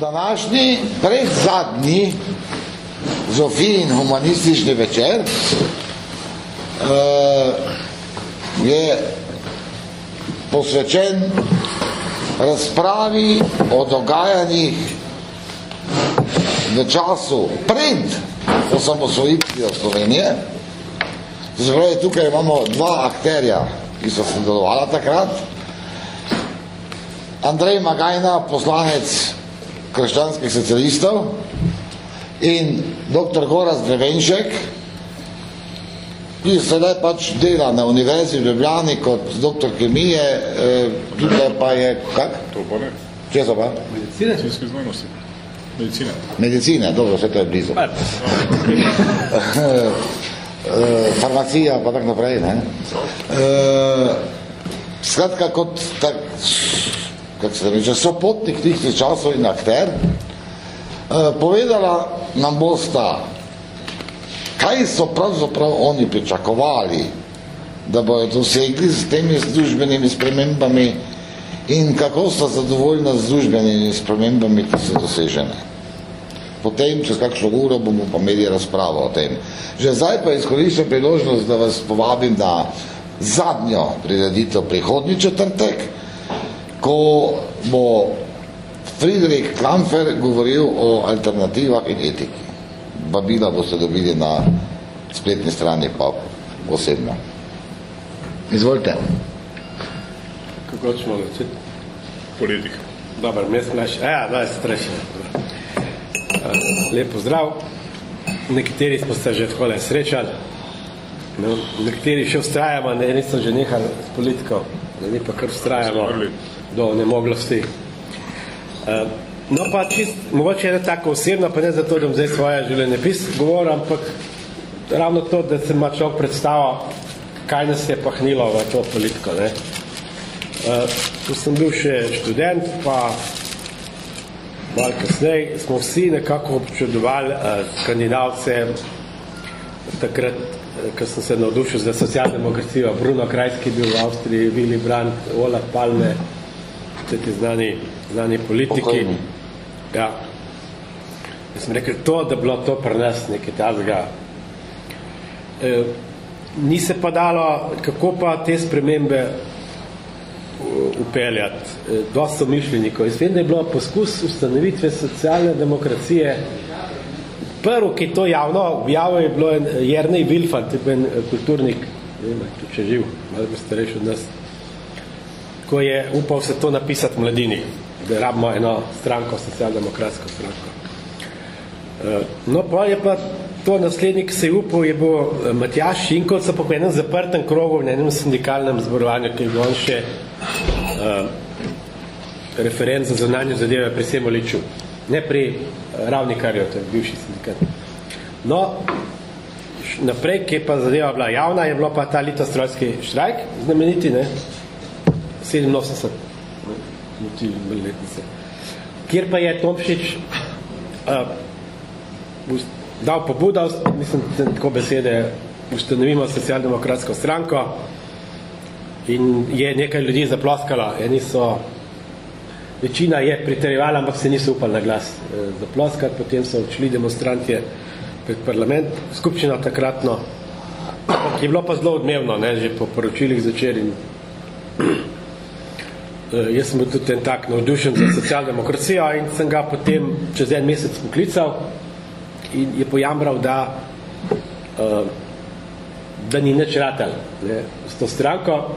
Današnji predzadnji Zofijin humanistični večer uh, je posvečen razpravi o dogajanjih v času pred osamosvojitvijo Slovenije. Zdaj, tukaj imamo dva akterja, ki so sodelovala takrat. Andrej Magajna, poslanec krščanskih socialistov in dr. Goraz Drevenšek, ki sedaj pač dela na univerzi v Ljubljani kot doktor kemije, eh, tukaj pa je, kak? To pa ne. Kje so pa? Medicine. Medicinske znanosti. Medicine. Medicine, dobro, vse to je blizu. Eh, farmacija pa tak naprej, ne? Eh, skratka, kot tak, kako se reče, sopotnik tih časov in akter, eh, povedala nam bosta, kaj so pravzaprav oni pričakovali, da bojo dosegli s temi družbenimi spremembami in kako sta zadovoljna z družbenimi spremembami, ki so dosežene. Potem, čez kakšno uro, bomo pa imeli razpravo o tem. Že zdaj pa izkoriščam priložnost, da vas povabim na zadnjo prireditev prihodnji četrtek, ko bo Friedrich Klamfer govoril o alternativah in etiki. Babila boste dobili na spletni strani pa osebno. Izvolite. Kako ćemo reći? Politika. Dobar, mi smo naši, ja, da je strašno. Lep pozdrav. Nekateri smo se že takole srečali, no, nekateri še ustrajamo, ne, nismo že nehali s politiko, ne, pa kar ustrajamo do nemoglosti. Uh, no pa čist, mogoče je tako osebno, pa ne zato, da bom zdaj svoje življenje pis govoril, ampak ravno to, da se ima človek predstava, kaj nas je pahnilo v to politiko. Ne. Tu sem bil še študent, pa malo kasneje smo vsi nekako občudovali uh, skandinavce, takrat, ko sem se navdušil za socialdemokracijo, Bruno Krajski bil v Avstriji, Willy Brandt, Olaf Palme, vse ti znani, znani politiki. Pokojni. Ja. Jaz sem rekel, to, da bilo to pri nas nekaj tazga. E, ni se pa dalo, kako pa te spremembe upeljati. E, dosti so mišljenikov. Jaz vem, da je bilo poskus ustanovitve socialne demokracije. Prvo, ki to javno objavil, je bilo Jernej Vilfan, tip en eh, kulturnik, ne vem, če živ, malo bo starejši od nas, ko je upal se to napisati mladini, da rabimo eno stranko, socialdemokratsko stranko. E, no, pa je pa to naslednik se je upal, je bo eh, Matjaš Šinkovca po enem zaprtem krogu v enem sindikalnem zborovanju, ki je bil on še uh, referent za zunanje zadeve pri Semoliču, ne pri Ravnikarju, to je bivši sindikat. No, naprej, ki je pa zadeva bila javna, je bilo pa ta litostrojski štrajk, znameniti, ne, 87, minuti letnice, kjer pa je Tomšič uh, dal pobudo, mislim, tako besede, ustanovimo socialdemokratsko stranko, in je nekaj ljudi zaploskalo. Eni so, večina je pritrjevala, ampak se niso upali na glas eh, zaploskati, potem so odšli demonstrantje pred parlament, skupščina takratno, ki je bilo pa zelo odmevno, ne, že po poročilih začer in jaz sem bil tudi en tak navdušen za socialdemokracijo in sem ga potem čez en mesec poklical in je pojamral, da uh, da ni nič ratal ne, s to stranko,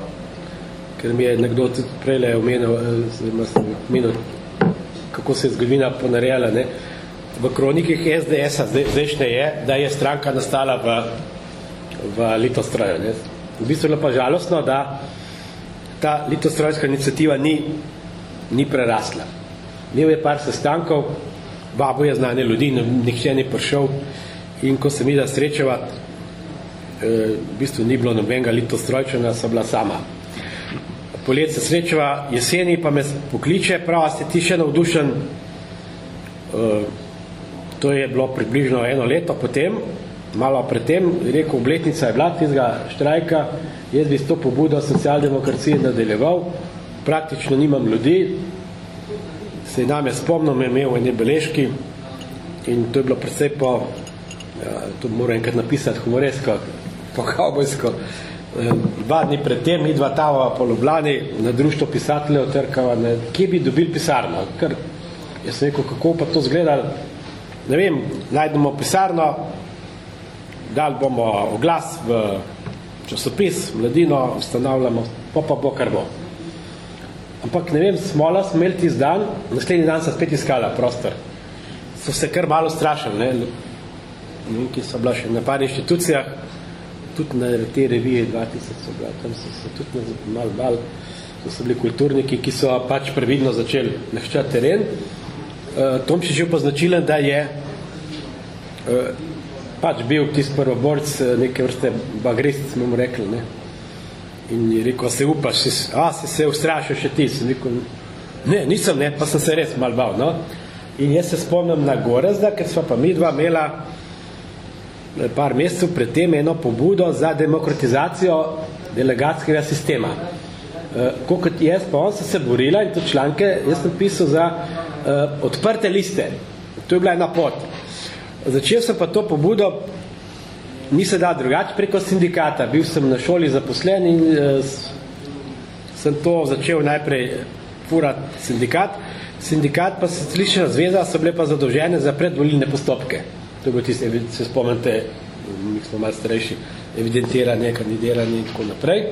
ker mi je nekdo tudi prejle omenil, eh, omenil, kako se je zgodovina ponarejala. Ne. V kronikih SDS-a zdajšnje je, da je stranka nastala v, v Litostroju. Ne. V bistvu je bilo pa žalostno, da ta litostrojska iniciativa ni, ni prerasla. Imel je par sestankov, babo je znane ljudi, nihče ni prišel in ko se mi da srečevati, eh, v bistvu ni bilo nobenega litostrojčena, so bila sama. Polet se srečeva, jeseni pa me pokliče, prav, ste ti še navdušen, eh, to je bilo približno eno leto potem, malo predtem, rekel, obletnica je bila tistega štrajka, jaz bi s to pobudo socialdemokracije nadaljeval, praktično nimam ljudi, se je spomnil, me imel ene beležki in to je bilo predvsej po, ja, to moram enkrat napisati humoresko, po kavbojsko, dva dni pred tem, mi dva tava po Ljubljani, na društvo pisateljev trkava, ne, kje bi dobil pisarno, ker jaz sem rekel, kako pa to zgleda, ne vem, najdemo pisarno, dali bomo oglas v časopis, mladino, ustanavljamo, pa pa bo kar bo. Ampak ne vem, smola smo imeli tisti dan, naslednji dan so spet iskala prostor. So se kar malo strašili, ne, ne vem, ki so bila še na par inštitucijah, tudi na te revije 2000 so bila, tam so se tudi malo bal, to so bili kulturniki, ki so pač previdno začeli nahčati teren. Uh, Tom še že poznačilen, da je uh, pač bil tisti prvoborc neke vrste bagrist, smo mu rekli, ne. In je rekel, se upaš, si, a, si se ustrašil še ti, sem rekel, ne, nisem, ne, pa sem se res mal bal, no. In jaz se spomnim na Gorazda, ker sva pa mi dva imela par mesecev pred tem eno pobudo za demokratizacijo delegatskega sistema. Uh, kot jaz, pa on sem se borila in to članke, jaz sem pisal za uh, odprte liste. To je bila ena pot. Začel sem pa to pobudo, ni se da drugače preko sindikata. Bil sem na šoli zaposlen in uh, sem to začel najprej furati sindikat. Sindikat pa socialistična zveza so bile pa zadolžene za predvolilne postopke. To bilo tiste, se spomnite, mi smo malo starejši, evidentiranje, kandidiranje in tako naprej.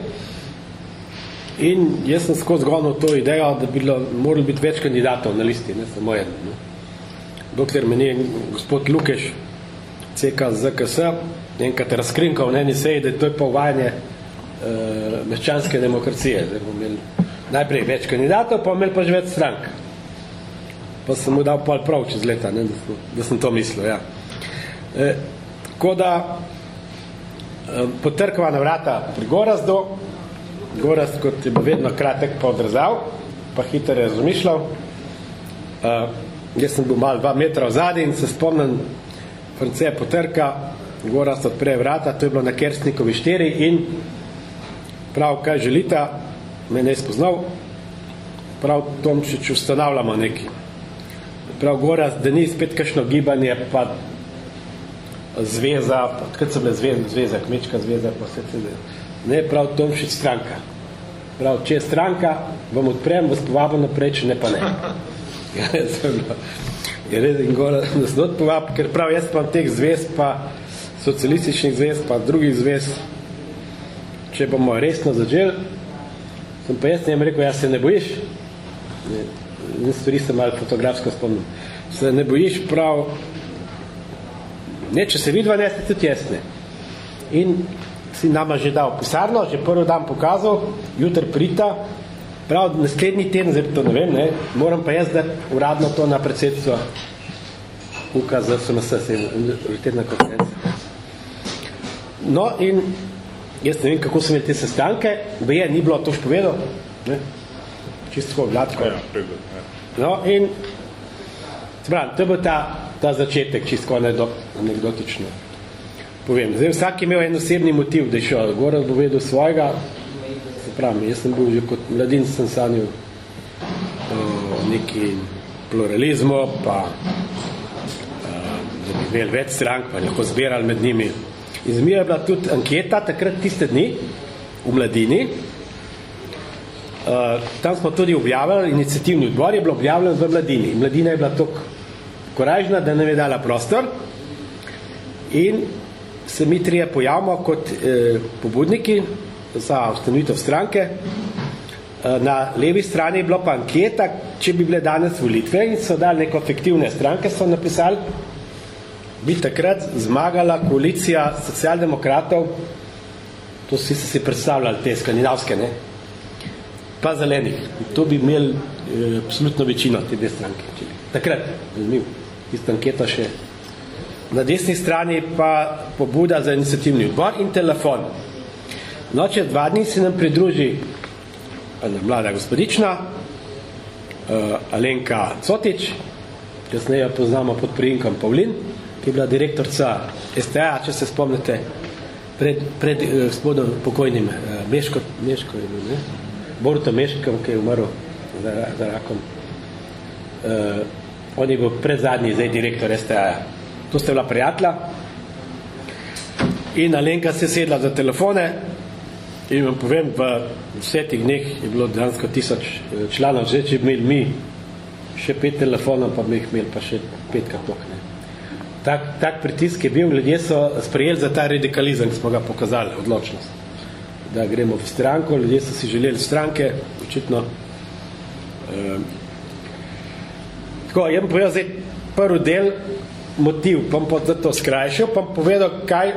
In jaz sem skozi gonil to idejo, da bi bilo, morali biti več kandidatov na listi, ne samo en. Ne. Dokler meni je gospod Lukeš, CK ZKS, enkrat razkrinkal na eni seji, da to je pa uvajanje uh, meščanske demokracije. Zdaj bomo imeli najprej več kandidatov, pa imeli pa že več strank. Pa sem mu dal pol prav čez leta, ne, da, sem, da sem to mislil, ja. E, tako da e, potrkava na vrata pri Gorazdu, Gorazd, kot je vedno kratek pa odrezal, pa hitro je razmišljal. E, jaz sem bil malo dva metra v zadnji in se spomnim Franceja potrka, Gorazd odpre vrata, to je bilo na Kerstnikovi štiri in prav, kaj želite, me ne spoznal, prav Tomšič ustanavljamo neki. Prav Gorazd, da ni spet kakšno gibanje, pa zveza, takrat so bile zveze, zveza, kmečka zveza, pa vse te ne, prav Tomšič stranka. Prav, če je stranka, vam odprem, vas povabim naprej, če ne pa ne. je res in gore, da se dot povab, ker prav jaz pa teh zvez, pa socialističnih zvez, pa drugih zvez, če bomo resno začeli, sem pa jaz njem rekel, jaz se ne bojiš, ne, ne stvari se malo fotografsko spomnim, se ne bojiš prav, Ne, če se vidva, ne ste tudi jasne. In si nama že dal pisarno, že prvi dan pokazal, jutr prita, prav naslednji teden, zdaj to ne vem, ne, moram pa jaz dati uradno to na predsedstvo UKA za SMS, se univerzitetna konferencija. No in jaz ne vem, kako so imeli te sestanke, ba je, ni bilo to še povedal, ne, čisto gladko. Ja, ja. No in, sprav, to je bil ta ta začetek čisto anekdotično povem. Zdaj, vsak je imel en osebni motiv, da je šel. Goraz bo vedel svojega, se pravim, jaz sem bil že kot mladin, sem sanjal o neki pluralizmu, pa da bi imeli več strank, pa lahko zbirali med njimi. In za je bila tudi anketa, takrat tiste dni, v mladini, Uh, tam smo tudi objavili, iniciativni odbor je bilo objavljen v mladini. Mladina je bila toliko koražna, da nam je dala prostor in se mi trije pojavimo kot eh, pobudniki za ustanovitev stranke. Eh, na levi strani je bilo pa anketa, če bi bile danes volitve in so dali neko efektivne stranke, so napisali, bi takrat zmagala koalicija socialdemokratov, to si si predstavljali, te skandinavske, ne? pa zelenih. To bi imeli eh, absolutno večino te dve stranke. Takrat, zanimivo tista anketa še. Na desni strani pa pobuda za iniciativni odbor in telefon. No, čez dva dni se nam pridruži mlada gospodična, uh, Alenka Cotič, kasneje poznamo pod prijimkom Pavlin, ki je bila direktorca STA, če se spomnite, pred, pred uh, spodom pokojnim uh, Meško, Meško je bil, ne? Boruto Meškom, ki je umrl za, za rakom. uh, on je bil predzadnji, zdaj direktor STA. To ste bila prijatelja. In Alenka se sedla za telefone in vam povem, v desetih dneh je bilo dejansko tisoč eh, članov, že če imeli mi še pet telefonov, pa bi jih imeli pa še petka tohne. Tak, tak pritisk je bil, ljudje so sprejeli za ta radikalizem, ki smo ga pokazali, odločnost. Da gremo v stranko, ljudje so si želeli stranke, očitno. Eh, tako, jaz bom povedal zdaj prvi del, motiv, pa bom za to skrajšal, pa bom povedal, kaj,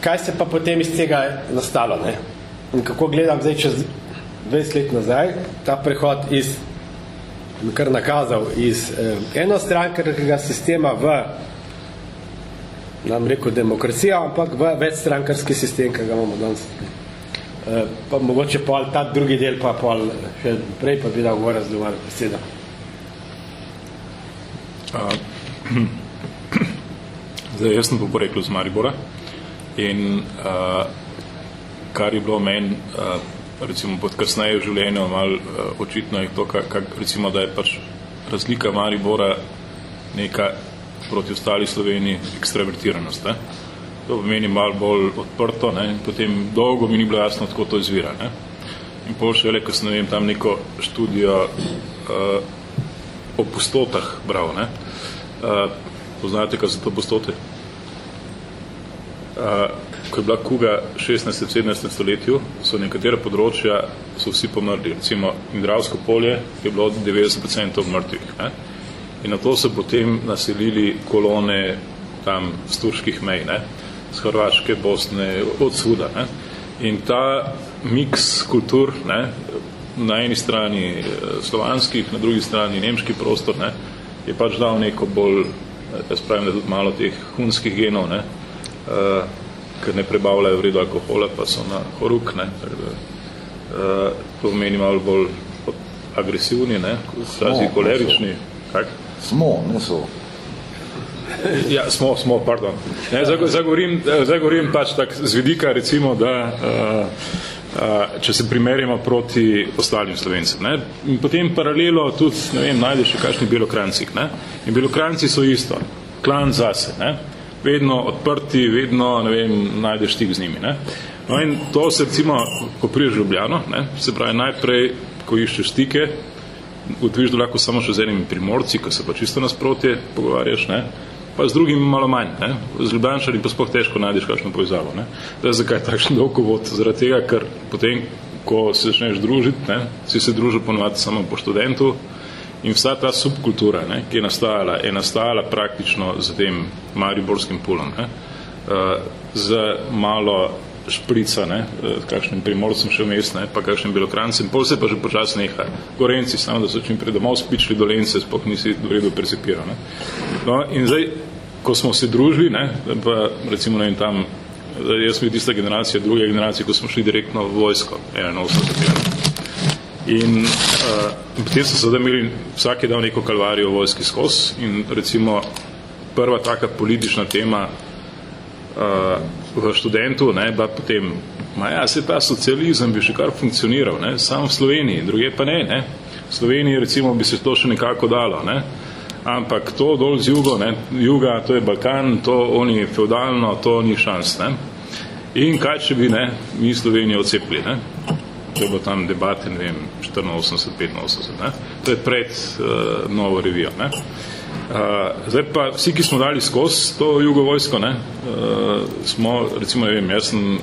kaj se pa potem iz tega nastalo. Ne? In kako gledam zdaj čez 20 let nazaj, ta prehod iz, kar nakazal, iz eh, enostrankarskega sistema v nam rekel demokracija, ampak v večstrankarski sistem, ki ga imamo danes. Eh, pa mogoče pol ta drugi del, pa pol še prej, pa bi dal govor razdovar beseda. Uh, zdaj, jaz sem po poreklu z Maribora in uh, kar je bilo meni, uh, recimo pod kasneje v življenju, malo uh, očitno je to, kak, kak, recimo, da je pač razlika Maribora neka proti ostali Sloveniji ekstravertiranost. Ne? To pomeni malo bolj odprto, ne? potem dolgo mi ni bilo jasno, kako to izvira. Ne? In pol še le, ko sem vem, tam neko študijo uh, o pustotah bral. Ne? Uh, poznate, kaj so to pustote? Ko je bila kuga 16-17 stoletju, so nekatera področja so vsi pomrli. Recimo, Indravsko polje je bilo 90% mrtvih. Ne? In na to so potem naselili kolone tam z turških mej, ne? z Hrvaške, Bosne, od suda. Ne? In ta miks kultur, ne? na eni strani eh, slovanskih, na drugi strani nemški prostor, ne? je pač dal neko bolj, eh, jaz pravim, da tudi malo teh hunskih genov, ne? Uh, ker ne prebavljajo vredo alkohola, pa so na horuk, ne? Tako da, uh, to pomeni malo bolj agresivni, ne? Razi kolerični. Kak? Smo, ne so. Ja, smo, smo, pardon. Ne, zagovorim, zagovorim pač tak z vidika, recimo, da uh, uh, če se primerjamo proti ostalim slovencem. Ne. In potem paralelo tudi, ne vem, najdeš še kakšni belokrancih. Ne. In belokranci so isto, klan zase, ne. Vedno odprti, vedno, ne vem, najdeš stik z njimi. Ne. No in to se recimo, ko priješ v Ljubljano, ne, se pravi najprej, ko iščeš stike, ugotoviš, da lahko samo še z enimi primorci, ko se pa čisto nasprotje pogovarjaš, ne? pa z drugimi malo manj. Ne? Z Ljubljančari pa sploh težko najdeš kakšno povezavo. Ne? Da, zakaj takšen dolgovod? Zaradi tega, ker potem, ko se začneš družiti, ne? si se družil ponovati samo po študentu in vsa ta subkultura, ne? ki je nastajala, je nastajala praktično z tem mariborskim pulom. Ne? Uh, z malo šprica, ne, eh, kakšnim primorcem še vmes, ne, pa kakšnim belokrancem, pol se pa že počas neha. Gorenci, samo da so čim pred domov spičili dolence, spoh nisi v redu percepiral. Ne. No, in zdaj, ko smo se družili, ne, pa recimo ne tam, jaz sem tista generacija, druga generacija, ko smo šli direktno v vojsko, 81. In uh, potem so seveda imeli vsake dan neko kalvarijo vojski skos in recimo prva taka politična tema uh, v študentu, ne, pa potem, ma ja, se ta socializem bi še kar funkcioniral, ne, sam v Sloveniji, druge pa ne, ne. V Sloveniji recimo bi se to še nekako dalo, ne. Ampak to dol z jugo, ne, juga, to je Balkan, to oni feudalno, to ni šans, ne. In kaj če bi, ne, mi Slovenijo odcepili, ne. To je bilo tam debate, ne vem, 84, 85, ne. To je pred uh, novo revijo, ne. Uh, zdaj pa vsi, ki smo dali skozi to jugovojsko, ne, uh, smo, recimo, ne vem, jaz sem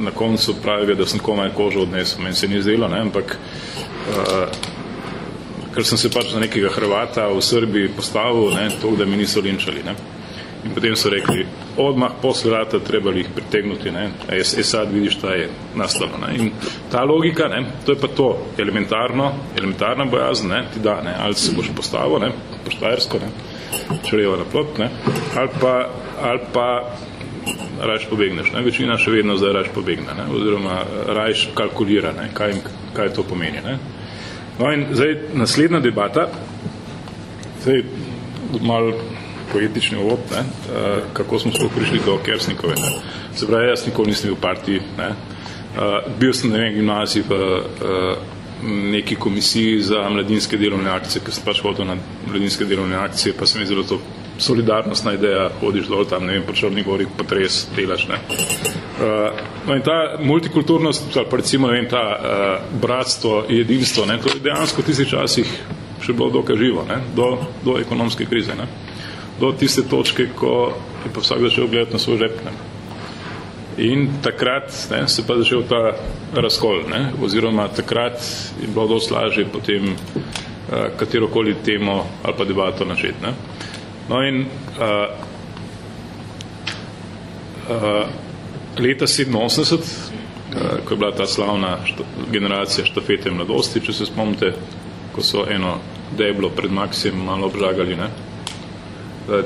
na koncu pravega, da sem komaj kožo odnesel, meni se ni zdelo, ne, ampak uh, ker sem se pač na nekega Hrvata v Srbiji postavil, ne, to, da mi niso linčali, ne. In potem so rekli, odmah posle rata treba jih pritegnuti, ne, e, e sad vidiš, ta je nastala. Ne. In ta logika, ne, to je pa to elementarno, elementarna bojazn, ne, ti da, ne, ali se boš postavil, ne, po štajersko, ne, črevo na plot, ne, ali pa, ali pa rajš pobegneš, ne, večina še vedno zdaj rajš pobegne, ne, oziroma rajš kalkulira, ne, kaj, kaj to pomeni, ne. No in zdaj naslednja debata, zdaj malo poetični uvod, ne, uh, kako smo sploh prišli do Kersnikove. Ne. Se pravi, jaz nikoli nisem bil v partiji. Ne. Uh, bil sem na gimnaziji v uh, neki komisiji za mladinske delovne akcije, ker sem pač hodil na mladinske delovne akcije, pa se mi zelo to solidarnostna ideja, hodiš dol tam, ne vem, po Črni gori, potres, delaš, ne. Uh, in ta multikulturnost, ali pa recimo, vem, ta uh, bratstvo, jedinstvo, ne, to je dejansko v tistih časih še bilo dokaj živo, ne, do, do ekonomske krize, ne, do tiste točke, ko je pa vsak začel gledati na svoj žep, ne. In takrat ne, se pa začel ta razkol, ne, oziroma takrat je bilo dosti lažje potem uh, katerokoli temo ali pa debato načeti. Ne. No in uh, uh, leta 87, uh, ko je bila ta slavna šta, generacija štafete mladosti, če se spomnite, ko so eno deblo pred Maksijem malo obžagali, ne? Uh,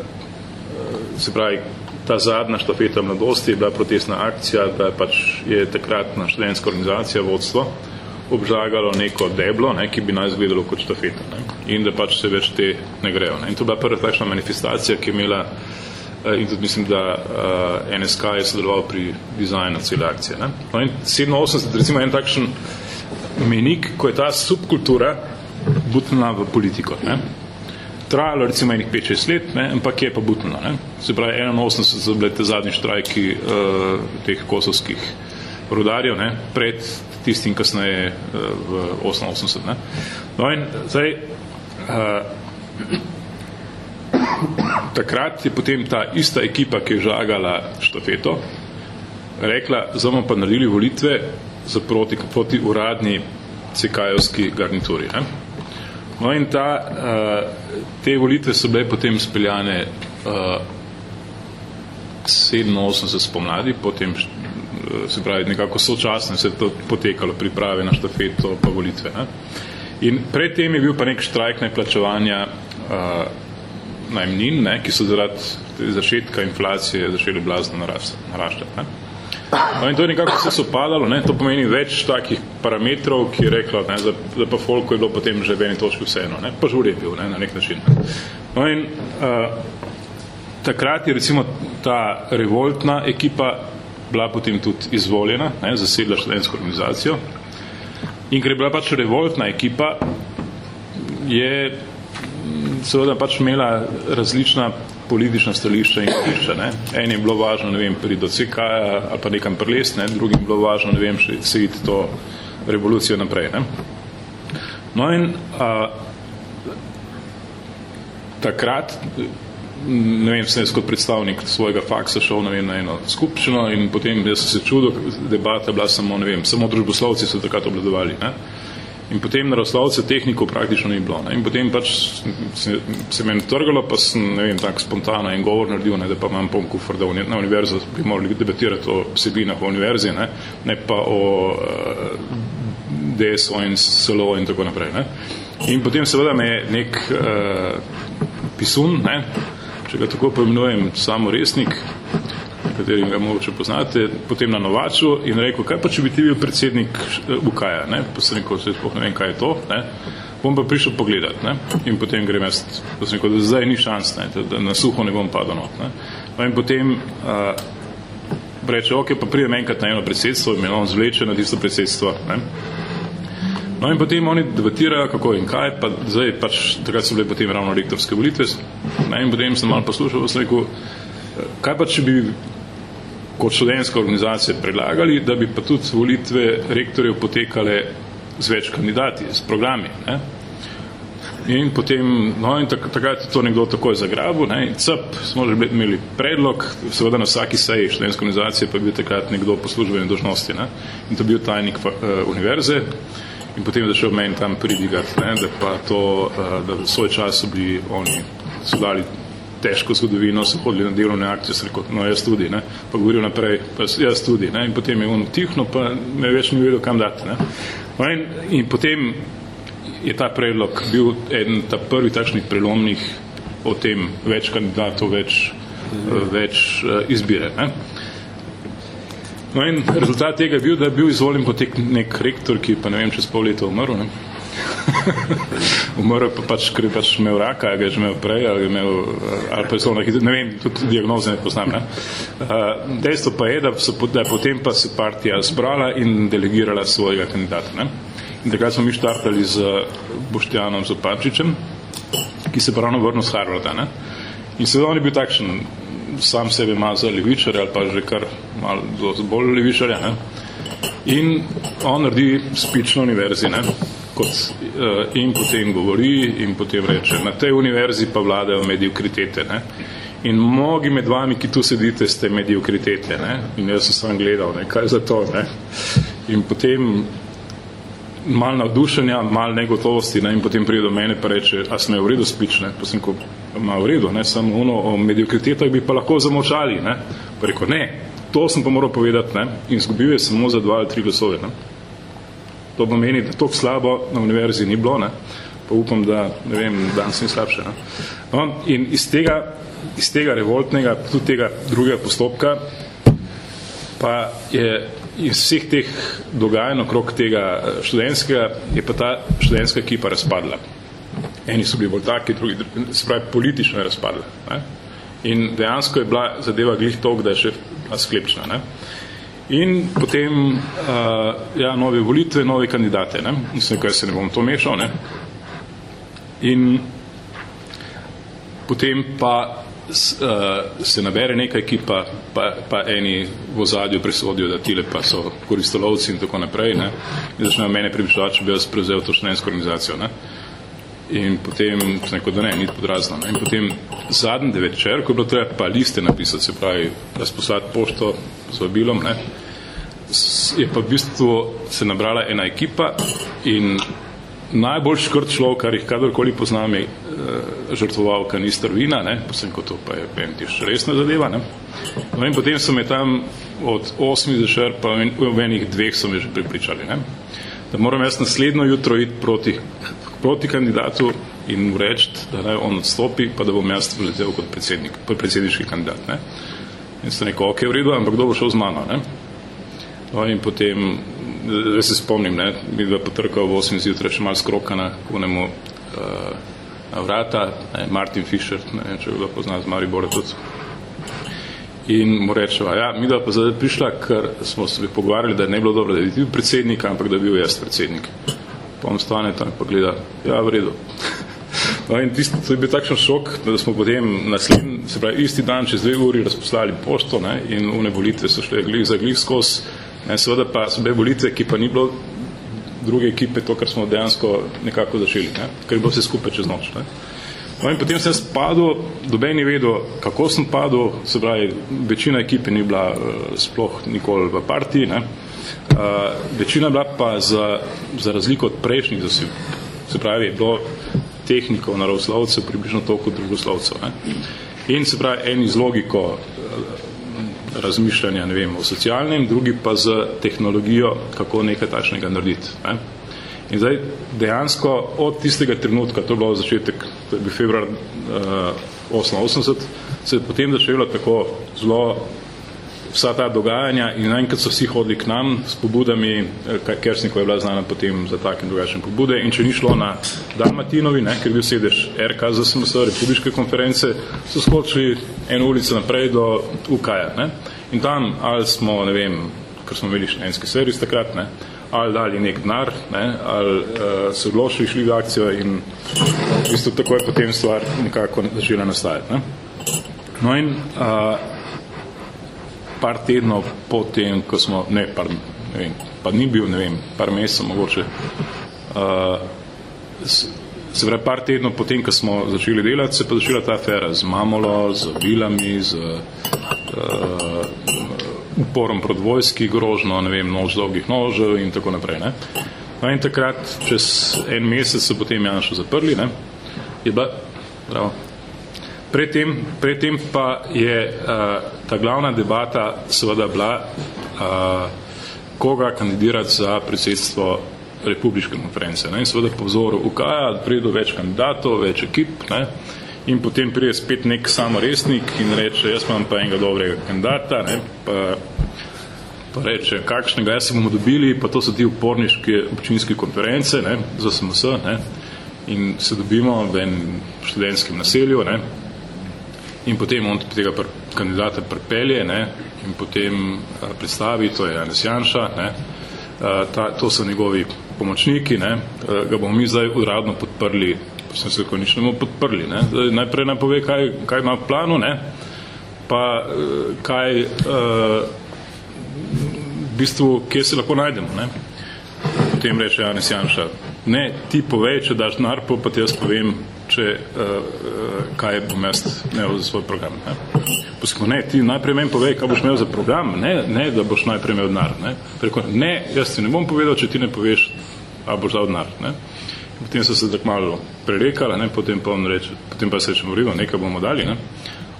se pravi, ta zadnja štafeta mladosti je bila protestna akcija, da pač je takratna študentska organizacija, vodstvo, obžagalo neko deblo, ne, ki bi naj izgledalo kot štafeta. Ne, in da pač se več te ne grejo. Ne. In to je bila prva takšna manifestacija, ki je imela uh, in tudi mislim, da uh, NSK je sodeloval pri dizajnu cele akcije. Ne. No in 87, recimo en takšen menik, ko je ta subkultura butnila v politiko. Ne. Trajalo recimo enih 5-6 let, ne, ampak je pa butnila. Ne. Se pravi, 81 so bile te zadnji štrajki uh, teh kosovskih rudarjev, ne, pred tistim kasneje uh, v 88. Ne. No in zdaj, uh, takrat je potem ta ista ekipa, ki je žagala štafeto, rekla, zdaj pa naredili volitve za proti, proti uradni cikajovski garnituri. Ne. No in ta, uh, te volitve so bile potem speljane uh, 87 spomladi, potem se pravi, nekako sočasno se je to potekalo, priprave na štafeto pa volitve. Ne? In predtem je bil pa nek štrajk neplačevanja uh, najmnin, ne, ki so zaradi začetka inflacije začeli blazno naraščati. Ne? No in to je nekako se sopadalo, ne? to pomeni več takih parametrov, ki je rekla, ne, da, da pa folko je bilo potem že v eni točki vseeno, ne? pa žur je bil ne, na nek način. No in uh, takrat je recimo ta revoltna ekipa bila potem tudi izvoljena, ne, zasedla študentsko organizacijo. In ker je bila pač revoltna ekipa, je seveda pač imela različna politična stališča in stališča. Ne. En je bilo važno, ne vem, pri DCK ali pa nekam prelest, ne, drugim je bilo važno, ne vem, se iti to revolucijo naprej. Ne. No in a, takrat ne vem, sem jaz kot predstavnik svojega faksa šel vem, na eno skupščino in potem jaz sem se čudil, debata bila samo, ne vem, samo družboslovci so takrat obladovali. Ne? In potem naravoslovce tehnikov praktično ni bilo. Ne? In potem pač se, se meni trgalo, pa sem, ne vem, tak spontano en govor naredil, ne, da pa imam pom kufr, da na univerzo bi morali debatirati o vsebinah v univerzi, ne, ne pa o uh, DSO in SLO in tako naprej. Ne? In potem seveda me nek uh, pisun, ne, če ga tako poimenujem, samo resnik, katerim ga mogoče poznate, potem na Novaču in rekel, kaj pa če bi ti bil predsednik UKA-ja, ne? pa sem rekel, se spoh ne vem, kaj je to, ne? bom pa prišel pogledat ne? in potem grem jaz, pa sem rekel, da zdaj ni šans, ne? da na suho ne bom padal not. Ne? No in potem uh, reče, ok, pa prijem enkrat na eno predsedstvo in me on zvleče na tisto predsedstvo. Ne? No in potem oni debatirajo, kako in kaj, pa zdaj pač, takrat so bile potem ravno rektorske volitve, ne, in potem sem malo poslušal, sem rekel, kaj pa, če bi kot študentska organizacija predlagali, da bi pa tudi volitve rektorjev potekale z več kandidati, s programi, ne. In potem, no in tak, takrat je to nekdo takoj zagrabil, ne, in cep, smo že imeli predlog, seveda na vsaki seji študentske organizacije pa je bil takrat nekdo po službeni dožnosti, ne, in to bil tajnik uh, univerze, in potem začel meni tam pridigati, ne, da pa to, eh, da v svoj čas so bili oni, so dali težko zgodovino, so hodili na delovne akcije, so rekel, no jaz tudi, ne, pa govoril naprej, pa jaz tudi, ne, in potem je on tihno, pa me več ni vedel, kam dati, ne. No in, in potem je ta predlog bil eden ta prvi takšnih prelomnih o tem več kandidatov, več, več uh, izbire, ne. No in rezultat tega je bil, da je bil izvoljen potek nek rektor, ki pa ne vem, čez pol leta umrl. Ne? umrl pa pač, ker je pač imel raka, ali ga je že imel prej, ali, imel, ali pa je zelo nekaj, ne vem, tudi diagnoze ne poznam. Ne? Uh, dejstvo pa je, da, so, da je potem pa se partija zbrala in delegirala svojega kandidata. Ne? In takrat smo mi štartali z Boštjanom Zopančičem, ki se pravno vrnil z Harvarda. Ne? In seveda on je bil takšen, sam sebe ima za levičar ali pa že kar malo bolj levičarja. Ne? In on naredi spič na univerzi, ne? Kot, uh, in potem govori in potem reče, na tej univerzi pa vladajo mediokritete. Ne? In mnogi med vami, ki tu sedite, ste mediokritete. Ne? In jaz sem sam gledal, ne? kaj za to. Ne? In potem malo navdušenja, malo negotovosti ne? in potem pride do mene pa reče, a sme v redu spič, ne? pa sem ko, ma v redu, ne? samo ono o mediokritetah bi pa lahko zamočali. Ne? Pa rekel, ne, to sem pa moral povedati ne? in zgubil je samo za dva ali tri glasove. Ne? To pomeni, da toliko slabo na univerzi ni bilo, ne? pa upam, da ne vem, danes ni slabše. Ne? No, in iz tega, iz tega revoltnega, tudi tega drugega postopka, pa je iz vseh teh dogajanj okrog tega eh, študentskega, je pa ta študentska ekipa razpadla. Eni so bili bolj taki, drugi, se pravi, politično je razpadla. Ne? In dejansko je bila zadeva glih tok, da je še sklepčna. Ne? In potem, uh, ja, nove volitve, nove kandidate. Ne? Mislim, kaj se ne bom to mešal. Ne? In potem pa uh, se nabere nekaj, ki pa, pa, eni v ozadju presodijo, da tile pa so koristolovci in tako naprej. Ne? In začnejo mene pripričevati, če bi jaz prevzel to študentsko organizacijo. Ne? In potem rekel, da ne, ni podrazno. Ne? In potem zadnji večer, ko je bilo treba pa liste napisati, se pravi, razposlati pošto z vabilom, ne? Je pa v bistvu se nabrala ena ekipa in najbolj škrt človek, kar jih kadarkoli poznam, je uh, žrtvoval kanister vina, ne, posem kot to pa je pentiš resna zadeva, ne. No in potem so me tam od osmi zašer, pa v enih dveh so me že pripričali, ne. Da moram jaz naslednjo jutro iti proti, proti kandidatu in mu reči, da naj on odstopi, pa da bom jaz vletel kot predsednik, predsedniški kandidat, ne. In sem rekel, ok, v redu, ampak kdo bo šel z mano, ne. No in potem jaz se spomnim, ne, bi ga potrkal v 8 zjutraj še malo skroka na kunemu uh, vrata, ne, Martin Fischer, ne če ga pozna z Maribora tudi. In mu rečeva, ja, mi da pa zdaj prišla, ker smo se pogovarjali, da je ne bilo dobro, da je bil predsednik, ampak da je bil jaz predsednik. Pa on stane tam in pogleda, ja, v redu. No in tisto, to je bil takšen šok, da smo potem naslednji, se pravi, isti dan, čez dve uri razposlali pošto ne, in une volitve so šle glih za glih skozi Ne, seveda pa so bile volitve, ki pa ni bilo druge ekipe, to, kar smo dejansko nekako začeli, ne? ker je bilo vse skupaj čez noč. Ne? No in potem sem spadil, doben ni vedel, kako sem padel, se pravi, večina ekipe ni bila uh, sploh nikoli v partiji, ne? Uh, večina bila pa za, za razliko od prejšnjih zasib. Se pravi, je bilo tehnikov naravoslovcev približno toliko drugoslovcev. Ne? In se pravi, eni z logiko razmišljanja, ne vem, o socialnem, drugi pa z tehnologijo, kako nekaj tačnega narediti. Ne? In zdaj dejansko od tistega trenutka, to je bilo začetek, to je bil februar uh, 88, se je potem začelo tako zelo vsa ta dogajanja in enkrat so vsi hodili k nam s pobudami, Kersnikov je bila znana potem za take in drugačne pobude in če ni šlo na Dalmatinovi, ne, ker bil sedež RK za SMS, republiške konference, so skočili eno ulico naprej do UK-ja. In tam, ali smo, ne vem, ker smo imeli šlenski servis takrat, ne, ali dali nek denar, ne, ali uh, so odločili šli v akcijo in v bistvu tako je potem stvar nekako začela nastajati. Ne. No in uh, par tednov po tem, ko smo, ne, par, ne vem, pa ni bil, ne vem, par mesecev mogoče, uh, se pravi, par tednov po tem, ko smo začeli delati, se pa začela ta afera z mamolo, z vilami, z uh, uporom proti vojski, grožno, ne vem, nož dolgih nožev in tako naprej, ne. No in takrat, čez en mesec so potem Janšo zaprli, ne, je bila, bravo, Predtem, predtem pa je uh, ta glavna debata seveda bila, uh, koga kandidirati za predsedstvo republiške konference. Ne? In seveda po vzoru UKA prijedo več kandidatov, več ekip ne? in potem prije spet nek samoresnik in reče, jaz imam pa enega dobrega kandidata, ne? Pa, pa reče, kakšnega jaz se bomo dobili, pa to so ti uporniške občinske konference ne? za SMS ne? in se dobimo v enem študentskem naselju, ne? in potem on tega pr kandidata pripelje ne, in potem a, predstavi, to je Janes Janša, ne, a, ta, to so njegovi pomočniki, ne, uh, ga bomo mi zdaj uradno podprli, sem se konečnemu podprli. Ne. Zdaj, najprej naj pove, kaj, kaj ima v planu, ne, pa uh, kaj uh, v bistvu, kje se lahko najdemo. Ne. Potem reče Janis Janša, ne, ti povej, če daš denar, pa ti jaz povem, če, uh, uh, kaj bom jaz imel za svoj program. Ne. Poskimo, ne, ti najprej meni povej, kaj boš imel za program, ne, ne da boš najprej imel denar. Ne. Preko, ne, jaz ti ne bom povedal, če ti ne poveš, a boš dal denar. Ne. Potem so se tako malo prerekali, ne, potem pa on reče, potem pa se rečemo, rivo, nekaj bomo dali. Ne.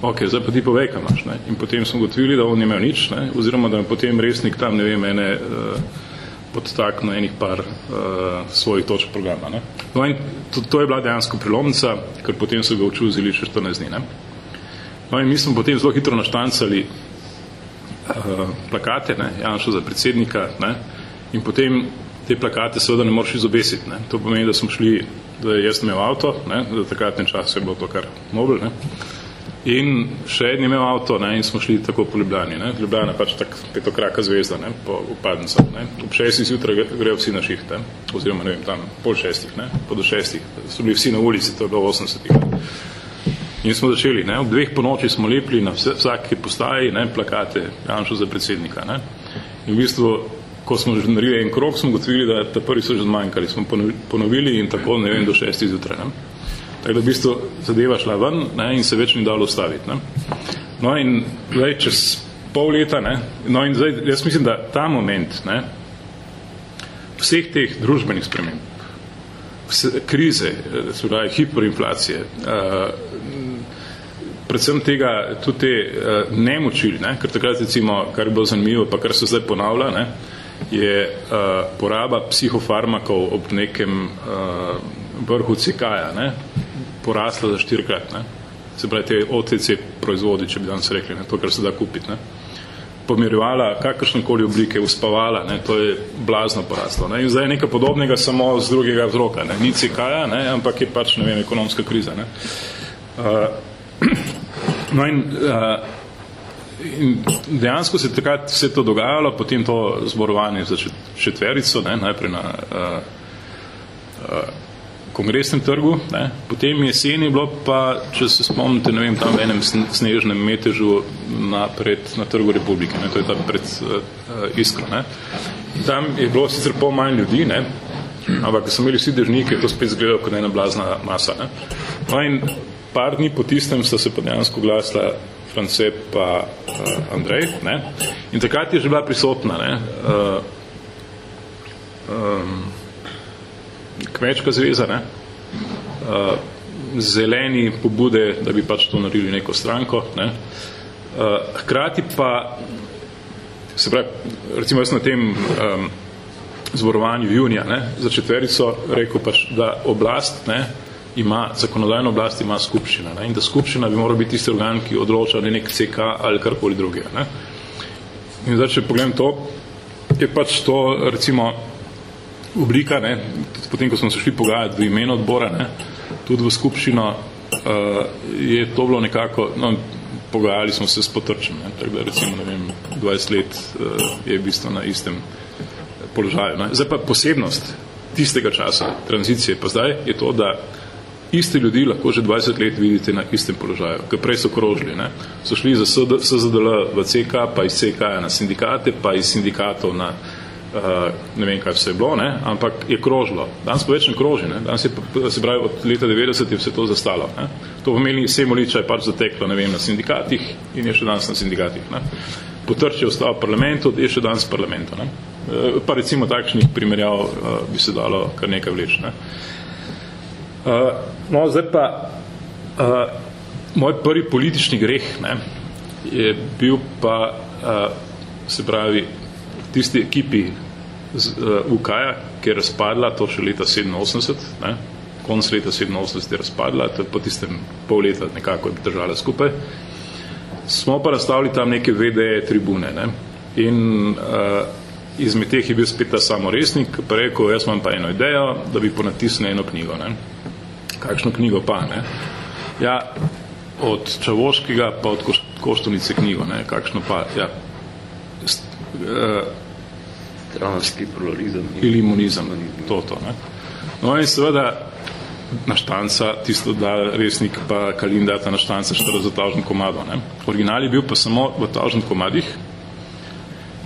Ok, zdaj pa ti povej, kaj imaš. Ne. In potem smo gotovili, da on ni imel nič, ne, oziroma da je potem resnik tam, ne vem, ene, uh, podtaknil enih par uh, svojih točk programa. Ne. No in to, to je bila dejansko prelomnica, ker potem so ga učuzili še 14 dni. Ne. No in mi smo potem zelo hitro naštancali uh, plakate, ne, Janšo za predsednika, ne, in potem te plakate seveda ne moreš izobesiti. Ne. To pomeni, da smo šli, da jaz imel avto, ne, da takratnem času je bilo to kar mobil, ne, In še en imel avto ne, in smo šli tako po Ljubljani. Ne. Ljubljana pač tak petokraka zvezda ne, po upadnicah. Ob šestih zjutraj grejo vsi na šiht, ne, oziroma ne vem, tam pol šestih, ne, po do šestih. So bili vsi na ulici, to je bilo 80 In smo začeli. Ne. Ob dveh po noči smo lepili na vsaki postaji ne, plakate Janšo za predsednika. Ne. In v bistvu, ko smo že naredili en krok, smo gotovili, da ta prvi so že zmanjkali. Smo ponovili in tako, ne vem, do šestih zjutraj. Ne. Tako da v bistvu zadeva šla ven ne, in se več ni dalo ustaviti. Ne. No in zdaj, čez pol leta, ne, no in zdaj, jaz mislim, da ta moment ne, vseh teh družbenih sprememb, vse, krize, tudi hiperinflacije, uh, predvsem tega tudi te uh, nemočili, ne, ker takrat recimo, kar je bilo zanimivo, pa kar se zdaj ponavlja, ne, je uh, poraba psihofarmakov ob nekem uh, vrhu CK-ja, ne, porasla za štirikrat. Ne? Se pravi, te OTC proizvodi, če bi danes rekli, ne? to, kar se da kupiti. Ne? Pomirjevala kakršnekoli oblike, uspavala, ne? to je blazno poraslo. Ne? In zdaj je nekaj podobnega samo z drugega vzroka. Ne? Ni CK-ja, ne? ampak je pač, ne vem, ekonomska kriza. Ne? Uh, no in, uh, in dejansko se takrat vse to dogajalo, potem to zborovanje za četverico, ne? najprej na uh, uh, kongresnem trgu, ne. potem jeseni bilo pa, če se spomnite, ne vem, tam v enem snežnem metežu na, pred, na trgu Republike, ne. to je tam pred uh, Iskro. Ne. Tam je bilo sicer pol manj ljudi, ne. ampak so imeli vsi držniki, je to spet zgledal kot ena blazna masa. Ne. No in par dni po tistem sta se pa dejansko glasila France pa uh, Andrej. Ne. In takrat je že bila prisotna ne. Uh, um, kmečka zveza, ne? Uh, zeleni pobude, da bi pač to naredili neko stranko. Ne? Uh, hkrati pa, se pravi, recimo jaz na tem um, zborovanju junija ne, za četverico rekel pač, da oblast ne, ima, zakonodajno oblast ima skupščina ne, in da skupščina bi moral biti tisti organ, ki odloča ne nek CK ali karkoli drugega. Ne. In zdaj, če pogledam to, je pač to, recimo, oblika, ne, potem, ko smo se šli pogajati v imenu odbora, ne, tudi v skupščino, uh, je to bilo nekako, no, pogajali smo se s potrčem, ne, tako da recimo, ne vem, 20 let uh, je v bistvu na istem položaju. Ne. Zdaj pa posebnost tistega časa, tranzicije, pa zdaj je to, da iste ljudi lahko že 20 let vidite na istem položaju, ker prej so krožili. Ne. So šli za SZDL v CK, pa iz CK na sindikate, pa iz sindikatov na uh, ne vem, kaj vse je bilo, ne, ampak je krožilo. Danes pa več ne kroži, ne. danes je, se pravi, od leta 90 je vse to zastalo. Ne. To pomeni, Semoliča je pač zateklo, ne vem, na sindikatih in je še danes na sindikatih. Ne. Potrč je ostal v parlamentu, je še danes v parlamentu. Ne. Uh, pa recimo takšnih primerjav uh, bi se dalo kar nekaj vleč. Ne. Uh, no, zdaj pa uh, moj prvi politični greh ne, je bil pa, uh, se pravi, tisti ekipi z, uh, UK-ja, ki je razpadla, to še leta 87, ne, konc leta 87 je razpadla, to je po tistem pol leta nekako je držala skupaj, smo pa razstavili tam neke VD tribune. Ne, in uh, izmed teh je bil spet ta samoresnik, pa rekel, jaz imam pa eno idejo, da bi ponatisnil eno knjigo. Ne. Kakšno knjigo pa? Ne. Ja, od Čavoškega pa od Koštonice knjigo, ne, kakšno pa, ja, Stranski pluralizem. Ili imunizem, to, to. Ne? No in seveda naštanca, tisto da resnik pa kalindata naštanca 40 tavžen komado. Ne? Original je bil pa samo v tavžen komadih,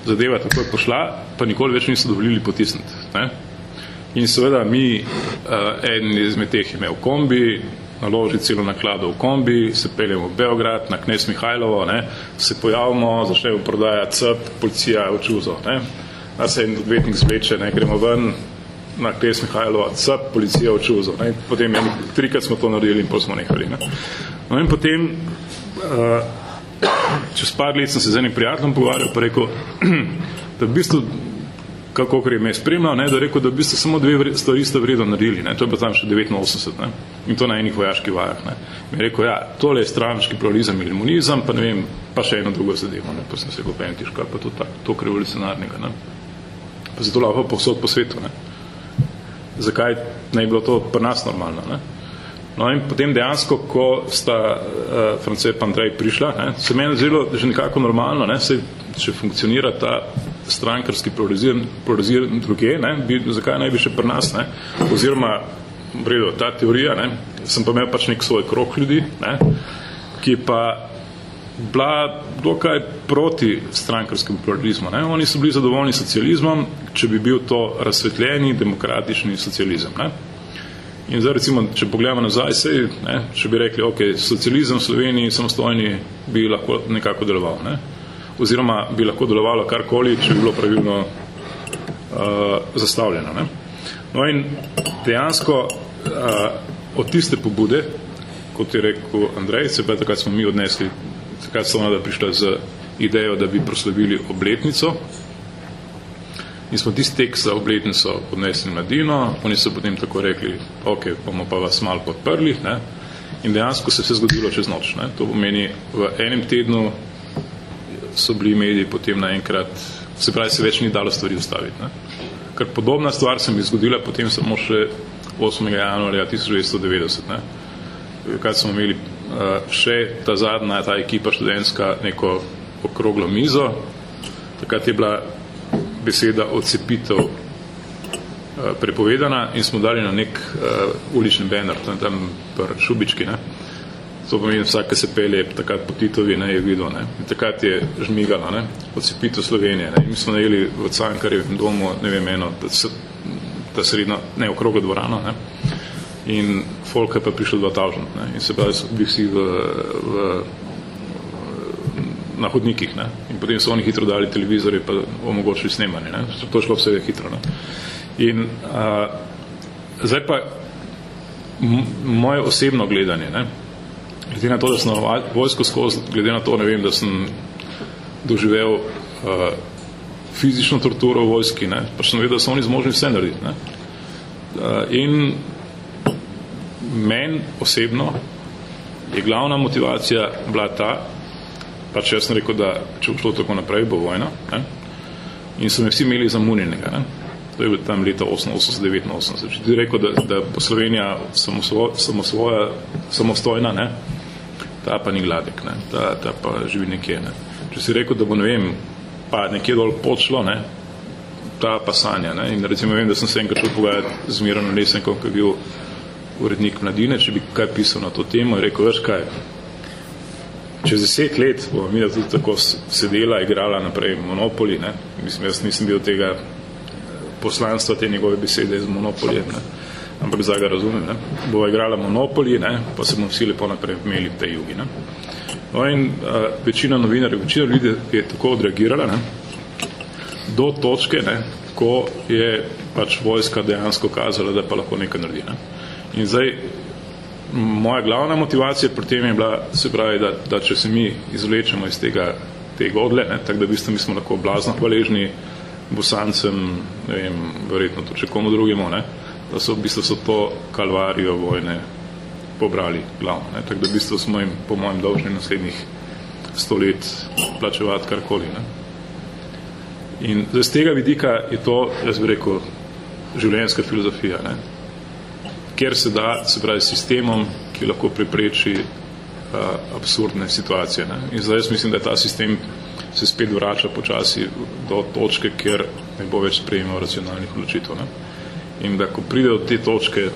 zadeva tako je pošla, pa nikoli več niso dovolili potisniti. Ne? In seveda mi, uh, eden izmed teh imel kombi, naloži celo naklado v kombi, se peljemo v Beograd, na Knes Mihajlovo, ne? se pojavimo, začnemo prodajati cep, policija v čuzo. Ne? A se en odvetnik zveče, ne? gremo ven, na Knes Mihajlovo, cep, policija v čuzo. Ne? Potem je, trikrat smo to naredili in pol smo nehali. Ne? No in potem uh, čez par let sem se z enim prijateljem pogovarjal, pa rekel, da v bistvu, kako je me spremljal, ne, da rekel, da v bistvu samo dve stvari sta vredno naredili, ne, to je pa tam še 89, ne, in to na enih vojaških vajah, ne. Mi je rekel, ja, tole je straniški pluralizem ili imunizem, pa ne vem, pa še eno drugo zadevo, ne, pa sem se rekel, pentiš, kaj pa to tak, to revolucionarnega, ne. Zato lahko povsod po svetu, ne. Zakaj bi bilo to pri nas normalno, ne. No in potem dejansko, ko sta uh, France pa Andrej prišla, ne, se meni zelo že nekako normalno, ne, se, če funkcionira ta strankarski pluralizem druge, ne, bi, zakaj naj bi še pri nas, ne, oziroma, vredo, ta teorija, ne, sem pa imel pač nek svoj krok ljudi, ne, ki pa bila dokaj proti strankarskem pluralizmu. Ne. Oni so bili zadovoljni socializmom, če bi bil to razsvetljeni, demokratični socializem. Ne. In zdaj recimo, če pogledamo nazaj, sej, ne, če bi rekli, ok, socializem v Sloveniji samostojni bi lahko nekako deloval. Ne. Oziroma bi lahko delovalo karkoli, če bi bilo pravilno uh, zastavljeno. Ne. No in dejansko uh, od tiste pobude, kot je rekel Andrej, se pa takrat smo mi odnesli, takrat so ona prišla z idejo, da bi proslavili obletnico In smo tisti tekst za obletnico odnesli mladino, oni so potem tako rekli, ok, bomo pa vas malo podprli. Ne? In dejansko se vse zgodilo čez noč. Ne? To pomeni, v enem tednu so bili mediji potem naenkrat, se pravi, se več ni dalo stvari ustaviti. Ne? Ker podobna stvar se mi zgodila potem samo še 8. januarja 1990. Ne? Kaj smo imeli še ta zadnja, ta ekipa študentska, neko okroglo mizo, takrat je bila beseda odcepitev uh, prepovedana in smo dali na nek uh, ulični banner, tam, tam pr Šubički, ne. To pomeni, vsak, ki se pelje takrat po Titovi, ne, je videl, ne. In takrat je žmigala, ne, odcepitev Slovenije, ne. In mi smo najeli v Cankarjevem domu, ne vem, eno, ta, ta srednja, ne, okrogo dvorano, ne. In folk je pa prišel 2000, ne. In se pa bi vsi v, v na hodnikih. Ne? In potem so oni hitro dali televizorje pa omogočili snemanje. Ne? To je šlo vse hitro. Ne? In a, zdaj pa moje osebno gledanje, ne? glede na to, da sem vojsko skozi, glede na to, ne vem, da sem doživel a, fizično torturo v vojski, ne? pa sem vedel, da so oni zmožni vse narediti. Ne? A, in men osebno je glavna motivacija bila ta, pač jaz sem rekel, da če bo šlo tako naprej, bo vojna. Ne? In so me vsi imeli za munjenega. Ne? To je bilo tam leta 88-89. Če ti rekel, da, da bo Slovenija samosvo, samosvoja, samostojna, ne? ta pa ni gladek, ne? Ta, ta pa živi nekje. Ne? Če si rekel, da bo, ne vem, pa nekje dol počlo, ne? ta pa sanja. Ne? In recimo vem, da sem se enkrat šel pogajati z Mirano Lesenkom, ki je bil urednik mladine, če bi kaj pisal na to temo, je rekel, veš kaj, čez deset let bo mi tudi tako sedela, igrala naprej Monopoli, ne? Mislim, jaz nisem bil tega poslanstva te njegove besede iz Monopolije, ne? ampak zdaj ga razumem, ne? bo igrala Monopoli, ne? pa se bomo vsi lepo naprej imeli v tej jugi. Ne? No in a, večina novinarjev, večina ljudi je tako odreagirala, ne? do točke, ne? ko je pač vojska dejansko kazala, da pa lahko nekaj naredi. Ne? In zdaj moja glavna motivacija pri tem je bila, se pravi, da, da če se mi izvlečemo iz tega, te godle, ne, tako da v bistvu mi smo lahko blazno hvaležni bosancem, ne vem, verjetno to če komu drugemu, ne, da so v bistvu so to kalvarijo vojne pobrali glavno, ne, tako da v bistvu smo jim, po mojem, dolžni naslednjih sto let plačevati karkoli. Ne. In z tega vidika je to, jaz bi rekel, življenjska filozofija. Ne kjer se da, se pravi, sistemom, ki lahko prepreči uh, absurdne situacije. Ne? In zdaj jaz mislim, da ta sistem se spet vrača počasi do točke, kjer ne bo več sprejemal racionalnih odločitev. Ne? In da ko pride do te točke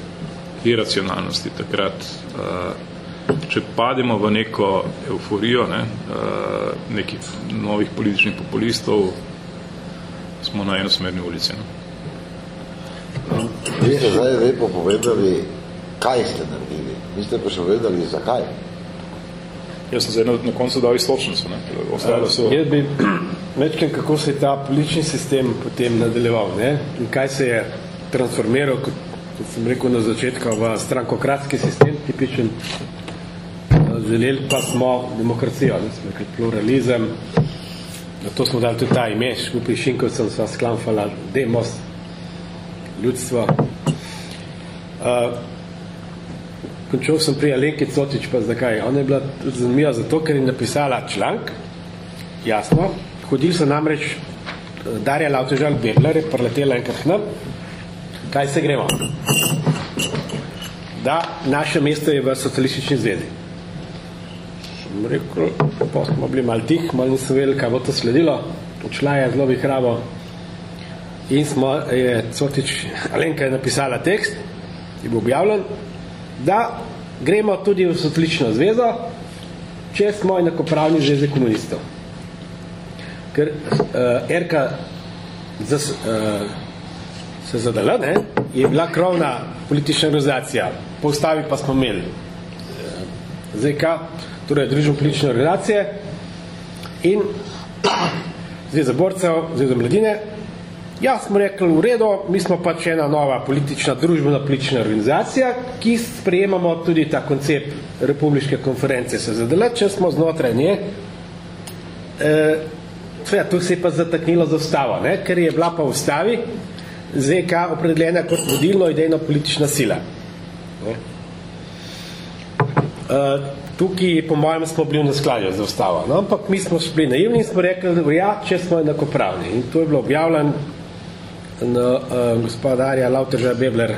iracionalnosti, takrat, uh, če pademo v neko euforijo ne, uh, nekih novih političnih populistov, smo na enosmerni ulici. Ne? Vi ste zdaj lepo povedali, kaj ste naredili. Vi ste pa še povedali, zakaj. Jaz sem zdaj na, na koncu dal istočnico. Ne? Ostalo so... Jaz bi večkrat, kako se je ta politični sistem potem nadaljeval ne? in kaj se je transformiral, kot, kot sem rekel na začetku, v strankokratski sistem, tipičen. Želeli pa smo demokracijo, ne? smo rekli pluralizem, na to smo dali tudi ta ime, skupaj Šinkovcem sva sklamfala demos, ljudstvo. Uh, končal sem pri Alenki Cotič, pa zakaj? Ona je bila zanimiva zato, ker je napisala članek, jasno, hodili so namreč Darja Lautežal Bebler je preletela enkrat nam, kaj se gremo? Da, naše mesto je v socialistični zvezi. Sem rekel, pa smo bili malo tih, malo nisem vedel, kaj bo to sledilo, odšla je zelo vihravo, in smo, je Cotič, Alenka je napisala tekst, je bil objavljen, da gremo tudi v sotlično zvezo, če smo enakopravni zveze komunistov. Ker uh, RK z, uh, se zadala, ne, je bila krovna politična organizacija, po ustavi pa smo imeli uh, ZK, torej družbo politične organizacije in Zveza borcev, Zveza mladine, Ja, smo rekli, v redu, mi smo pač ena nova politična, družbena politična organizacija, ki sprejemamo tudi ta koncept republiške konference SZDL, če smo znotraj nje. E, tvoja, tu se je pa zataknilo za ustavo, ne? ker je bila pa v ustavi ZK opredeljena kot vodilno idejno politična sila. Ne? E, tukaj, po mojem, smo bili v neskladju za ustavo. No? Ampak mi smo bili naivni in smo rekli, da ja, če smo enakopravni. In to je bilo objavljeno no, uh, gospod Darja Lauteža Bebler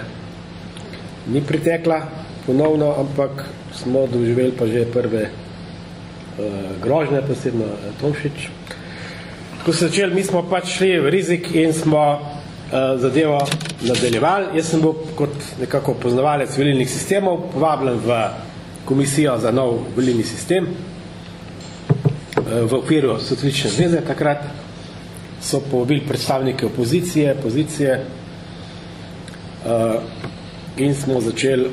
ni pritekla ponovno, ampak smo doživeli pa že prve uh, grožne, posebno uh, Tomšič. Ko so začeli, mi smo pač šli v rizik in smo uh, zadevo nadaljevali. Jaz sem bil kot nekako poznavalec volilnih sistemov povabljen v komisijo za nov volilni sistem uh, v okviru socialične zveze takrat so povabili predstavnike opozicije, pozicije uh, in smo začeli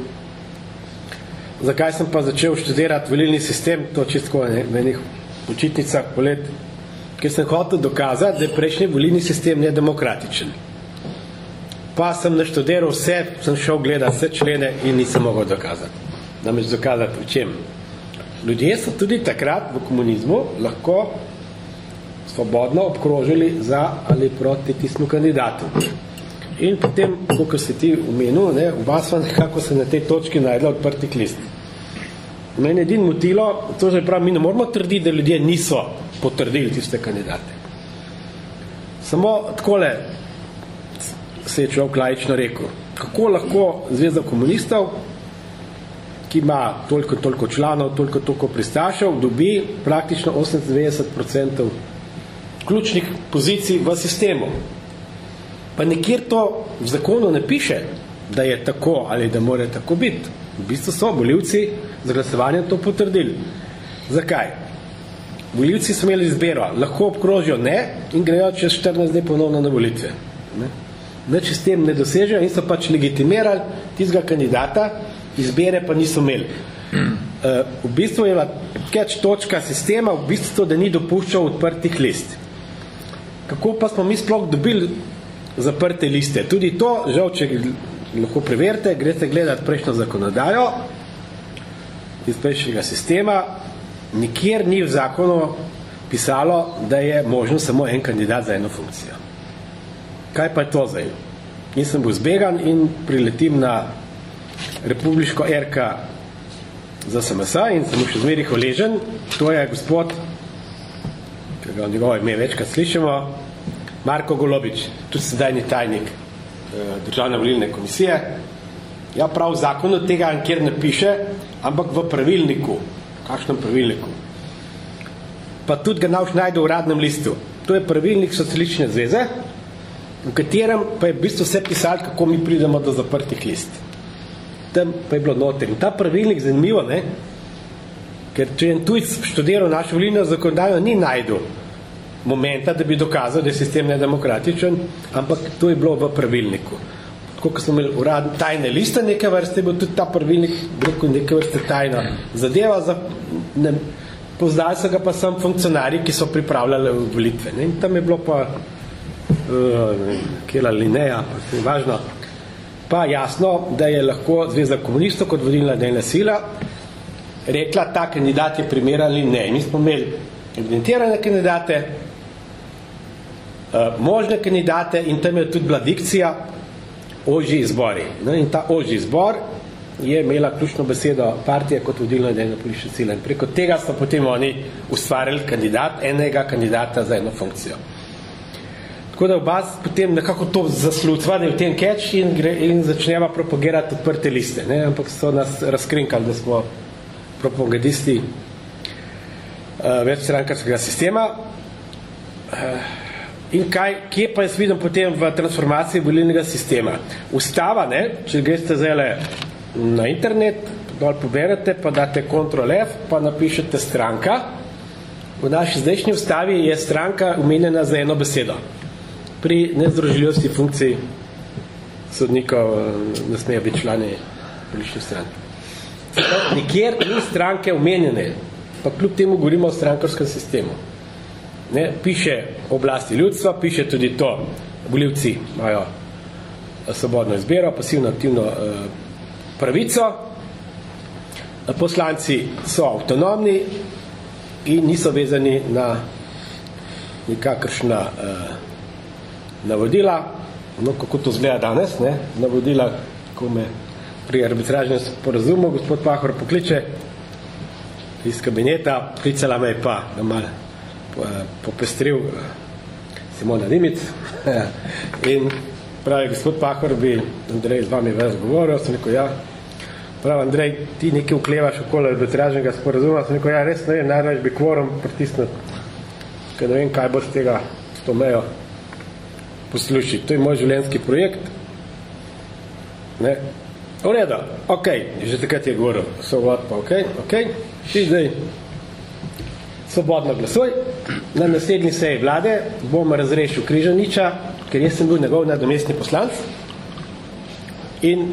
zakaj sem pa začel študirati volilni sistem, to čisto v enih počitnicah po let, ker sem hotel dokazati, da je prejšnji volilni sistem nedemokratičen. Pa sem naštudiral vse, sem šel gledati vse člene in nisem mogel dokazati. Namreč dokazati v čem. Ljudje so tudi takrat v komunizmu lahko svobodno obkrožili za ali proti tistmu kandidatu. In potem, kako si ti umenil, ne, v vas nekako se na tej točki najdla odprti list. Mene edin motilo, to že prav, mi ne moramo trditi, da ljudje niso potrdili tiste kandidate. Samo takole se je človek lajično rekel, kako lahko Zvezda komunistov, ki ima toliko toliko članov, toliko toliko pristašev, dobi praktično 98% ključnih pozicij v sistemu. Pa nikjer to v zakonu ne piše, da je tako ali da mora tako biti. V bistvu so voljivci z glasovanjem to potrdili. Zakaj? Voljivci so imeli izbero, lahko obkrožijo ne in grejo čez 14 dni ponovno na volitve. Nič s tem ne dosežejo in so pač legitimirali tistega kandidata, izbere pa niso imeli. Uh, v bistvu je catch točka sistema v bistvu to, da ni dopuščal odprtih list kako pa smo mi sploh dobili zaprte liste. Tudi to, žal, če lahko preverite, greste gledati prejšnjo zakonodajo iz prejšnjega sistema, nikjer ni v zakonu pisalo, da je možno samo en kandidat za eno funkcijo. Kaj pa je to zdaj? Nisem bil zbegan in priletim na republiško RK za SMSA in sem še zmeri hvaležen. To je gospod ga njegovo ime večkrat slišimo, Marko Golobič, tudi sedajni tajnik eh, državne volilne komisije. Ja, prav v zakonu tega nikjer ne piše, ampak v pravilniku. Kakšnem pravilniku? pa tudi ga nauč najde v uradnem listu. To je pravilnik socialistične zveze, v katerem pa je v bistvu vse pisali, kako mi pridemo do zaprtih list. Tam pa je bilo noter. In ta pravilnik, zanimivo, ne? ker če en tujc študiral našo volilno zakonodajo, ni najdel momenta, da bi dokazal, da je sistem nedemokratičen, ampak to je bilo v pravilniku. Tako, ko smo imeli urad tajne liste neke vrste, je bil tudi ta pravilnik neke vrste tajna zadeva. Za, ne, poznali so ga pa sem funkcionarji, ki so pripravljali volitve. Ne? In tam je bilo pa uh, kjela lineja, je važno, pa jasno, da je lahko Zveza komunistov kot vodilna delna sila rekla, ta kandidat je primer ali ne. Mi smo imeli evidentirane kandidate, možne kandidate in tam je tudi bila dikcija ožji izbori. No, in ta ožji izbor je imela ključno besedo partije kot vodilna delna politična sila. In preko tega so potem oni ustvarili kandidat, enega kandidata za eno funkcijo. Tako da oba potem nekako to zaslucva, da je v tem catch in, gre, in začneva propagirati odprte liste. Ne? Ampak so nas razkrinkali, da smo propagadisti uh, večstrankarskega sistema. Uh, In kaj, kje pa jaz vidim potem v transformaciji volilnega sistema? Ustava, ne, če greste zdaj na internet, dol poberete, pa date Ctrl F, pa napišete stranka. V naši zdajšnji ustavi je stranka umenjena za eno besedo. Pri nezdružljivosti funkcij sodnikov eh, ne smejo biti člani politične stranke. Nikjer ni stranke umenjene, pa kljub temu govorimo o strankarskem sistemu. Ne, piše oblasti ljudstva, piše tudi to, voljivci imajo svobodno izbiro, pasivno aktivno eh, pravico, poslanci so avtonomni in niso vezani na nikakršna eh, navodila, no, kako to zgleda danes, ne, navodila, ko me pri arbitražnem porazumu gospod Pahor pokliče iz kabineta, klicala me pa, da malo popestril eh, Simona Dimic in pravi, gospod Pahor bi Andrej z vami več govoril, sem rekel, ja, pravi, Andrej, ti nekaj uklevaš okoli arbitražnega sporazuma, sem rekel, ja, res ne, najraž bi kvorum pritisnil, ker ne vem, kaj bo z tega s to mejo poslušiti. To je moj življenjski projekt. Ne? V redu, ok, že takrat je govoril, so vod pa ok, ok, ti zdaj svobodno glasuj. Na naslednji seji vlade bom razrešil Križaniča, ker jaz sem bil njegov nadomestni poslanc in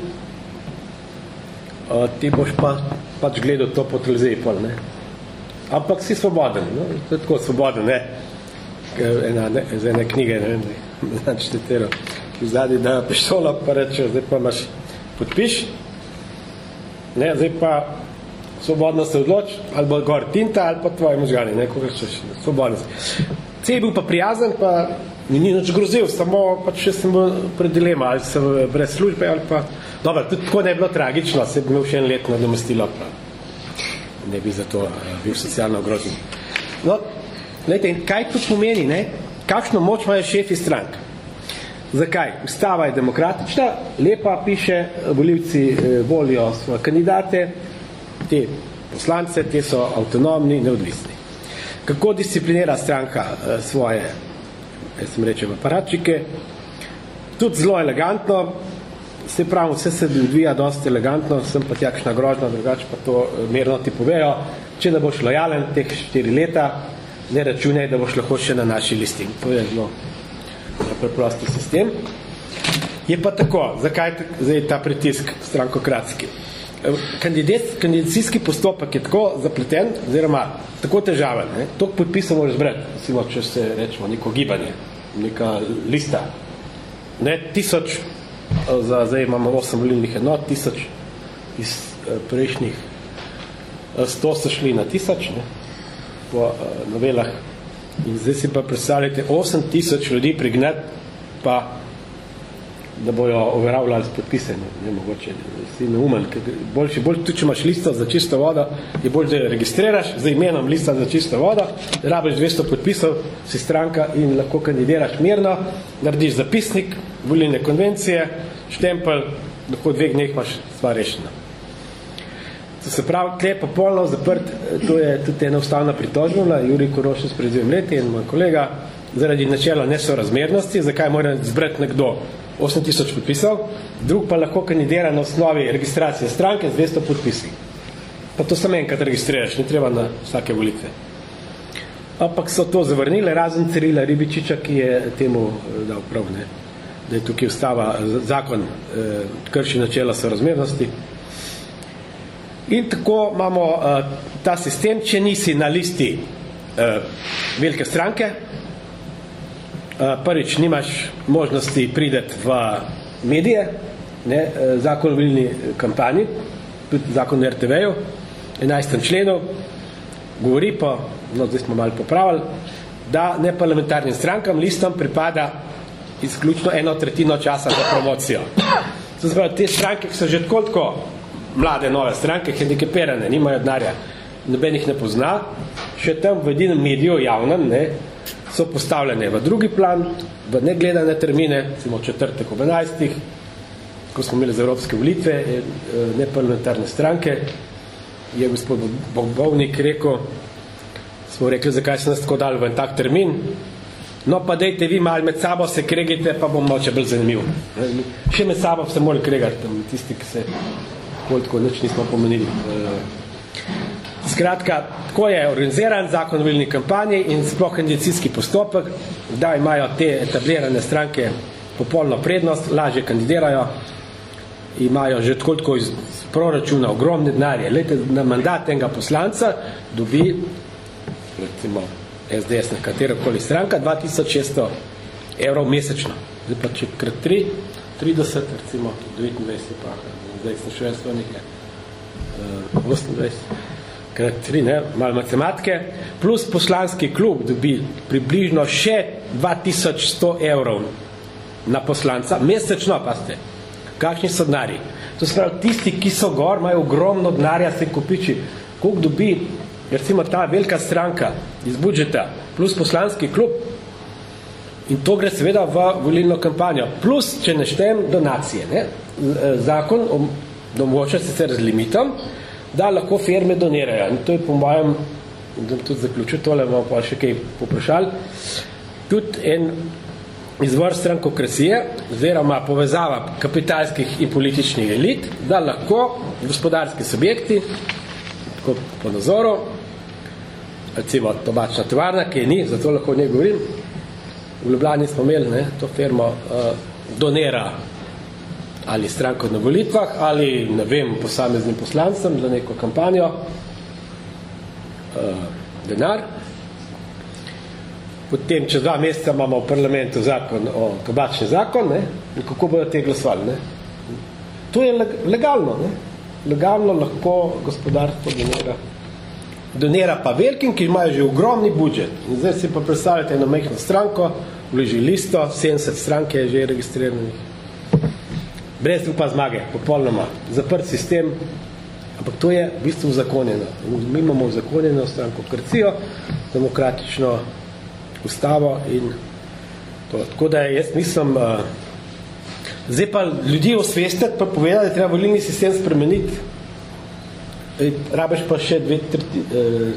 o, ti boš pa pač gledal to po televiziji pol, ne. Ampak si svoboden, no? to je tako svoboden, ne. Ena, ne, za ene knjige, ne, znači tetero, ki zadnji dajo pištola, pa reče, zdaj pa imaš podpiš, ne, zdaj pa svobodno se odloči, ali bo gor tinta, ali pa tvoji možgani, ne, koga češ, svobodno se. C je bil pa prijazen, pa ni ni nič grozil, samo pač še sem pred dilema, ali sem brez službe, ali pa, dobro, tudi tako ne je bilo tragično, se bi imel še en let na domestilo, pa ne bi zato uh, bil socialno ogrožen. No, gledajte, in kaj to pomeni, ne? Kakšno moč imajo šefi strank? Zakaj? Ustava je demokratična, lepa piše, volivci eh, volijo svoje kandidate, te poslance, te so avtonomni, neodvisni. Kako disciplinira stranka eh, svoje, jaz sem rečem, aparatčike? Tudi zelo elegantno, se pravi, vse se odvija dosti elegantno, sem pa tjakšna grožna, drugače pa to eh, merno ti povejo, če da boš lojalen teh štiri leta, ne računaj, da boš lahko še na naši listi. To je zelo preprosti sistem. Je pa tako, zakaj zdaj ta pritisk strankokratski? Kandidacijski postopek je tako zapleten, oziroma tako težaven, ne? toliko podpisov moraš zbrati, recimo, če se rečemo neko gibanje, neka lista, ne, tisoč, za, zdaj imamo osem volilnih enot, tisoč iz eh, prejšnjih eh, sto so šli na tisoč, ne, po eh, novelah, in zdaj si pa predstavljate osem tisoč ljudi prignati, pa da bojo overavljali s podpisem, ne mogoče, si neumen, boljši, bolj, tudi če imaš listo za čisto vodo, je bolj, da registriraš za imenom lista za čisto vodo, rabiš 200 podpisov, si stranka in lahko kandidiraš mirno, narediš zapisnik, volilne konvencije, štempel, lahko dveh dneh imaš stvar rešena. To se pravi, tle je popolno zaprt, to je tudi ena ustavna pritožba, Juri Korošec pred dviem leti in moj kolega, zaradi načela nesorazmernosti, zakaj mora zbrati nekdo 8000 podpisov, drug pa lahko kandidira na osnovi registracije stranke z 200 podpisi. Pa to samo enkrat registriraš, ni treba na vsake volitve. Ampak so to zavrnili, razen Cirila Ribičiča, ki je temu eh, dal prav, ne? da je tukaj ustava zakon eh, krši načela sorazmernosti. In tako imamo uh, ta sistem, če nisi na listi uh, velike stranke, prvič nimaš možnosti prideti v medije, ne, uh, zakon o vilni kampanji, tudi zakon o RTV-ju, 11. členu, govori pa, no zdaj smo malo popravili, da neparlamentarnim strankam listom pripada izključno eno tretjino časa za promocijo. To zbog, te stranke, ki so že tako tako mlade nove stranke, hendikepirane, nimajo denarja, noben jih ne pozna, še tam v edinem mediju javnem ne, so postavljene v drugi plan, v negledane termine, recimo četrtek ob 11. ko smo imeli za evropske volitve, eh, neparlamentarne stranke, je gospod Bobovnik rekel, smo rekli, zakaj se nas tako dali v en tak termin, no pa dejte vi malo med sabo se kregite, pa bom malo če bolj zanimiv. Še med sabo se morali kregati, tisti, ki se koliko nič nismo pomenili. Eh, skratka, tako je organiziran zakon o volilni kampanji in sploh indicijski postopek, da imajo te etablirane stranke popolno prednost, lažje kandidirajo, imajo že tako iz proračuna ogromne denarje. Lete, na mandat enega poslanca dobi recimo SDS na katerokoli stranka 2600 evrov mesečno. Zdaj pa če krat 3, 30, recimo 29 pa zdaj sem še nekaj, uh, 28, krat 3, ne, malo matematike, plus poslanski klub dobi približno še 2100 evrov na poslanca, mesečno pa ste, kakšni so denari. To se pravi, tisti, ki so gor, imajo ogromno denarja, se kupiči, koliko dobi, recimo ta velika stranka iz budžeta, plus poslanski klub, in to gre seveda v volilno kampanjo, plus, če neštejem, donacije, ne, Eh, zakon omogoča sicer z limitom, da lahko firme donirajo. In to je po mojem, da tudi zaključil tole, bomo pa še kaj poprašali, tudi en izvor strankokracije, oziroma povezava kapitalskih in političnih elit, da lahko gospodarski subjekti, tako po nazoru, recimo tobačna tovarna, ki je ni, zato lahko o njej govorim, v Ljubljani smo imeli ne, to firmo, uh, donira ali stranko na volitvah, ali ne vem, posameznim poslancem za neko kampanjo, uh, denar. Potem, čez dva meseca imamo v parlamentu zakon o tobačni zakon, ne? in kako bodo te glasovali. Ne? To je legalno. Ne? Legalno lahko gospodarstvo donira. Donira pa velikim, ki imajo že ogromni budžet. In zdaj si pa predstavljate eno mehno stranko, vloži listo, 70 stranke je že registriranih brez upa zmage, popolnoma, zaprt sistem, ampak to je v bistvu zakonjeno. Mi imamo zakonjeno stranko krcijo, demokratično ustavo in to. Tako da jaz mislim, uh, zdaj pa ljudi osvestiti, pa povedati, da treba volilni sistem spremeniti. Rabeš pa še dve treti, uh,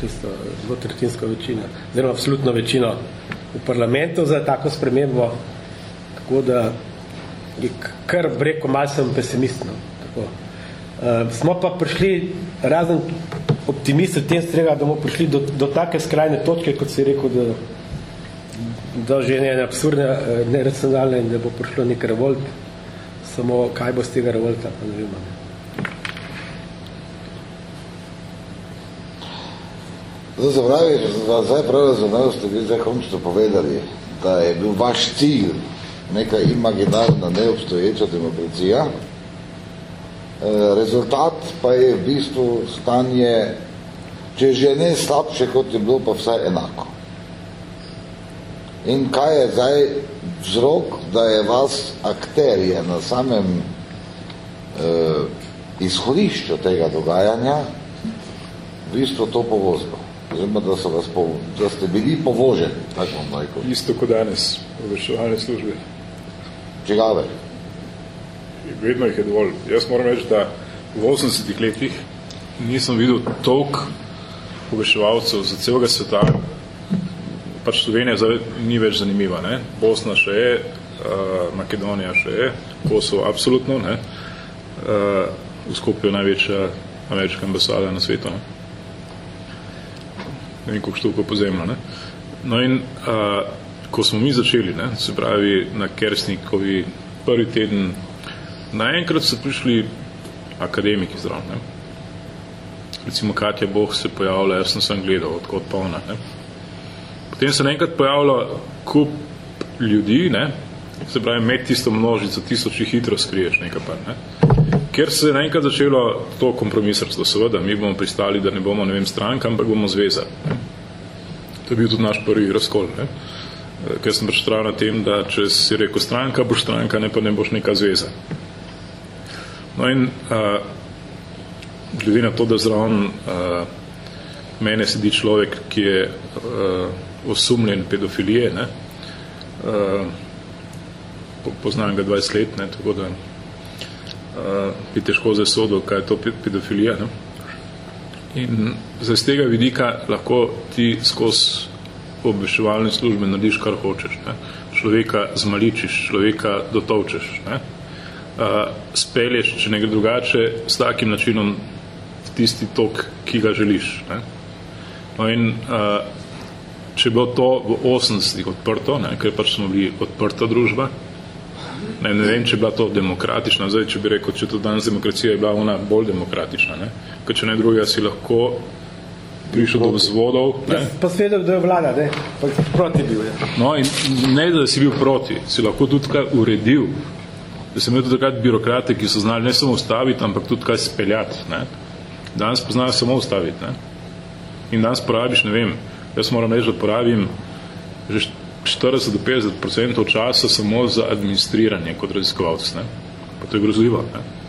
tisto, dvotretinsko večino, oziroma absolutno večino v parlamentu za tako spremembo, tako da je kar rekel, malo sem pesimistno. Tako. Uh, smo pa prišli, razen optimist v tem strega, da bomo prišli do, do take skrajne točke, kot si rekel, da, da že ne absurdne, eh, neracionalne in da bo prišlo nek revolt, samo kaj bo z tega revolta, pa ne vem. Zdaj se pravi, zdaj prav razumel ste vi zdaj končno povedali, da je bil vaš cilj neka imaginarna, neobstoječa demokracija. E, rezultat pa je v bistvu stanje, če že ne slabše, kot je bilo, pa vsaj enako. In kaj je zdaj vzrok, da je vas akterje na samem eh, izhodišču tega dogajanja v bistvu to povozilo? Oziroma, da, so vas po, da ste bili povoženi, tako bom rekel. Isto kot danes, v vrševalne službe čigave? Vedno jih je dovolj. Jaz moram reči, da v 80 letih nisem videl toliko obveščevalcev za celega sveta, pač Slovenija zdaj ni več zanimiva, ne? Bosna še je, uh, Makedonija še je, Kosovo absolutno, ne? Uh, v Skopju največja ameriška ambasada na svetu, ne? Ne vem, koliko štuko pozemlja, ne? No in uh, ko smo mi začeli, ne, se pravi na Kersnikovi prvi teden, naenkrat so prišli akademiki zraven, ne? recimo Katja Boh se pojavila, jaz sem gledal, odkot pa ona. Ne. Potem se enkrat pojavila kup ljudi, ne, se pravi, med tisto množico tisoči hitro skriješ nekaj pa, ne. Ker se je enkrat začelo to kompromisarstvo, seveda, mi bomo pristali, da ne bomo, ne vem, stranka, ampak bomo zveza. Ne. To je bil tudi naš prvi razkol, ne. Ker sem prečetral na tem, da če si rekel stranka, boš stranka, ne pa ne boš neka zveza. No in uh, glede na to, da zraven uh, mene sedi človek, ki je uh, osumljen pedofilije, ne, uh, poznam ga 20 let, ne, tako da uh, bi težko zasodil, kaj je to pedofilija. Ne. In zdaj z tega vidika lahko ti skozi obveščevalne službe narediš, kar hočeš. Ne. Človeka zmaličiš, človeka dotovčeš. Ne. Uh, spelješ, če ne gre drugače, s takim načinom tisti tok, ki ga želiš. Ne? No in uh, če bo to v 80-ih odprto, ne, ker pač smo bili odprta družba, ne, ne vem, če bila to demokratična, zdaj, če bi rekel, če to danes demokracija je bila ona bolj demokratična, ne, ker če ne drugega si lahko prišel do vzvodov. Ne. Ja, pa svedel, da je vlada, ne, pa proti bil. Ne. No in ne, da si bil proti, si lahko tudi kaj uredil, da sem imel tudi takrat birokrate, ki so znali ne samo ustaviti, ampak tudi kaj speljati. Ne. Danes poznajo samo ustaviti. Ne? In danes porabiš, ne vem, jaz moram reči, da porabim že 40 do 50 časa samo za administriranje kot raziskovalc. Ne? Pa to je grozljivo. Ne?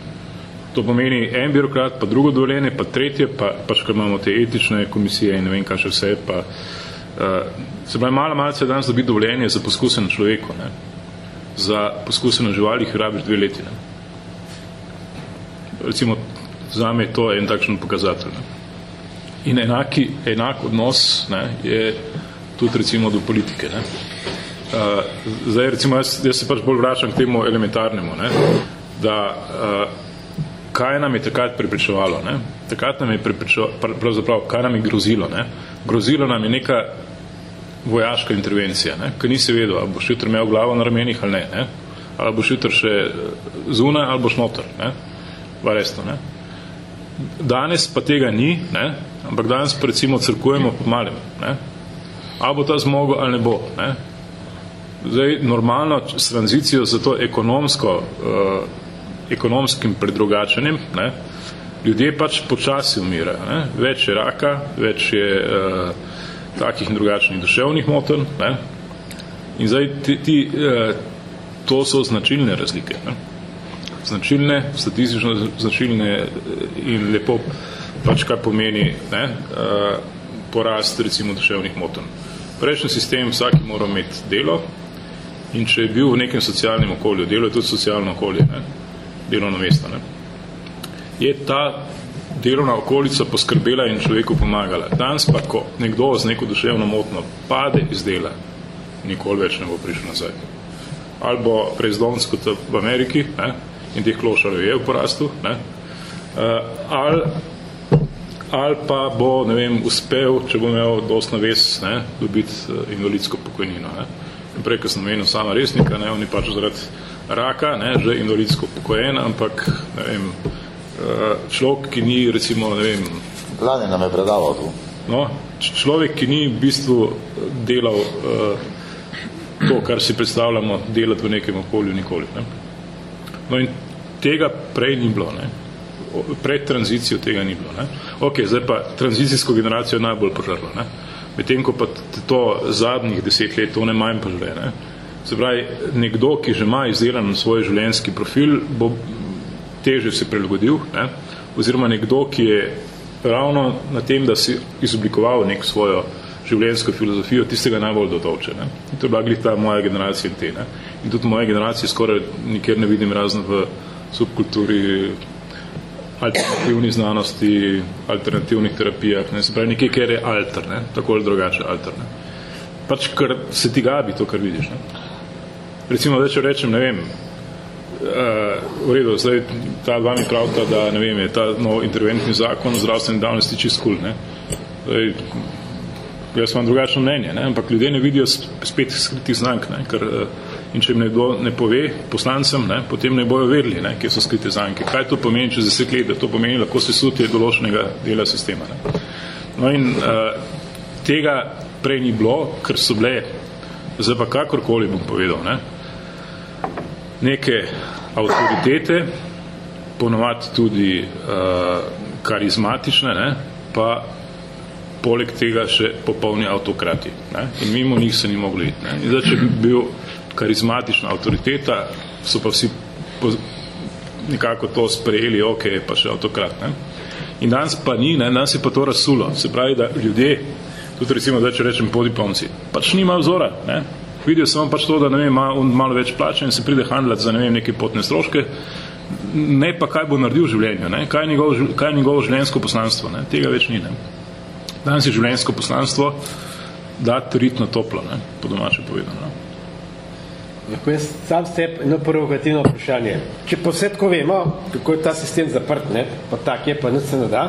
To pomeni en birokrat, pa drugo dovoljenje, pa tretje, pa pač, ker imamo te etične komisije in ne vem, kaj še vse, pa uh, se pravi, malo malce danes dobi dovoljenje za poskuse na človeku. Ne? Za poskuse na živalih rabiš dve leti. Ne? Recimo, zame je to en takšen pokazatelj. Ne. In enaki, enak odnos ne, je tudi recimo do politike. Ne. Uh, zdaj recimo jaz, jaz se pač bolj vračam k temu elementarnemu, ne, da uh, kaj nam je takrat prepričevalo, ne. takrat nam je prepričevalo, pravzaprav, kaj nam je grozilo. Ne. Grozilo nam je neka vojaška intervencija, ne, ker nisi vedel, ali boš jutro imel glavo na ramenih ali ne, ne, ali boš jutro še zunaj ali boš noter, ne, varesto, ne. Danes pa tega ni, ne? ampak danes pa recimo crkujemo po malem. Ne? Ali bo ta zmogel ali ne bo. Ne? Zdaj, normalno s tranzicijo za to ekonomsko, uh, ekonomskim predrugačenjem, ne? ljudje pač počasi umirajo. Ne? Več je raka, več je uh, takih in drugačnih duševnih moten. Ne? In zdaj, ti, ti, uh, to so značilne razlike. Ne? značilne, statistično značilne eh, in lepo pač kaj pomeni ne, uh, porast recimo duševnih moten. Prejšnji sistem vsaki mora imeti delo in če je bil v nekem socialnem okolju, delo je tudi socialno okolje, ne, delovno mesto, ne, je ta delovna okolica poskrbela in človeku pomagala. Danes pa, ko nekdo z neko duševno motno pade iz dela, nikoli več ne bo prišel nazaj. Ali bo prezdonsko v Ameriki, ne, in teh klošarjev je v porastu, ne? Uh, ali, ali pa bo, ne vem, uspel, če bo imel dost naves, ne, dobiti uh, invalidsko pokojnino. Ne? In prej, ko sem menil sama resnika, ne, oni pač zaradi raka, ne, že invalidsko pokojen, ampak, ne vem, uh, človek, ki ni, recimo, ne vem... Lani nam je predaval tu. No, človek, ki ni v bistvu delal uh, to, kar si predstavljamo, delati v nekem okolju nikoli. Ne? No in tega prej ni bilo, ne. Pred tranzicijo tega ni bilo, ne. Ok, zdaj pa tranzicijsko generacijo najbolj požrlo, ne. Medtem, ko pa to zadnjih deset let to ne manj požre, ne. Se pravi, nekdo, ki že ima izdelan svoj življenjski profil, bo teže se prilagodil, ne. Oziroma nekdo, ki je ravno na tem, da si izoblikoval nek svojo življenjsko filozofijo, tistega najbolj dotovče. Ne. In to je bila ta moja generacija in te. Ne. In tudi moje generacije skoraj nikjer ne vidim razno v subkulturi alternativni znanosti, alternativnih terapijah, ne, se pravi nekaj, kjer je alter, ne, tako ali drugače alter. Ne. Pač, ker se ti gabi to, kar vidiš. Ne. Recimo, da če rečem, ne vem, uh, v redu, zdaj ta dva mi pravta, da ne vem, je ta nov interventni zakon o zdravstveni davnosti čist kul, ne. Zdaj, jaz imam drugačno mnenje, ne, ampak ljudje ne vidijo spet skritih znank, ne, ker uh, in če jim nekdo ne pove poslancem, ne, potem ne bojo vedeli, ne, kje so skrite zanke. Kaj to pomeni, če deset let, da to pomeni lahko sesutje določenega dela sistema. Ne. No in uh, tega prej ni bilo, ker so bile, zdaj pa kakorkoli bom povedal, ne, neke avtoritete, ponovati tudi uh, karizmatične, ne, pa poleg tega še popolni autokrati. Ne? In mimo njih se ni mogli iti. Ne? In zdaj, če bi bil karizmatična avtoriteta, so pa vsi nekako to sprejeli, ok, pa še avtokrat. Ne? In danes pa ni, ne? danes je pa to razsulo. Se pravi, da ljudje, tudi recimo, da če rečem podipomci, pač nima vzora. Ne? Vidijo samo pač to, da ne vem, ima malo več plača in se pride handlati za ne vem, neke potne stroške, ne pa kaj bo naredil v življenju, ne? Kaj, je njegov, kaj je njegovo življenjsko poslanstvo. Ne? Tega več ni. Ne? Danes je življenjsko poslanstvo dati ritno toplo, ne? po domače povedano. Ne? Lahko jaz sam sebi eno provokativno vprašanje. Če pa vse tako vemo, kako je ta sistem zaprt, ne, pa tak je, pa nič se ne da,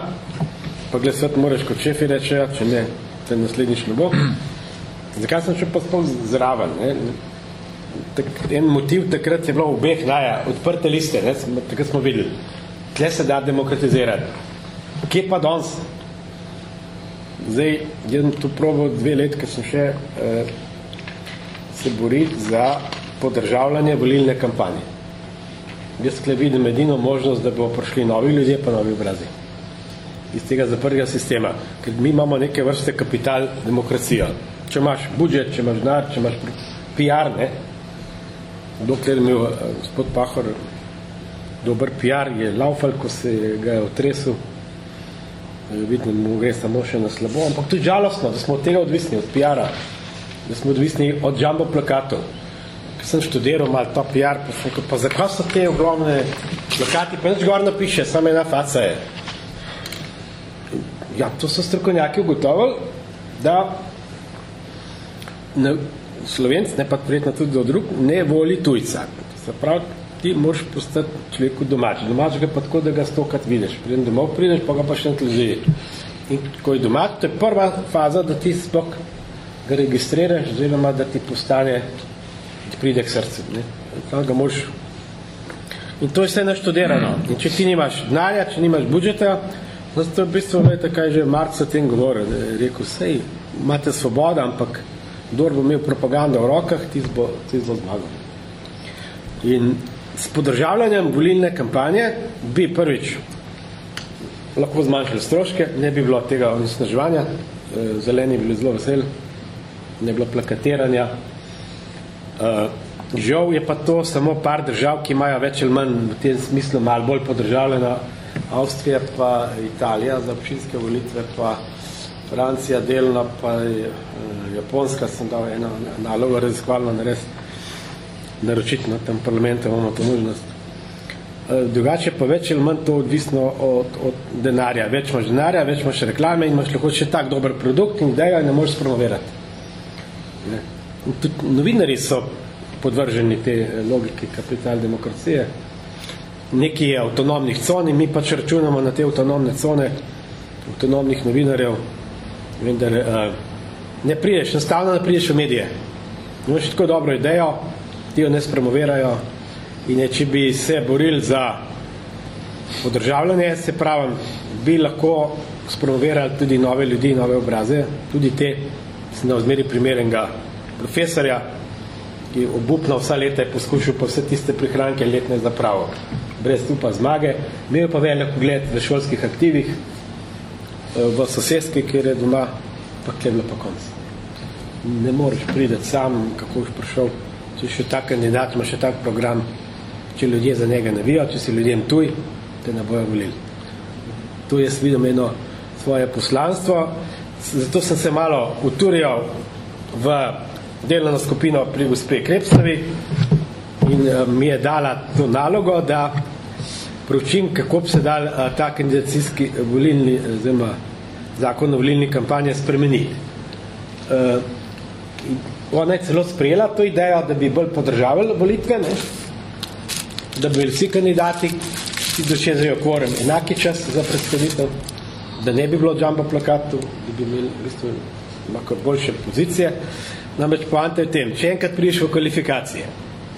pa glasovati moraš kot šefi reče, če ne, te naslednjič ne bo. Zakaj sem še pa spol zraven? Ne? Tak, en motiv takrat je bilo obeh naja, odprte liste, ne, takrat smo videli. Tle se da demokratizirati. Kje pa danes? Zdaj, jaz sem tu probal dve let, ker sem še eh, se boriti za podržavljanje volilne kampanje. Jaz tukaj vidim edino možnost, da bo prišli novi ljudje pa novi obrazi iz tega zaprtega sistema, ker mi imamo neke vrste kapital demokracijo. Če imaš budžet, če imaš denar, če imaš PR, ne, dokler je imel eh, gospod Pahor dober PR, je laufal, ko se ga je otresel, eh, vidno mu gre samo še na slabo, ampak tudi žalostno, da smo od tega odvisni, od PR-a, da smo odvisni od jumbo plakatov. Sem študiral malo top PR, pa sem pa zakaj so te ogromne plakati, pa nič gor napiše, samo ena faca je. Ja, to so strokovnjaki ugotovili, da ne, Slovenc, ne pa prijetno tudi do drug, ne voli tujca. Se pravi, ti moraš postati človeku domač. Domač ga pa tako, da ga stokrat vidiš. Preden domov prideš, pa ga pa še ne In ko je domač, to je prva faza, da ti spok ga registriraš, oziroma da ti postane ti pride k srcu. Ne? Ga moš... In to je vse naštudirano. In če ti nimaš denarja, če nimaš budžeta, zato v bistvu, vete, kaj že Mark o tem govori, da je rekel, sej, imate svoboda, ampak kdor bo imel propagando v rokah, ti bo, ti bo zmagal. In s podržavljanjem volilne kampanje bi prvič lahko zmanjšali stroške, ne bi bilo tega onesnaževanja, eh, zeleni bi bili zelo veseli, ne bi bilo plakatiranja, Uh, žal je pa to samo par držav, ki imajo več ali manj v tem smislu malo bolj podržavljena. Avstrija pa Italija za občinske volitve, pa Francija delno, pa uh, Japonska sem dal eno nalogo raziskovalno nares naročiti na tem parlamentu, imamo to možnost. Uh, drugače pa več ali manj to odvisno od, od denarja. Več imaš denarja, več imaš reklame in imaš lahko še tak dober produkt in idejo in ne možeš promovirati. Ne tudi novinari so podvrženi te logike kapital demokracije. Neki je avtonomnih con in mi pač računamo na te avtonomne cone avtonomnih novinarjev, vendar uh, ne priješ, nastavno ne priješ v medije. Imaš tako dobro idejo, ti jo ne spromovirajo in je, če bi se borili za podržavljanje, se pravim, bi lahko spromovirali tudi nove ljudi, nove obraze, tudi te, sem na vzmeri primerenga profesorja, ki obupno vsa leta je poskušal pa vse tiste prihranke letne zapravo. Brez upa zmage. Imel pa velik pogled v šolskih aktivih, v sosedski, kjer je doma, pa kje je pa konc. Ne moreš prideti sam, kako boš prišel, če še tak kandidat ima še tak program, če ljudje za njega ne vijo, če si ljudem tuj, te ne bojo volili. Tu jaz vidim eno svoje poslanstvo, zato sem se malo uturjal v delovno skupino pri gospe Krepsnovi in uh, mi je dala to nalogo, da pročim, kako bi se dal a, ta kandidacijski volilni, oziroma zakon o volilni kampanje spremeniti. E, ona je celo sprejela to idejo, da bi bolj podržavali volitve, ne? da bi vsi kandidati, ki dočezajo kvorem, enaki čas za predstavitev, da ne bi bilo džamba plakatov, da bi imeli v bistvu malo boljše pozicije. Namreč poanta je v tem, če enkrat priješ v kvalifikacije,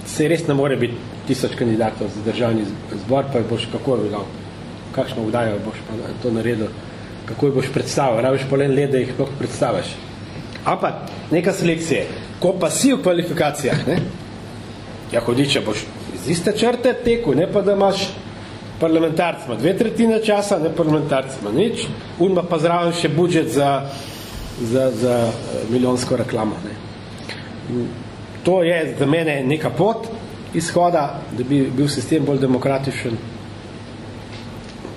se res ne more biti tisoč kandidatov za državni zbor, pa boš kako videl, kakšno vdajo boš pa to naredil, kako jih boš predstavil, rabiš pa let, da jih lahko predstaviš. Ampak neka selekcija, ko pa si v kvalifikacijah, ne, ja hodiče boš iz iste črte teku, ne pa da imaš parlamentarcima dve tretjine časa, ne parlamentarcima nič, unma pa zraven še budžet za, za, za milijonsko reklamo. Ne. In to je za mene neka pot izhoda, da bi bil sistem bolj demokratičen.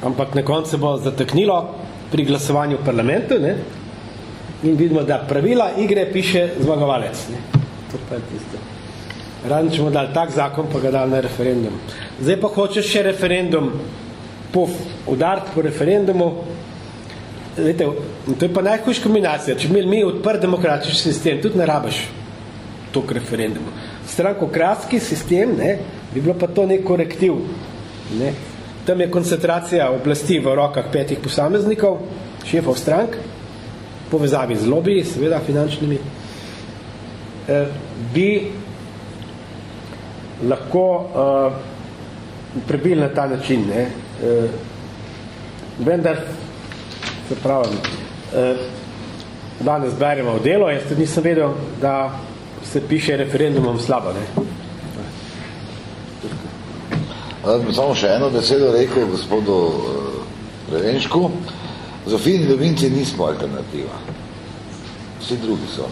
Ampak na koncu bo zateknilo pri glasovanju v parlamentu ne? in vidimo, da pravila igre piše zmagovalec. Ne? To pa je tisto. Radno, če bomo dali tak zakon, pa ga dali na referendum. Zdaj pa hočeš še referendum puf, udariti po referendumu. Lete, to je pa najhujša kombinacija. Če imeli mi odprt demokratični sistem, tudi ne rabiš tok referendumu. Strankokratski sistem, ne, bi bilo pa to nek korektiv. Ne. Tam je koncentracija oblasti v rokah petih posameznikov, šefov strank, povezavi z lobiji, seveda finančnimi, eh, bi lahko eh, prebili na ta način. Ne. Eh, vendar, se pravim, eh, danes beremo v delo, jaz tudi nisem vedel, da se piše referendumom slabo. Ne? Jaz bi samo še eno besedo rekel gospodu Prevenšku. Zofini Dovinci nismo alternativa. Vsi drugi so.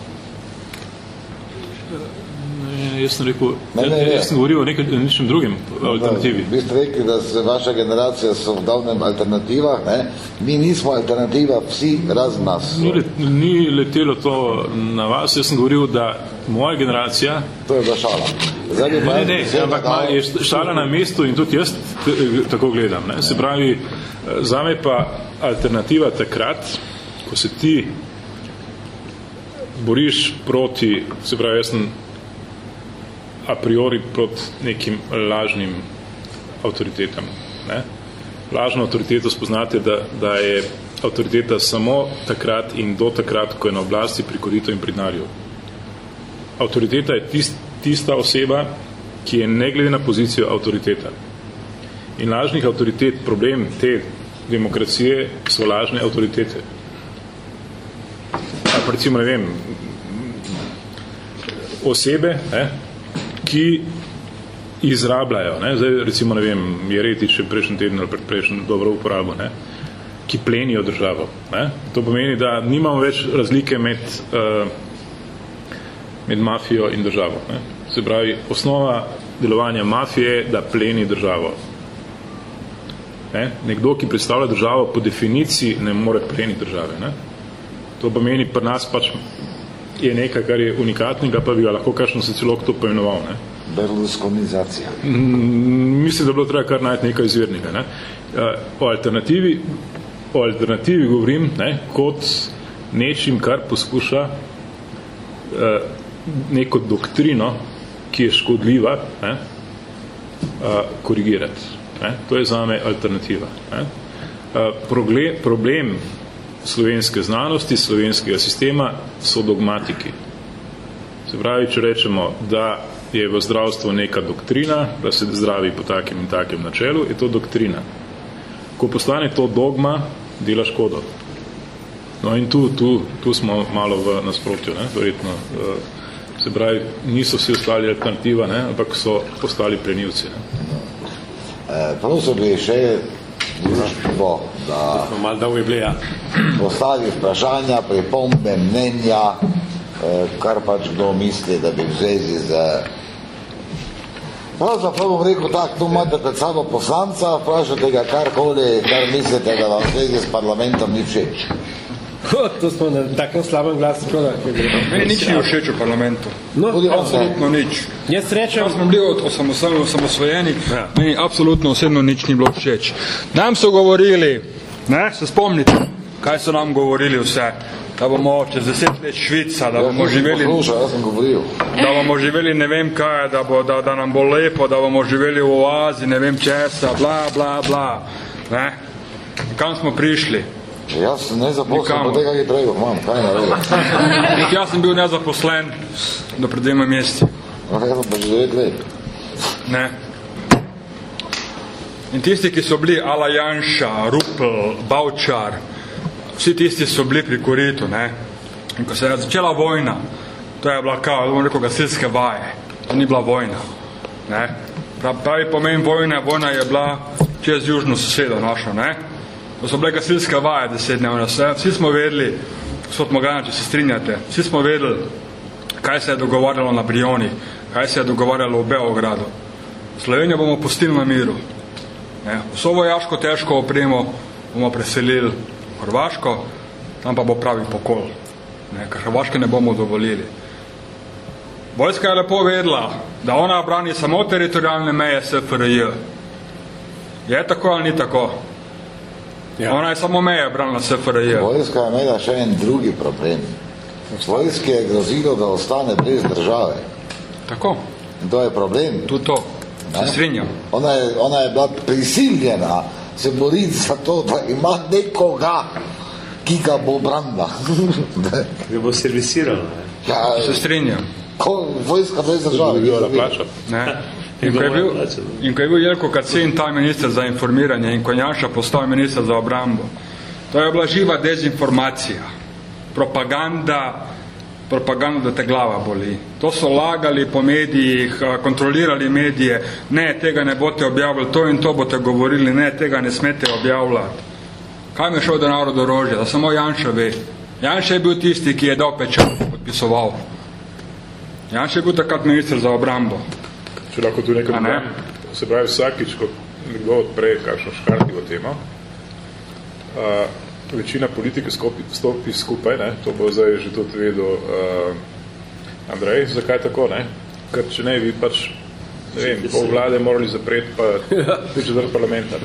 Jaz sem rekel, ne, ne, ne. jaz sem govoril o nekaj ničem drugim alternativi. Vi ste rekli, da se vaša generacija so v davnem alternativa, ne? mi nismo alternativa, vsi razen nas. Ni, let, ni letelo to na vas, jaz sem govoril, da moja generacija... To je bila šala. Zdaj ne, ne, ne, ampak da... je šala na mestu in tudi jaz tako gledam. Ne? Se pravi, zame pa alternativa takrat, ko se ti boriš proti, se pravi, jaz sem a priori proti nekim lažnim avtoritetam. Ne? Lažno avtoriteto spoznate, da, da je avtoriteta samo takrat in do takrat, ko je na oblasti pri koritu in pridnarju. Avtoriteta je tist, tista oseba, ki je ne glede na pozicijo avtoriteta. In lažnih avtoritet, problem te demokracije so lažne avtoritete. Pa recimo, ne vem, osebe, ne, ki izrabljajo, ne, zdaj recimo, ne vem, je prejšnji teden ali predprejšnji dobro uporabo, ne, ki plenijo državo. Ne. To pomeni, da nimamo več razlike med, uh, med mafijo in državo. Ne. Se pravi, osnova delovanja mafije je, da pleni državo. Ne. Nekdo, ki predstavlja državo, po definiciji ne more pleniti države. Ne. To pomeni, pri nas pač je nekaj, kar je unikatnega, pa bi ga lahko kakšno sociolog to poimenoval. Ne? Berlusconizacija. Mm, mislim, da bi bilo treba kar najti nekaj izvirnega. Ne? Eh, o, alternativi, o alternativi govorim ne, kot nečim, kar poskuša eh, neko doktrino, ki je škodljiva, ne, eh, korigirati. Ne? To je zame alternativa. Ne? Problem slovenske znanosti, slovenskega sistema so dogmatiki. Se pravi, če rečemo, da je v zdravstvu neka doktrina, da se zdravi po takem in takem načelu, je to doktrina. Ko postane to dogma, dela škodo. No in tu, tu, tu smo malo v nasprotju, ne, verjetno. Eh, se pravi, niso vsi ostali alternativa, ne, ampak so postali plenilci. Ne. Eh, Prosim bi še društvo, da ja. postavi vprašanja, pripombe, mnenja, eh, kar pač kdo misli, da bi v zvezi z Pravzaprav bom rekel tako, tu imate pred sabo poslanca, vprašajte ga karkoli, kar mislite, da vam zvezi s parlamentom ni všeč. to smo na takem slabem glasu. Meni nič ni všeč v parlamentu. No, absolutno nič. Jaz srečam... Ko smo bili od osamosvojeni, ja. meni absolutno osebno nič ni bilo všeč. Nam so govorili, ne, se spomnite, kaj so nam govorili vse, da bomo čez deset let Švica, da bomo živeli... Poslušaj, jaz sem govoril. Da bomo živeli ne vem kaj, da, bo, da, da nam bo lepo, da bomo živeli v oazi, ne vem česa, bla, bla, bla. Ne? Kam smo prišli? Jaz sem nezaposlen, pa tega je prej, imam, kaj naredil? Jaz sem bil nezaposlen do pred dvema mesti. No, jaz sem pa že devet let. Ne. In tisti, ki so bili Ala Janša, Rupel, Bavčar, vsi tisti so bili pri koritu, ne. In ko se je začela vojna, to je bila kao, da bom rekel, gasilske vaje. To ni bila vojna. Ne. Pravi pomen vojne, vojna je bila čez južno sosedo našo, ne. To so bile gasilske vaje desetdnevne vse. Vsi smo vedeli, gospod Mogana, če se strinjate, vsi smo vedeli, kaj se je dogovarjalo na Brioni, kaj se je dogovarjalo v Beogradu. Slovenijo bomo pustili na miru. Ne. Vso vojaško težko opremo bomo preselili v Hrvaško, tam pa bo pravi pokol. Ne, ker Hrvaške ne bomo dovolili. Vojska je lepo vedela, da ona brani samo teritorijalne meje SFRJ. Je tako ali ni tako? Ja. Ona je samo meje branila SFRJ. Vojska je imela še en drugi problem. Vojski je grozilo, da ostane brez države. Tako. In to je problem. Tu to. Se strinjam. Ona je, ona je bila prisiljena se boriti za to, da ima nekoga, ki ga bo branila. Ga bo servisirala. Ja, Se strinjam. ko vojska brez države. Bi bila plača. Ne? In ko, je bil, in ko je bil Jelko Kacin ta minister za informiranje in ko je Janša postal minister za obrambo, to je bila živa dezinformacija, propaganda, propaganda, da te glava boli. To so lagali po medijih, kontrolirali medije, ne, tega ne boste objavili, to in to boste govorili, ne, tega ne smete objavljati. Kaj mi je šel denar od orožja? Da samo Janša ve. Janša je bil tisti, ki je dal pečat, podpisoval. Janša je bil takrat minister za obrambo. Če lahko tu nekaj ne? Se pravi, vsakič, ko nekdo odpre kakšno škartivo temo, a, večina politike skopi, stopi skupaj, ne? to bo zdaj že tudi vedel uh, Andrej, zakaj tako, ne? Ker če ne, vi pač ne vem, pol vlade morali zapreti pa tudi četrt parlamenta.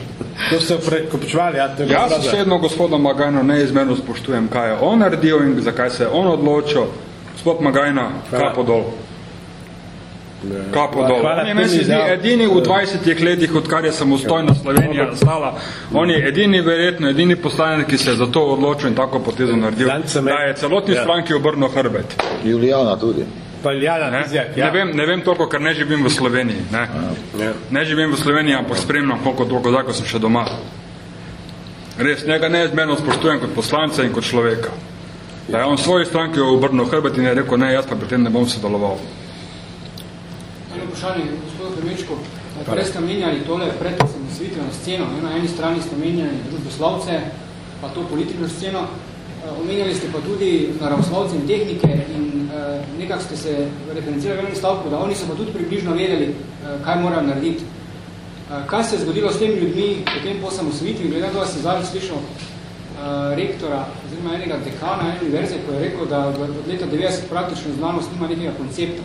To so prekopičevali, ja, bila Jaz vlada. osebno gospoda Magajno neizmerno spoštujem, kaj je on naredil in zakaj se je on odločil. Gospod Magajna, kapo dol. Kapo dol. Hvala On je meni se zdi edini v 20 letih, odkar je samostojna Slovenija nastala, on je edini verjetno, edini poslanec, ki se je za to odločil in tako potezo naredil, da je celotni Ja. stranki obrnil hrbet. Julijana tudi. Pa Ljana Ne? Vizjak, Ne, vem, ne vem toliko, ker ne živim v Sloveniji. Ne, Ja. ne živim v Sloveniji, ampak spremljam koliko toliko, zdaj, ko sem še doma. Res, njega neizmerno spoštujem kot poslanca in kot človeka. Da je on svoji stranki obrnil hrbet in je rekel, ne, jaz pa pri tem ne bom sodeloval. Vprašanje, gospod Krmečko. Prej ste menjali tole pred osamosvojitveno sceno. Ne? Na eni strani ste menjali družboslovce, pa to politično sceno. Eh, Omenjali ste pa tudi naravoslovce in tehnike in eh, nekako ste se referencirali v enem stavku, da oni so pa tudi približno vedeli, eh, kaj morajo narediti. Eh, Kaj se je zgodilo s temi ljudmi potem po osamosvojitvi? Glede na to, da sem zadnjič slišal eh, rektora oziroma enega dekana ene univerze, ko je rekel, da od leta 90 praktično znanost nima nekega koncepta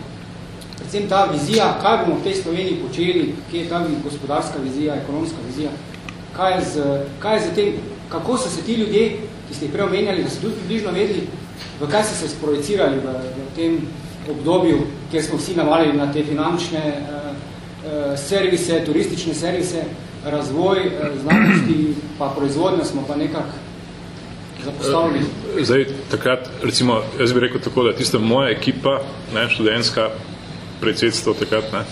predvsem ta vizija, kaj bomo v tej Sloveniji počeli, kje je ta gospodarska vizija, ekonomska vizija, kaj je z, kaj je z tem, kako so se ti ljudje, ki ste jih prej omenjali, da so tudi približno vedeli, v kaj so se sprojecirali v, v tem obdobju, kjer smo vsi navali na te finančne uh, uh, servise, turistične servise, razvoj uh, znanosti, pa proizvodnjo smo pa nekako zapostavili. Zdaj, takrat, recimo, jaz bi rekel tako, da tista moja ekipa, ne, študentska predsedstvo takrat, ne,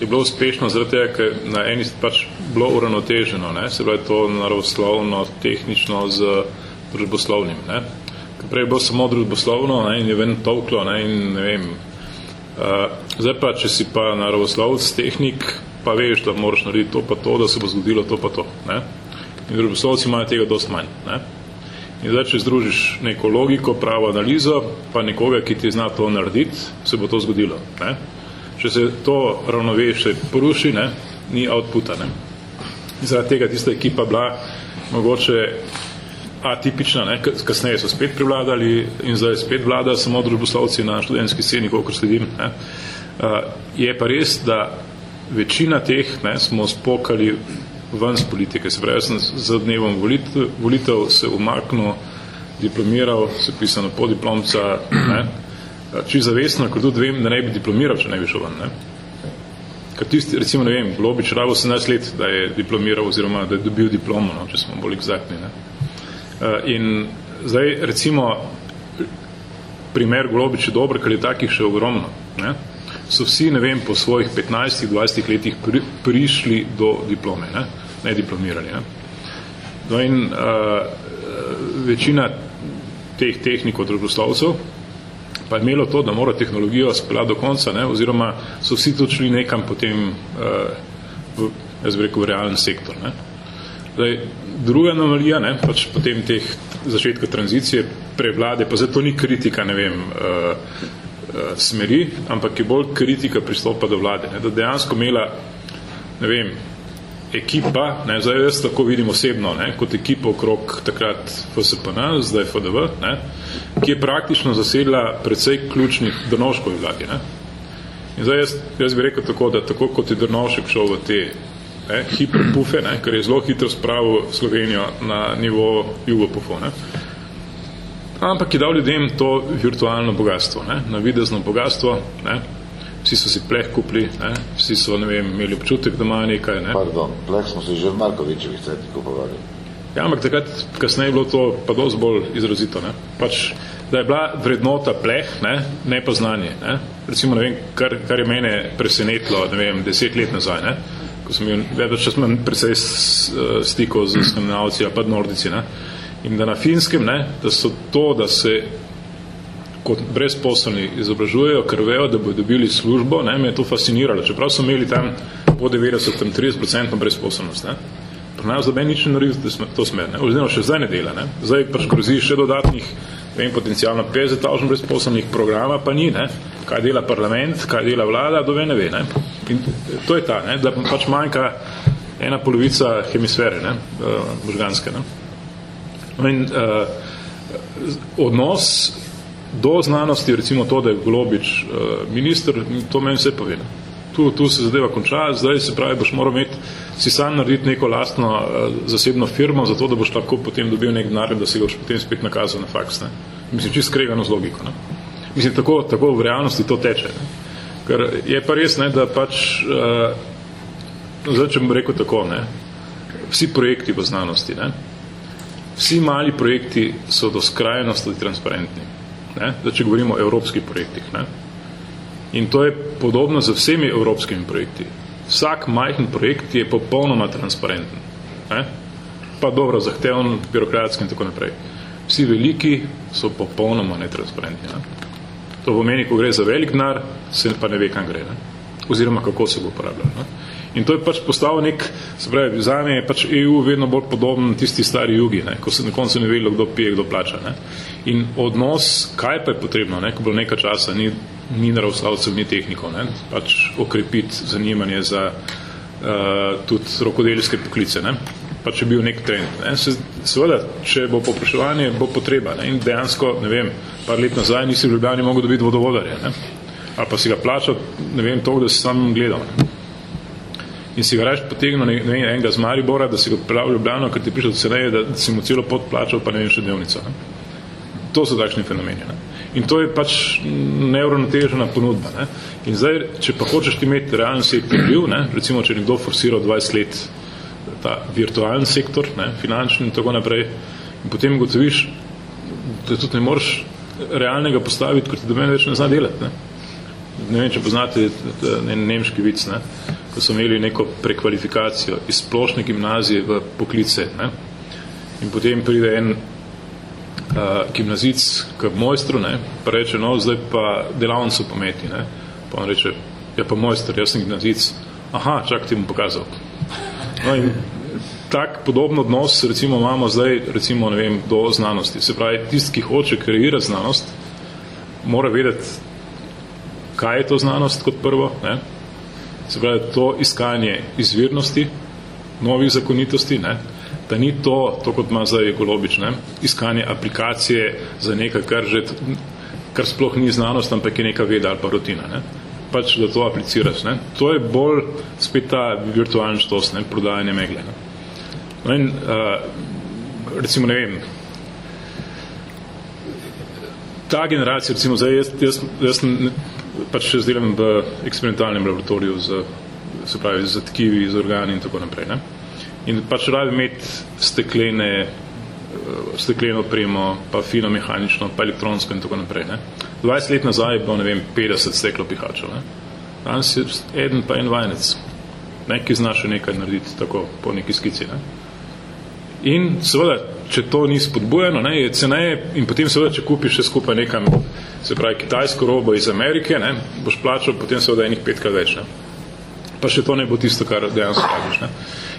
je bilo uspešno zaradi tega, ker na eni pač bilo uravnoteženo, ne, se pravi to naravoslovno, tehnično z družboslovnim, ne. Ker prej je bilo samo družboslovno ne, in je ven tolklo, ne, in ne vem, uh, zdaj pa, če si pa naravoslovc, tehnik, pa veš, da moraš narediti to pa to, da se bo zgodilo to pa to, ne. In družboslovci imajo tega dosti manj, ne. In zdaj, če združiš neko logiko, pravo analizo, pa nekoga, ki ti zna to narediti, se bo to zgodilo. Ne? Če se to ravnovešje poruši, ne, ni outputa. Ne? Zaradi tega tista ekipa bila mogoče atipična, ne, kasneje so spet privladali in zdaj spet vlada samo družboslovci na študentski sceni, koliko sledim. Ne. Je pa res, da večina teh ne, smo spokali ven z politike. Se pravi, sem za dnevom volitev, volitev se umaknil, diplomiral, se pisano podiplomca, ne, či zavestno, ker tudi vem, da ne bi diplomiral, če ne bi šel ven. Ne. Ker tisti, recimo, ne vem, Globič rabo 18 let, da je diplomiral oziroma da je dobil diplomo, no, če smo bolj egzaktni. Ne. Uh, in zdaj, recimo, primer Globič je dober, ker je takih še ogromno. Ne. So vsi, ne vem, po svojih 15-20 letih pri, prišli do diplome, ne, ne diplomirali. Ne. No in uh, večina teh tehnikov družboslovcev pa je imelo to, da mora tehnologijo speljati do konca, ne, oziroma so vsi to šli nekam potem, uh, v, jaz bi rekel, v realen sektor. Ne. Zdaj, druga anomalija, ne, pač potem teh začetka tranzicije prevlade, pa zato ni kritika, ne vem, uh, uh, smeri, ampak je bolj kritika pristopa do vlade, ne, da dejansko imela, ne vem, ekipa, ne, zdaj jaz tako vidim osebno, ne, kot ekipo okrog takrat FSPN, zdaj FDV, ne, ki je praktično zasedla precej ključnih Drnovškovi vladi. Ne. In zdaj jaz, jaz bi rekel tako, da tako kot je Drnovšek šel v te ne, hiperpufe, ne, ker je zelo hitro spravil Slovenijo na nivo jugopufo, ne, ampak je dal ljudem to virtualno bogatstvo, ne, navidezno bogatstvo, ne, vsi so si pleh kupili, ne? vsi so, ne vem, imeli občutek, da imajo nekaj. Ne? Pardon, pleh smo si že v Markovičevih cvetih kupovali. Ja, ampak takrat, kasneje je bilo to pa dosti bolj izrazito. Ne? Pač, da je bila vrednota pleh, ne, ne pa znanje. Ne? Recimo, ne vem, kar, kar je mene presenetilo, ne vem, deset let nazaj, ne? ko sem bil več čas manj precej stikov z skandinavci, pa nordici. Ne? In da na finskem, ne, da so to, da se kot brezposobni izobražujejo, ker vejo, da bodo dobili službo, ne, me je to fasciniralo. Čeprav so imeli tam po 90, tam 30% brezposobnost. Ne. Pri nas zdaj nič ne naredil to smer, ne. oziroma še zdaj ne dela. Ne. Zdaj pač grozi še dodatnih, vem, potencijalno 50 tavžen brezposobnih programa, pa ni. Ne. Kaj dela parlament, kaj dela vlada, do ne ve. Ne. In to je ta, ne, da pač manjka ena polovica hemisfere, ne, možganske. Ne. In, uh, odnos do znanosti, recimo to, da je Globič uh, minister, to meni vse pove. Tu, tu se zadeva konča, zdaj se pravi, boš moral imeti, si sam narediti neko lastno uh, zasebno firmo, zato da boš lahko potem dobil nek denar, da si ga boš potem spet nakazal na faks. Ne? Mislim, čist skregano z logiko. Ne? Mislim, tako, tako v realnosti to teče. Ne? Ker je pa res, ne, da pač, uh, zdaj, če bom rekel tako, ne, vsi projekti v znanosti, ne, vsi mali projekti so do skrajnosti transparentni ne, da če govorimo o evropskih projektih. Ne. In to je podobno z vsemi evropskimi projekti. Vsak majhen projekt je popolnoma transparenten. Ne. Pa dobro, zahteven, birokratski in tako naprej. Vsi veliki so popolnoma netransparentni. Ne. To pomeni, ko gre za velik denar, se pa ne ve, kam gre. Ne. Oziroma, kako se bo uporabljal. Ne. In to je pač postalo nek, se pravi, za me je pač EU vedno bolj podoben tisti stari jugi, ne, ko se na koncu ne vedelo, kdo pije, kdo plača. Ne. In odnos, kaj pa je potrebno, ne, ko bilo nekaj časa, ni, ni naravslavcev, ni tehnikov, ne, pač okrepiti zanimanje za uh, tudi rokodeljske poklice. Ne. Pač je bil nek trend. Ne. Se, seveda, če bo popraševanje, bo potreba. Ne. In dejansko, ne vem, par let nazaj nisi v Ljubljani mogel dobiti vodovodarja. Ne. Ali pa si ga plačal, ne vem, to, da si sam gledal. Ne in si ga reč potegnil ne, ne vem, enega z Maribora, da si ga pripravil v Ljubljano, ker ti prišel ceneje, da si mu celo pot plačal, pa ne vem še dnevnico. Ne. To so takšni fenomeni. Ne. In to je pač neuronotežena ponudba. Ne. In zdaj, če pa hočeš imeti realen sektor bil, ne, recimo, če nekdo forsiral 20 let ta virtualni sektor, ne, finančni in tako naprej, in potem gotoviš, da tudi ne moreš realnega postaviti, ker ti do mene več ne zna delati. Ne. ne vem, če poznate ne, nemški vic, ne, ko so imeli neko prekvalifikacijo iz splošne gimnazije v poklice. Ne? In potem pride en uh, gimnazic k mojstru, ne? pa reče, no, zdaj pa delavnico pometi. Ne? Pa on reče, ja pa mojster, jaz sem gimnazic. Aha, čak ti bom pokazal. No in tak podobno odnos recimo imamo zdaj recimo, ne vem, do znanosti. Se pravi, tisti, ki hoče kreirati znanost, mora vedeti, kaj je to znanost kot prvo, ne? se pravi, to iskanje izvirnosti, novih zakonitosti, ne, Da ni to, to kot ima zdaj Golobič, ne? iskanje aplikacije za nekaj, kar, že, kar sploh ni znanost, ampak je neka veda ali pa rutina. Ne? Pač, da to apliciraš. Ne? To je bolj spet ta virtualni štos, ne? prodajanje megle. Ne? No in, uh, recimo, ne vem, ta generacija, recimo, zdaj jaz, jaz, jaz pač še zdelam v eksperimentalnem laboratoriju z, se pravi, z tkivi, z organi in tako naprej. Ne? In pač rabi imeti steklene, eh, stekleno premo, pa fino mehanično, pa elektronsko in tako naprej. Ne? 20 let nazaj je bilo, ne vem, 50 steklo pihačev. Ne? Danes je eden pa en vajenec, ne, ki zna še nekaj narediti tako po neki skici. Ne? In seveda, če to ni spodbujeno, ne, je ceneje in potem seveda, če kupiš še skupaj nekam, se pravi, kitajsko robo iz Amerike, ne, boš plačal potem seveda enih petkrat več. Ne. Pa še to ne bo tisto, kar dejansko rabiš. Ne.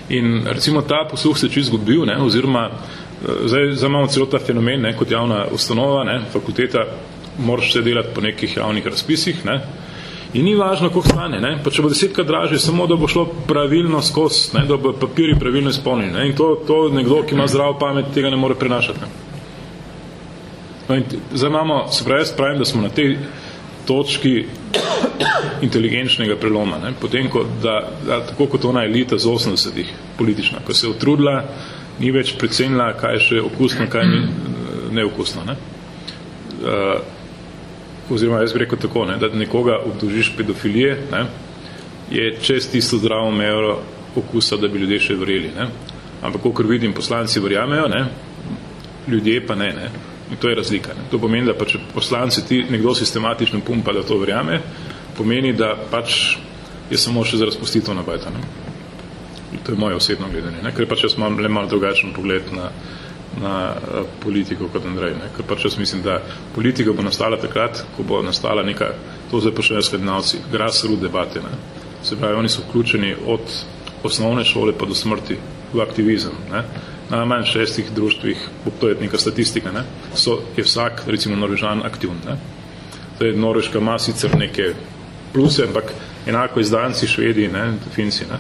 In recimo ta posluh se čist zgubil, ne, oziroma eh, zdaj, zdaj imamo celo ta fenomen, ne, kot javna ustanova, ne, fakulteta, moraš se delati po nekih javnih razpisih, ne, In ni važno, koliko stane, ne? pa če bo desetkrat dražje, samo da bo šlo pravilno skozi, ne? da bo papiri pravilno izpolnili. Ne? In to, to nekdo, ki ima zdrav pamet, tega ne more prenašati. Ne? No in zdaj imamo, se pravi, jaz pravim, da smo na tej točki inteligenčnega preloma. Ne? Potem, ko, da, da, tako kot ona elita z 80-ih, politična, ko se je utrudila, ni več precenila, kaj je še okusno, kaj ni neokusno. Ne? Uh, oziroma jaz bi rekel tako, ne, da nekoga obdožiš pedofilije, ne, je čez tisto zdravo mejo okusa, da bi ljudje še verjeli. Ne. Ampak, kot vidim, poslanci verjamejo, ne, ljudje pa ne. ne. In to je razlika. Ne. To pomeni, da pa če poslanci ti nekdo sistematično pumpa, da to verjame, pomeni, da pač je samo še za razpustitev nabajta. Ne. In to je moje osebno gledanje. Ne. Ker pač jaz imam le malo drugačen pogled na, na eh, politiko kot Andrej. Ne? Ker pač jaz mislim, da politika bo nastala takrat, ko bo nastala neka, to zdaj počnejo skladnavci, grassroot debate. Ne? Se pravi, oni so vključeni od osnovne šole pa do smrti v aktivizem. Ne? Na najmanj šestih društvih, to je neka statistika, ne? So, je vsak, recimo, norvežan aktivn. Ne? Je norveška ima sicer neke pluse, ampak enako izdanci, švedi, ne? finci. Ne?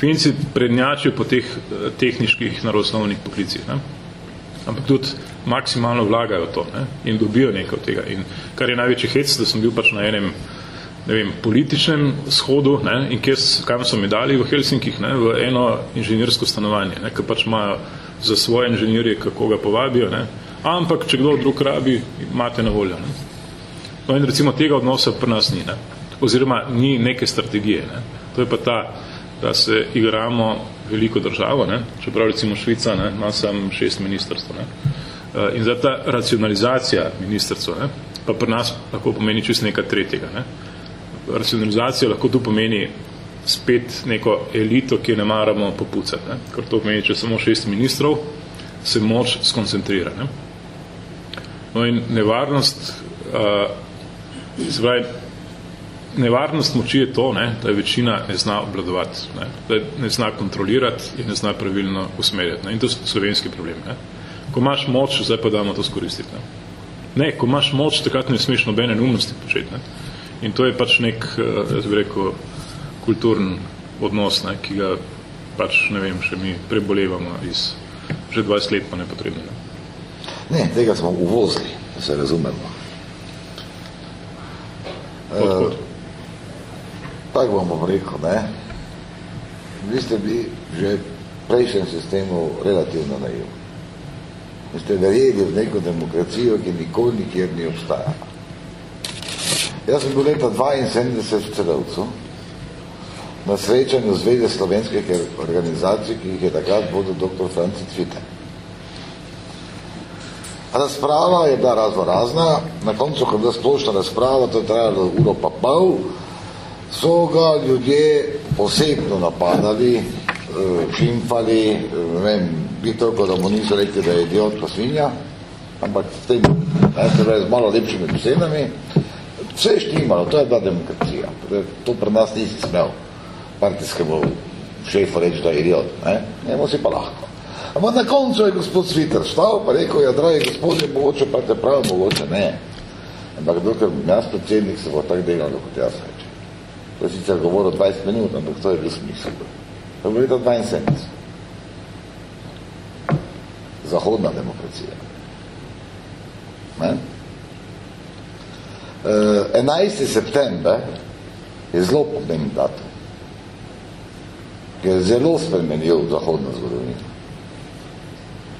Finci prednjačijo po teh eh, tehničkih naravoslovnih poklicih. Ne? ampak tudi maksimalno vlagajo to ne? in dobijo nekaj od tega. In kar je največji hec, da sem bil pač na enem ne vem, političnem shodu ne? in kjer, kam so mi dali v Helsinkih, ne? v eno inženirsko stanovanje, ne? ker pač imajo za svoje inženirje, kako ga povabijo, ne? ampak če kdo drug rabi, imate na voljo. Ne? No in recimo tega odnosa pri nas ni, ne? oziroma ni neke strategije. Ne? To je pa ta, da se igramo veliko državo, ne? čeprav recimo Švica ne? ima sam šest ministrstv. Ne? Eh, in zdaj ta racionalizacija ministrstva, ne? pa pri nas lahko pomeni čist nekaj tretjega. Ne? Racionalizacija lahko tu pomeni spet neko elito, ki ne maramo popucati. Ne? Ker to pomeni, če samo šest ministrov, se moč skoncentrira. Ne? No in nevarnost, uh, se pravi, nevarnost moči je to, ne, da je večina ne zna obladovati, ne, da ne zna kontrolirati in ne zna pravilno usmerjati. Ne. In to je slovenski problem. Ne. Ko imaš moč, zdaj pa damo to skoristiti. Ne. ne, ko imaš moč, takrat ne smeš nobene neumnosti početi. Ne. In to je pač nek, eh, jaz bi rekel, kulturn odnos, ne, ki ga pač, ne vem, še mi prebolevamo iz že 20 let pa nepotrebno. Ne. tega smo uvozili, da se razumemo. Odhod. Uh, tako bomo rekel, ne, vi ste bili že v prejšnjem sistemu relativno naivni. Vi ste verjeli v neko demokracijo, ki nikoli nikjer ni obstajala. Jaz sem bil leta 72 v Celovcu na srečanju Zveze slovenskih organizacij, ki jih je takrat vodil dr. Franci Cvite. Razprava je bila razno razna, na koncu, ko je bila splošna razprava, to je trajalo uro pa pol, so ga ljudje osebno napadali, šimfali, eh, ne vem, bi toliko, da mu niso rekli, da je idiot pa svinja, ampak s tem, ne, z malo lepšimi besedami, vse je štimalo, to je bila demokracija. To pri nas nisi smel partijskemu šefu reči, da je idiot, ne, njemu si pa lahko. Ampak na koncu je gospod Sviter stal, pa rekel, ja, dragi gospodje, mogoče pa te prav, mogoče ne. Ampak dokaj jaz predsednik se bo tako delalo, kot jaz reče. To je sicer govoril 20 minut, ampak to je bil smisel. To je bilo 72. zahodna demokracija. Ne? Uh, 11. september je zelo pomemben datum, je zelo spremenil zahodno zgodovino.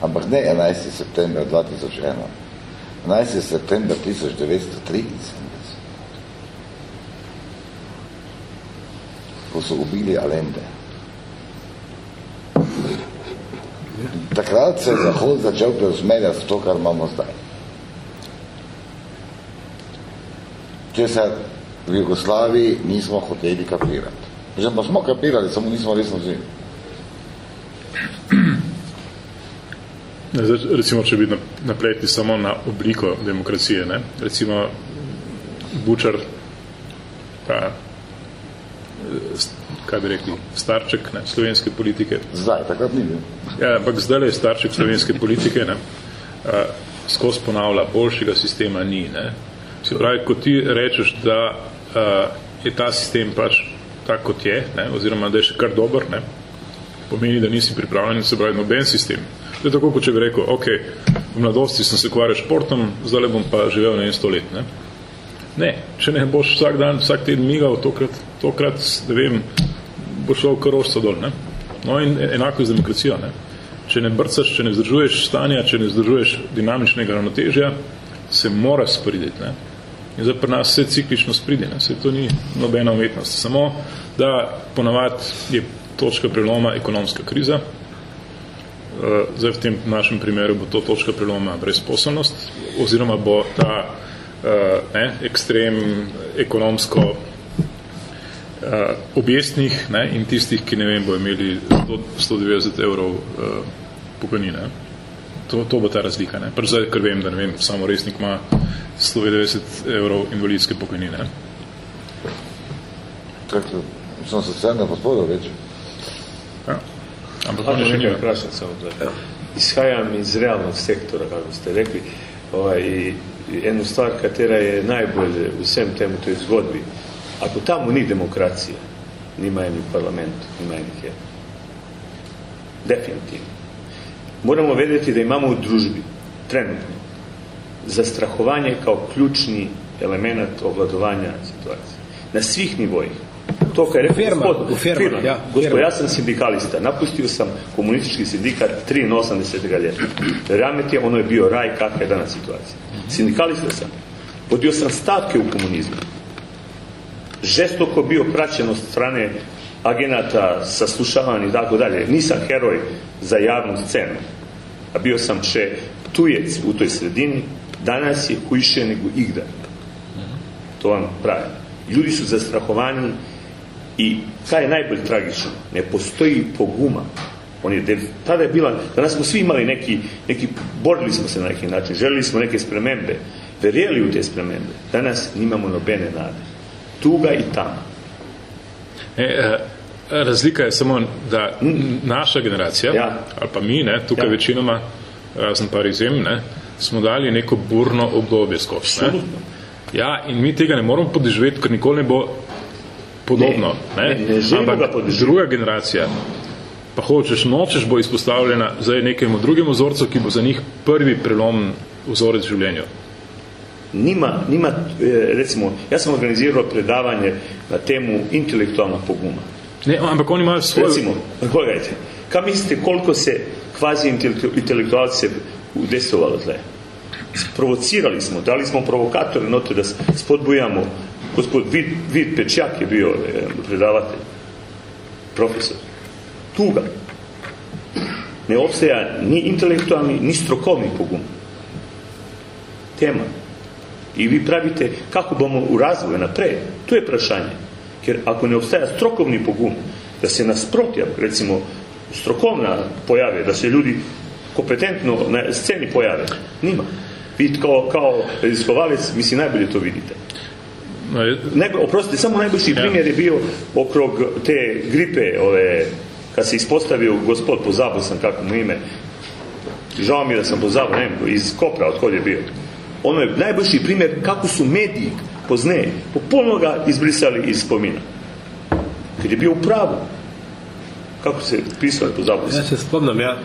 Ampak ne 11. september 2001, 11. september 1973, ko so ubili Allende. Takrat se je Zahod začel preusmerjati to, kar imamo zdaj. Če se v Jugoslaviji nismo hoteli kapirati. Že pa smo kapirali, samo nismo resno vzeli. Recimo, če bi napletli samo na obliko demokracije, ne? recimo Bučar, pa kaj bi rekli, starček ne, slovenske politike. Zdaj, takrat ni bil. Ja, ampak zdaj je starček slovenske politike, ne, a, skozi ponavlja, boljšega sistema ni. Ne. Se pravi, ko ti rečeš, da a, je ta sistem pač tak, kot je, ne, oziroma da je še kar dober, ne, pomeni, da nisi pripravljen, se pravi, noben sistem. To je tako, kot če bi rekel, ok, v mladosti sem se kvaril športom, zdaj bom pa živel na en sto let. Ne. ne, če ne boš vsak dan, vsak teden migal, tokrat, tokrat, ne vem, bo šel karošca dol. Ne? No in enako je z demokracijo. Ne? Če ne brcaš, če ne vzdržuješ stanja, če ne vzdržuješ dinamičnega ravnotežja, se mora sporiditi. Ne? In zdaj pri nas vse ciklično spridi, ne? se to ni nobena umetnost. Samo, da ponavadi je točka preloma ekonomska kriza, eh, zdaj v tem našem primeru bo to točka preloma brezposobnost, oziroma bo ta uh, ne, ekstrem ekonomsko uh, objestnih ne, in tistih, ki ne vem, bo imeli 100, 190 evrov pokojnine. To, to bo ta razlika. Ne. Prvo zdaj, ker vem, da ne vem, samo resnik ima 190 evrov invalidske pokojnine. Tako, sem socialna podpora več. Ja. Ampak to še nekaj vprašam samo, da izhajam iz realnog sektora, kako ste rekli, ovaj, eno stvar, katera je najbolj vsem temu toj zgodbi, Ako tamo ni demokracija, nima je ni parlament, nima je ni Definitivno. Moramo vedeti da imamo u družbi, trenutno, zastrahovanje kao ključni element obladovanja situacije. Na svih nivojih. To kaj je firma, gospod, u firma, firma. Ja, gospod, ja sam sindikalista, napustio sam komunistički sindikat 83. ljeta. Ramete, ono je bio raj kakva je danas situacija. Sindikalista sam. Podio sam stavke u komunizmu žestoko bio praćen od strane agenata, saslušavan i tako dalje. Nisam heroj za javnu scenu, a bio sam še tujec u toj sredini, danas je huiše nego igda. To vam pravi. Ljudi su zastrahovani i kaj je najbolje tragično? Ne postoji poguma. On je, tada je bila, danas smo svi imali neki, neki, borili smo se na neki način, želili smo neke spremembe, verjeli u te spremembe. Danas nimamo nobene nade tuga i tama. E, e, razlika je samo, da naša generacija, ja. ali pa mi, ne, tukaj ja. večinoma, razen par izjem, ne, smo dali neko burno obdobje skozi. Ne. Ja, in mi tega ne moramo podeživeti, ker nikoli ne bo podobno. Ne, ne, ne, ne Ampak druga generacija, pa hočeš, nočeš, bo izpostavljena zdaj nekemu drugemu vzorcu, ki bo za njih prvi prelom vzorec življenja nima, nima, e, recimo, ja sam organizirao predavanje na temu intelektualna poguma. Ne, ampak oni imaju svoju... Recimo, gledajte, ka mislite koliko se kvazi intelektualci se udesovalo tle? Provocirali smo, dali smo provokatore note da spodbujamo, gospod Vid, Vid Pečjak je bio e, predavatelj, profesor. Tuga. Ne obstaja ni intelektualni, ni strokovni pogum. Tema. I vi pravite kako bomo u razvoju napred. To je prašanje. Jer ako ne obstaja strokovni pogum, da se nasprotja, recimo, strokovna pojave, da se ljudi kompetentno na sceni pojave, nima. Vi kao, kao riskovalec, mislim, najbolje to vidite. Ne, oprostite, samo najbolji primjer je bio okrog te gripe, ove, kad se ispostavio gospod, pozabo sam kako mu ime, žao mi je da sam pozabo, ne, iz Kopra, od je bio ono je najbolji primjer kako su mediji pozne popolno ga izbrisali iz spomina. Kad je bio u pravu. kako se pisao, pozabil Ja sem. se spomnim, ja.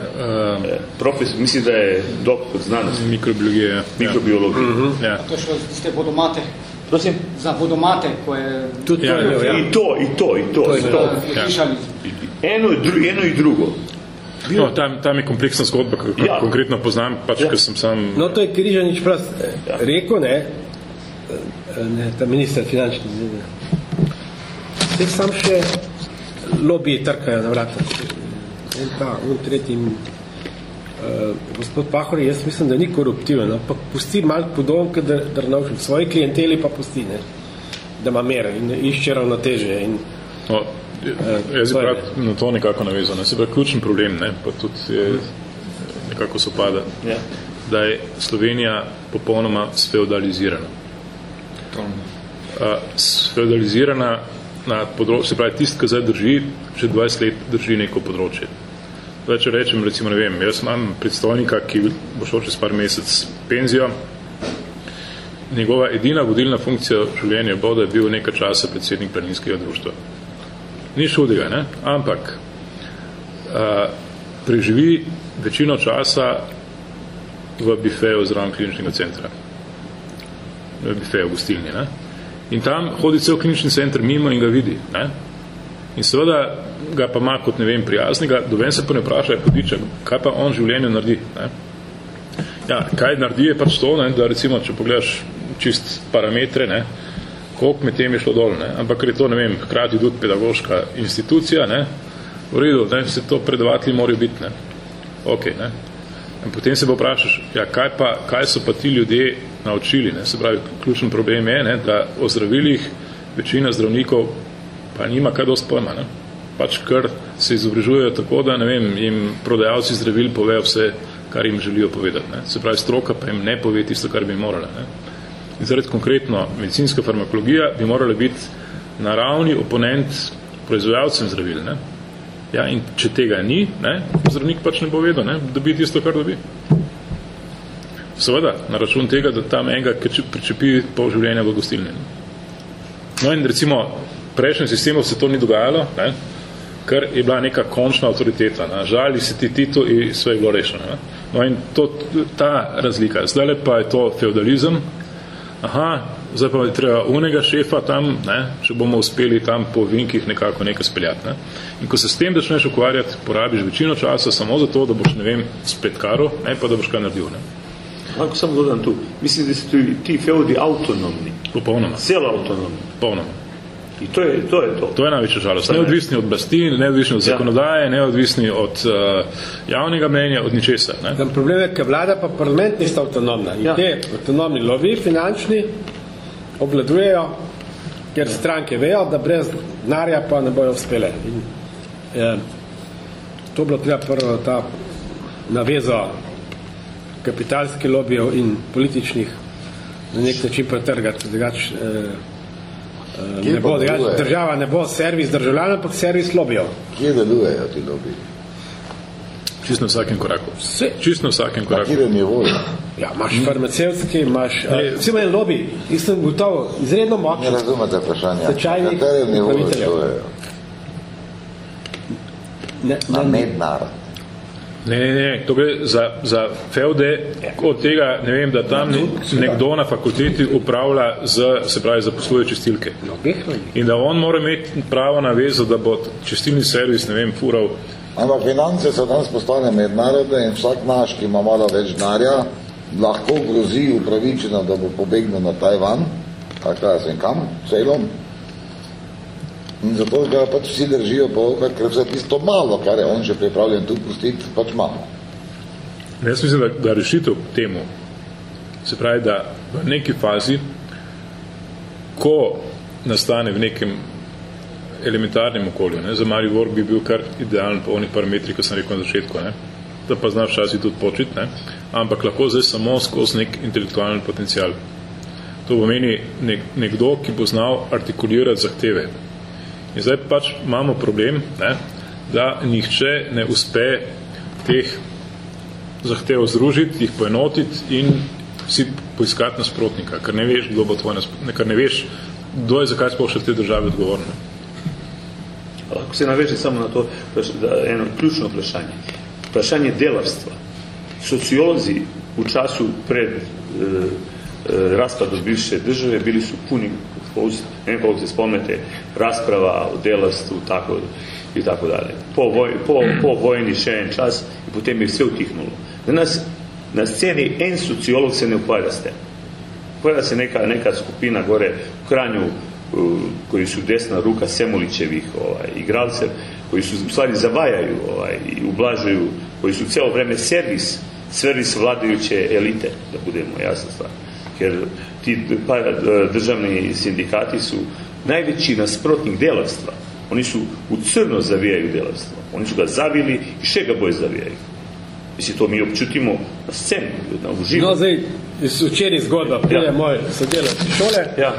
E, Profesor, mislim da je doktor znanosti, Mikrobiologije. ja. mikrobiologije. Ja. To je šlo za tiste vodomate, Prosim? za vodomate, ko je Tudi Ja, to je ja. I to, i to, i to. To je i to. ja. Eno, dru, eno i drugo. No, tam, tam je kompleksna zgodba, kako Ja. konkretno poznam, pač, Ja. ker sem sam... No, to je Križanič prav Ja. rekel, ne, eh, ne, ta minister finančni, ne, ne. Vse sam še lobiji trkajo na vrata. En ta, on tretji, uh, gospod Pahor, jaz mislim, da ni koruptiven, ampak pusti malo podobno, da drnovši v svoji klienteli pa pusti, ne, da ima mere in išče ravnoteže in No, jaz to bi je rad na to nekako navezal. Ne. Se pravi, ključen problem, ne, pa tudi je, nekako sopada, Ja. da je Slovenija popolnoma sfeudalizirana. Uh, sfeudalizirana na področju, se pravi, tist, ki zdaj drži, že 20 let drži neko področje. Zdaj, če rečem, recimo, ne vem, jaz imam predstojnika, ki bo šel čez par mesec penzijo, njegova edina vodilna funkcija v življenju bo, da je bil nekaj časa predsednik planinskega društva. Ni šudega, ne? ampak a, preživi večino časa v bifeju zraven kliničnega centra. V bifeju, v gostilni. Ne? In tam hodi cel klinični center mimo in ga vidi. Ne? In seveda ga pa ima kot, ne vem, prijaznega, doven se pa ne vpraša, podiča, kaj pa on v življenju naredi. Ne? Ja, kaj naredi je pač to, ne, da recimo, če pogledaš čist parametre, ne, koliko med tem je šlo dol, ne, ampak ker je to, ne vem, hkrati tudi pedagoška institucija, ne, v redu, ne, se to predavatelji morajo biti, ne, ok, ne. In potem se bo vprašaš, ja, kaj, pa, kaj so pa ti ljudje naučili, ne, se pravi, ključen problem je, ne, da o zdravilih večina zdravnikov pa nima kaj dost pojma, ne, pač kar se izobražujejo tako, da, ne vem, jim prodajalci zdravil povejo vse, kar jim želijo povedati. Ne. Se pravi, stroka pa jim ne pove tisto, kar bi morala. Ne. In zaradi konkretno medicinska farmakologija bi morala biti na ravni oponent proizvajalcem zdravil. Ne. Ja, in če tega ni, ne, zdravnik pač ne bo vedel, ne, dobi tisto, kar dobi. Seveda, na račun tega, da tam enega pričepi pol življenja v gostilni. No in recimo, prejšnjem sistemu se to ni dogajalo, ne, ker je bila neka končna avtoriteta. Ne. Žali se ti Tito in sve je bilo rešeno. Ne. No in to, ta razlika. Zdaj pa je to feudalizem. Aha, zdaj pa je treba unega šefa tam, ne, če bomo uspeli tam po vinkih nekako nekaj speljati. Ne. In ko se s tem začneš ukvarjati, porabiš večino časa samo zato, da boš, ne vem, spet karo, ne pa da boš kaj naredil. Ne. Ako sam dodam tu, mislim da su ti, ti feudi autonomni, Popolnoma. cijelo autonomni. Popolnoma. I to je to. Je to. To je največja žalost. Neodvisni od oblasti, neodvisni od Ja. zakonodaje, neodvisni od uh, javnega mnenja, od ničesar. Ne? Tam problem je, ker vlada pa parlament nista avtonomna. In Ja. te avtonomni lobiji finančni obvladujejo, ker stranke vejo, da brez denarja pa ne bojo uspele. In, eh, to bilo treba prvo ta navezo kapitalskih lobijev in političnih na nek način pretrgati. Drugač, eh, eh, ne bo, drugač, država ne bo servis državljanov, ampak servis lobijev. Kje delujejo ti lobiji? Čisto na vsakem koraku. Vse. Čisto na vsakem Na koraku. katerem nivoju? Ja, imaš farmacevtski, imaš... Vsi imajo lobby, jaz sem gotovo izredno Ne močen. razumete vprašanja. Stečajnih Na katerem nivoju upraviteljev. delujejo? Ne, Na ne, ne. Ne, ne, to gre za, za feude od tega, ne vem, da tam nekdo na fakulteti upravlja z, se pravi, zaposluje čistilke. Na. In da on mora imeti pravo navezo, da bo čistilni servis, ne vem, fural. Ampak finance so danes postane mednarodne in vsak naš, ki ima malo več denarja, lahko grozi upravičeno, da bo pobegnil na Tajvan, kaj jaz vem kam, celom. In zato ga pač vsi držijo po ker vse tisto malo, kar je on že pripravljen tu pustiti, pač imamo. Jaz mislim, da, da rešitev temu, se pravi, da v neki fazi, ko nastane v nekem elementarnem okolju, ne, za Maribor bi bil kar idealen po onih parametrih, ko sem rekel na začetku, ne, da pa zna včasih tudi početi, ne, ampak lahko zdaj samo skozi nek intelektualni potencial. To pomeni nek, nekdo, ki bo znal artikulirati zahteve. In zdaj pač imamo problem, ne, da nihče ne uspe teh zahtev združiti, jih poenotiti in si poiskati nasprotnika, ker ne veš, kdo bo tvoj nasprotnik, ker ne veš, kdo je zakaj sploh še v tej državi odgovoren. Lahko se naveže samo na to da eno ključno vprašanje. Vprašanje delavstva. Sociolozi u času pred e, e, raspadu bivše države bili su puni ne koliko se spomnete, rasprava o delavstvu tako, i tako dalje. Po, voj, po, po vojni še en čas i potem je sve utihnulo. Danas na sceni en sociolog se ne ukvarja s tem. Ukvarja se neka, neka skupina gore u Kranju koji su desna ruka Semulićevih ovaj, igralcev, koji su stvari zavajaju ovaj, i ublažuju, koji su celo vreme servis, servis vladajuće elite, da budemo jasno stvar. Jer ti pa, državni sindikati su najveći nasprotnik delavstva. Oni su u crno zavijaju delavstvo. Oni su ga zavili i še ga boje zavijaju. Mislim, to mi občutimo na sceni, na uživu. No, zdaj, včeraj zgodba, prije ja. moj sodelavci šole, ja.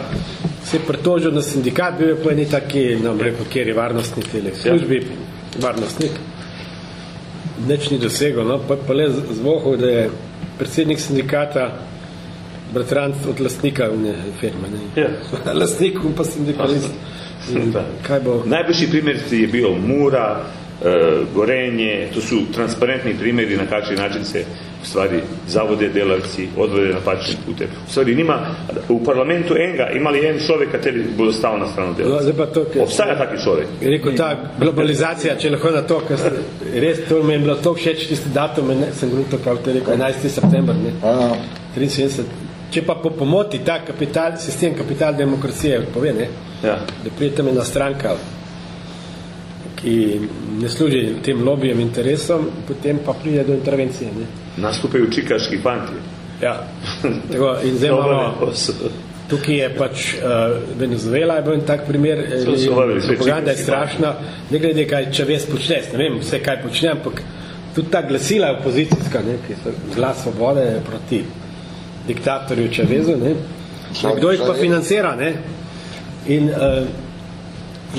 se je pritožil na sindikat, bil je po eni taki, nam rekel, kjer je varnostnik ali službi, ja. varnostnik. Neč ni dosegel, no, pa, pa le zvohal, da je predsednik sindikata bratranc od lastnika une firme. Ne? Ja. Lastnik pa sindikalist. Kaj bo? Najboljši primjer je bio Mura, e, Gorenje, to su transparentni primjeri na kakvi način se u stvari zavode delavci, odvode na pačni putem. U stvari nima, u parlamentu enga imali en čovjek kateri bude stao na stranu delavci. No, to, Obstaja takvi čovjek. Rekel, ta globalizacija, če lahko na to, ker res to mi je bilo to všeč, tisti datum, ne, sem gruto, kao te rekel, 11. september, ne? 73. Če pa po pomoti ta kapital, sistem kapital demokracije pove, ne? Ja. da prije tam ena stranka, ki ne služi tem lobijem interesom, potem pa pride do intervencije. Ne? Nastupajo čikaški fanti. Ja. Tako, in zdaj imamo, tukaj je pač uh, Venezuela, je bil en tak primer, propaganda je strašna, ne glede kaj, če ves počneš, ne vem vse kaj počne, ampak tudi ta glasila opozicijska, ne, ki so glas svobode proti diktatorju Čavezu, ne, kdo jih pa financira, ne, In, uh,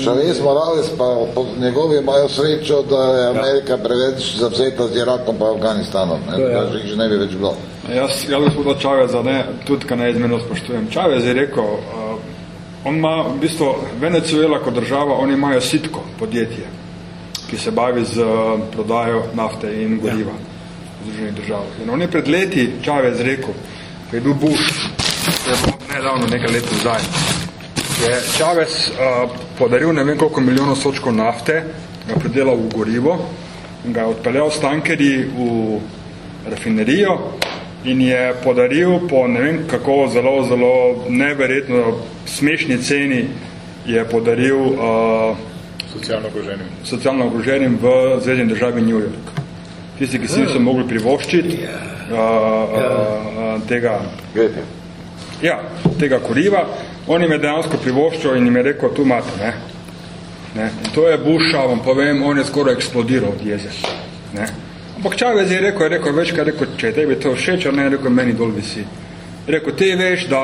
Šavez Morales pa po njegovi imajo srečo, da je Amerika preveč zavzeta z Irakom pa Afganistanom. Ne? Ja. Da že ne bi več bilo. Jaz, jaz gospoda Čaveza, ne, tudi kaj neizmeno spoštujem. Čavez je rekel, uh, on ima v bistvu Venezuela kot država, oni imajo sitko podjetje, ki se bavi z uh, prodajo nafte in goriva ja. v Združenih državah. In on je pred leti Čavez rekel, je bil Bush, je nedavno nekaj let zdaj, je Čavez uh, podaril ne vem koliko milijonov sočkov nafte, ga predelal v gorivo, ga je odpeljal s tankerji v rafinerijo in je podaril po ne vem kako zelo, zelo neverjetno smešni ceni je podaril uh, socialno ogroženim. socialno ogroženim v zvezdni državi New York. Tisti, ki si niso mogli privoščiti uh, uh, tega, ja, tega koriva, on jim je dejansko privoščil in jim je rekel, tu imate, ne. ne. In to je Busha, vam povem, on je skoraj eksplodiral od jeze. Ne. Ampak Čavez je rekel, je rekel, veš kaj, rekel, če je tebi to všeč, ne, je rekel, meni dol visi. Je rekel, ti veš, da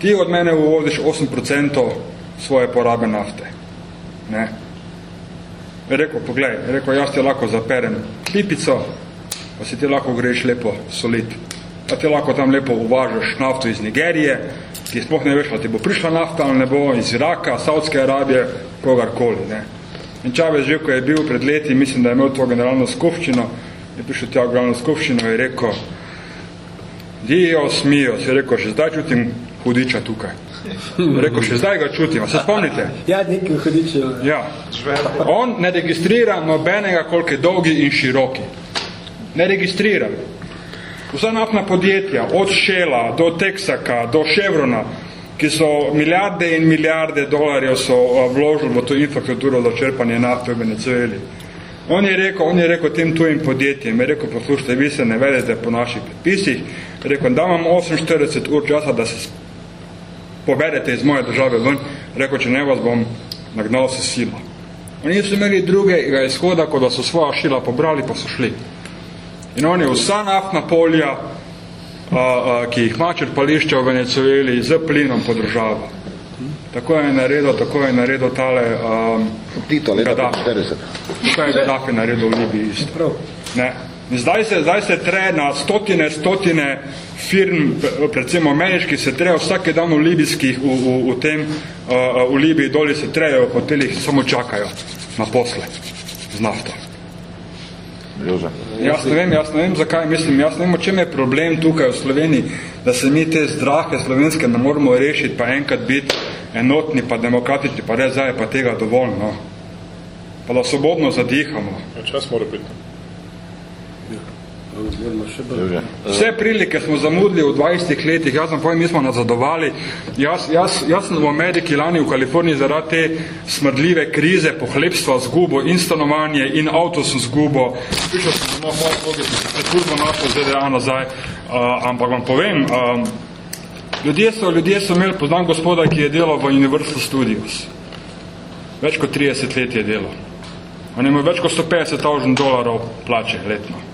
ti od mene uvodiš 8% svoje porabe nafte. Ne. Je rekel, poglej, je rekel, jaz ti lahko zaperem klipico, pa si ti lahko greš lepo solit. Pa ti lahko tam lepo uvažaš nafto iz Nigerije, ti sploh ne veš, ali ti bo prišla nafta ali ne bo iz Iraka, Saudske Arabije, kogarkoli. Ne. In Čavez že, ko je bil pred leti, mislim, da je imel to generalno skupščino, je prišel tja generalno skupščino in je rekel, Dio smijo, se je rekel, še zdaj čutim hudiča tukaj. Rekel, še zdaj ga čutim, se spomnite? Ja, nekaj hudiča. Ja. On ne registrira nobenega, koliko je dolgi in široki. Ne registrira. Vsa naftna podjetja, od Shella do Texaka do Chevrona, ki so milijarde in milijarde dolarjev so vložili v to infrastrukturo za črpanje nafte v Venezueli. On je rekel, on je rekel tem tujim podjetjem, je rekel, poslušajte, vi se ne vedete po naših predpisih, je rekel, da vam 48 ur časa, da se povedete iz moje države ven, rekel, če ne vas bom nagnal se sila. Oni so imeli drugega izhoda, kot da so svoja šila pobrali, pa so šli. In on je vsa naftna polja, a, a, ki jih ima črpališča v Venezueli, z plinom podržava. Tako je naredil, tako je naredil tale um, Tito, leta 40. Tako je Gaddafi naredil v Libiji isto. Ne. In zdaj se, zdaj se tre na stotine, stotine firm, predvsem ameriških, se trejo vsake dan v libijskih, v, v, v tem, v Libiji doli se trejo, v hotelih samo čakajo na posle z nafto. Jaz ne vem, jaz ne vem, zakaj mislim, jaz ne vem, o čem je problem tukaj v Sloveniji, da se mi te zdrahe slovenske ne moramo rešiti, pa enkrat biti enotni, pa demokratični, pa res zdaj pa tega dovolj, no. Pa da svobodno zadihamo. Ja, čas mora biti. Vse prilike smo zamudili v 20 letih, jaz sem povem, mi smo nazadovali. Jaz, jaz, jaz sem v Ameriki lani v Kaliforniji zaradi te smrdljive krize, pohlebstva zgubo in stanovanje in avto sem zgubo. Prišel sem domov, moj pogled, se službo našel ZDA nazaj, uh, ampak vam povem, uh, ljudje, so, ljudje so imeli, poznam gospoda, ki je delal v Universal Studios. Več kot 30 let je delal. On je imel več kot 150 dolarov plače letno.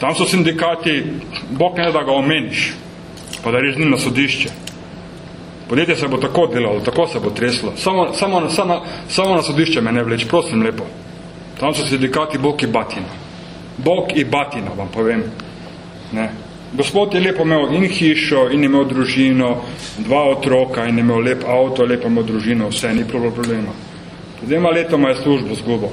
Tam so sindikati, bok ne da ga omeniš, pa da reš na sodišče. Podjetje se bo tako delalo, tako se bo treslo. Samo, samo, samo, samo na sodišče me ne vleč, prosim lepo. Tam so sindikati bok i batina. Bok i batina, vam povem. Ne. Gospod je lepo imel in hišo, in imel družino, dva otroka, in imel lep avto, lepo imel družino, vse, ni problema. Dvema letoma je službo zgubo.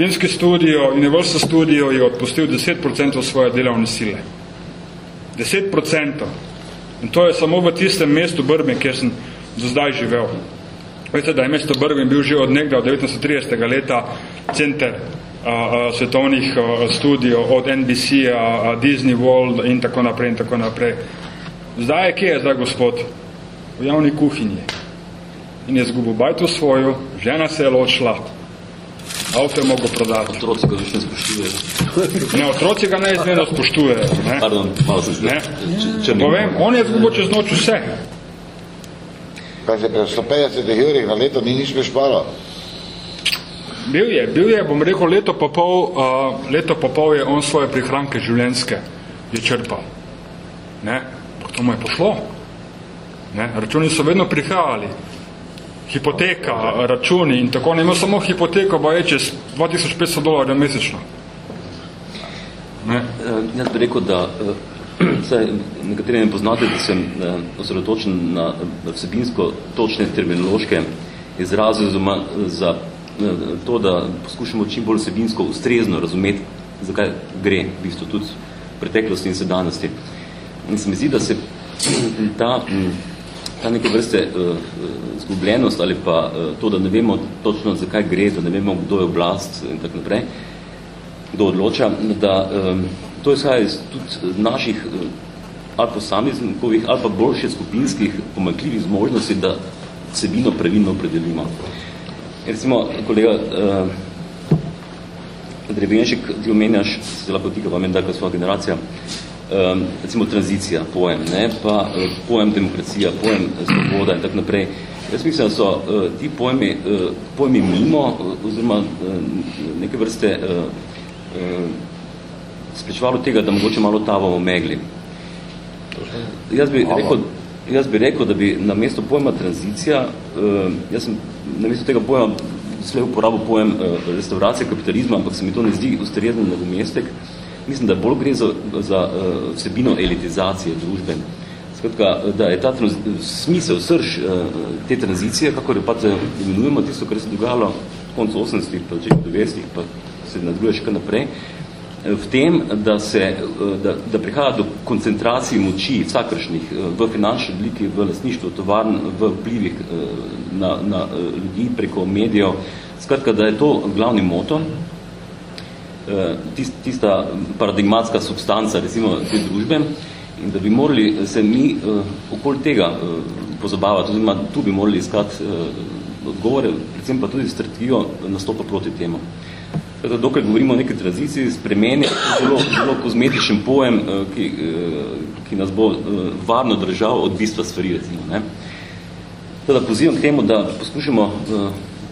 Filmski studio, Universal Studio je odpustil 10% svoje delovne sile. 10%. In to je samo v tistem mestu Brbe, kjer sem do zdaj živel. Veste, da je mesto Brbe bil že od nekda, od 1930. leta, center a, a, svetovnih a, studio, od NBC, a, a Disney World in tako naprej in tako naprej. Zdaj je, kje je zdaj gospod? V javni kuhinji. In je zgubil bajto svojo, žena se je ločila, Avto je mogo prodati. Otroci ga več ne spoštujejo. Ne, otroci ga neizmeno spoštujejo. Ne? Pardon, malo sem Ne? Če, če Povem, on je zgubo čez noč vse. Kaj se pri 150 evrih na leto ni nič več palo. Bil je, bil je, bom rekel, leto pa pol, uh, leto pa pol je on svoje prihranke življenjske je črpal. Ne? Pa to mu je pošlo. Ne? Računi so vedno prihajali. Hipoteka, računi in tako ne imel samo hipoteko, pa je čez 2500 dolarjev mesečno. Ne? Eh, Jaz bi rekel, da eh, saj, nekateri ne poznate, da sem eh, osredotočen na eh, vsebinsko točne terminološke izraze oziroma za eh, to, da poskušamo čim bolj vsebinsko ustrezno razumeti, zakaj gre v bistvu tudi v preteklosti in sedanosti. In se mi zdi, da se ta, m, ta neke vrste uh, zgubljenost ali pa uh, to, da ne vemo točno zakaj gre, da ne vemo kdo je oblast in tako naprej, kdo odloča, da um, to izhaja iz tudi naših uh, ali posameznikovih ali pa boljše skupinskih pomakljivih zmožnosti, da vsebino pravilno opredelimo. Recimo, kolega uh, Drevenšek, ti omenjaš, se lahko tika vam je svoja generacija, um, recimo tranzicija, pojem, ne, pa uh, pojem demokracija, pojem svoboda in tako naprej. Jaz mislim, da so uh, ti pojmi, uh, pojmi mimo, uh, oziroma uh, neke vrste uh, uh, spričevalo tega, da mogoče malo tavamo megli. Jaz bi, rekel, jaz bi rekel, da bi na mesto pojma tranzicija, uh, jaz sem na mesto tega pojma slej uporabil pojem uh, restauracije kapitalizma, ampak se mi to ne zdi ustrezen nadomestek, mislim, da bolj gre za, za uh, vsebino elitizacije družbe. Skratka, da je ta smisel, srž uh, te tranzicije, kako jo pa imenujemo, tisto, kar se dogajalo v koncu 80-ih, pa začetku 90-ih, pa se nadaljuje še kar naprej, v tem, da, se, da, da prihaja do koncentracije moči vsakršnih v finančni obliki, v lasništvu tovarn, v vplivih na, na ljudi preko medijev. Skratka, da je to glavni moto, tista paradigmatska substanca, recimo, te družbe, in da bi morali se mi uh, okoli tega uh, pozabavati, oziroma tu bi morali iskati odgovore, predvsem pa tudi strategijo nastopa proti temu. Teda, dokaj govorimo o neki tranziciji, spremeni zelo, zelo kozmetičen pojem, ki, ki nas bo varno držal od bistva stvari, recimo. Ne? Teda, pozivam k temu, da poskušamo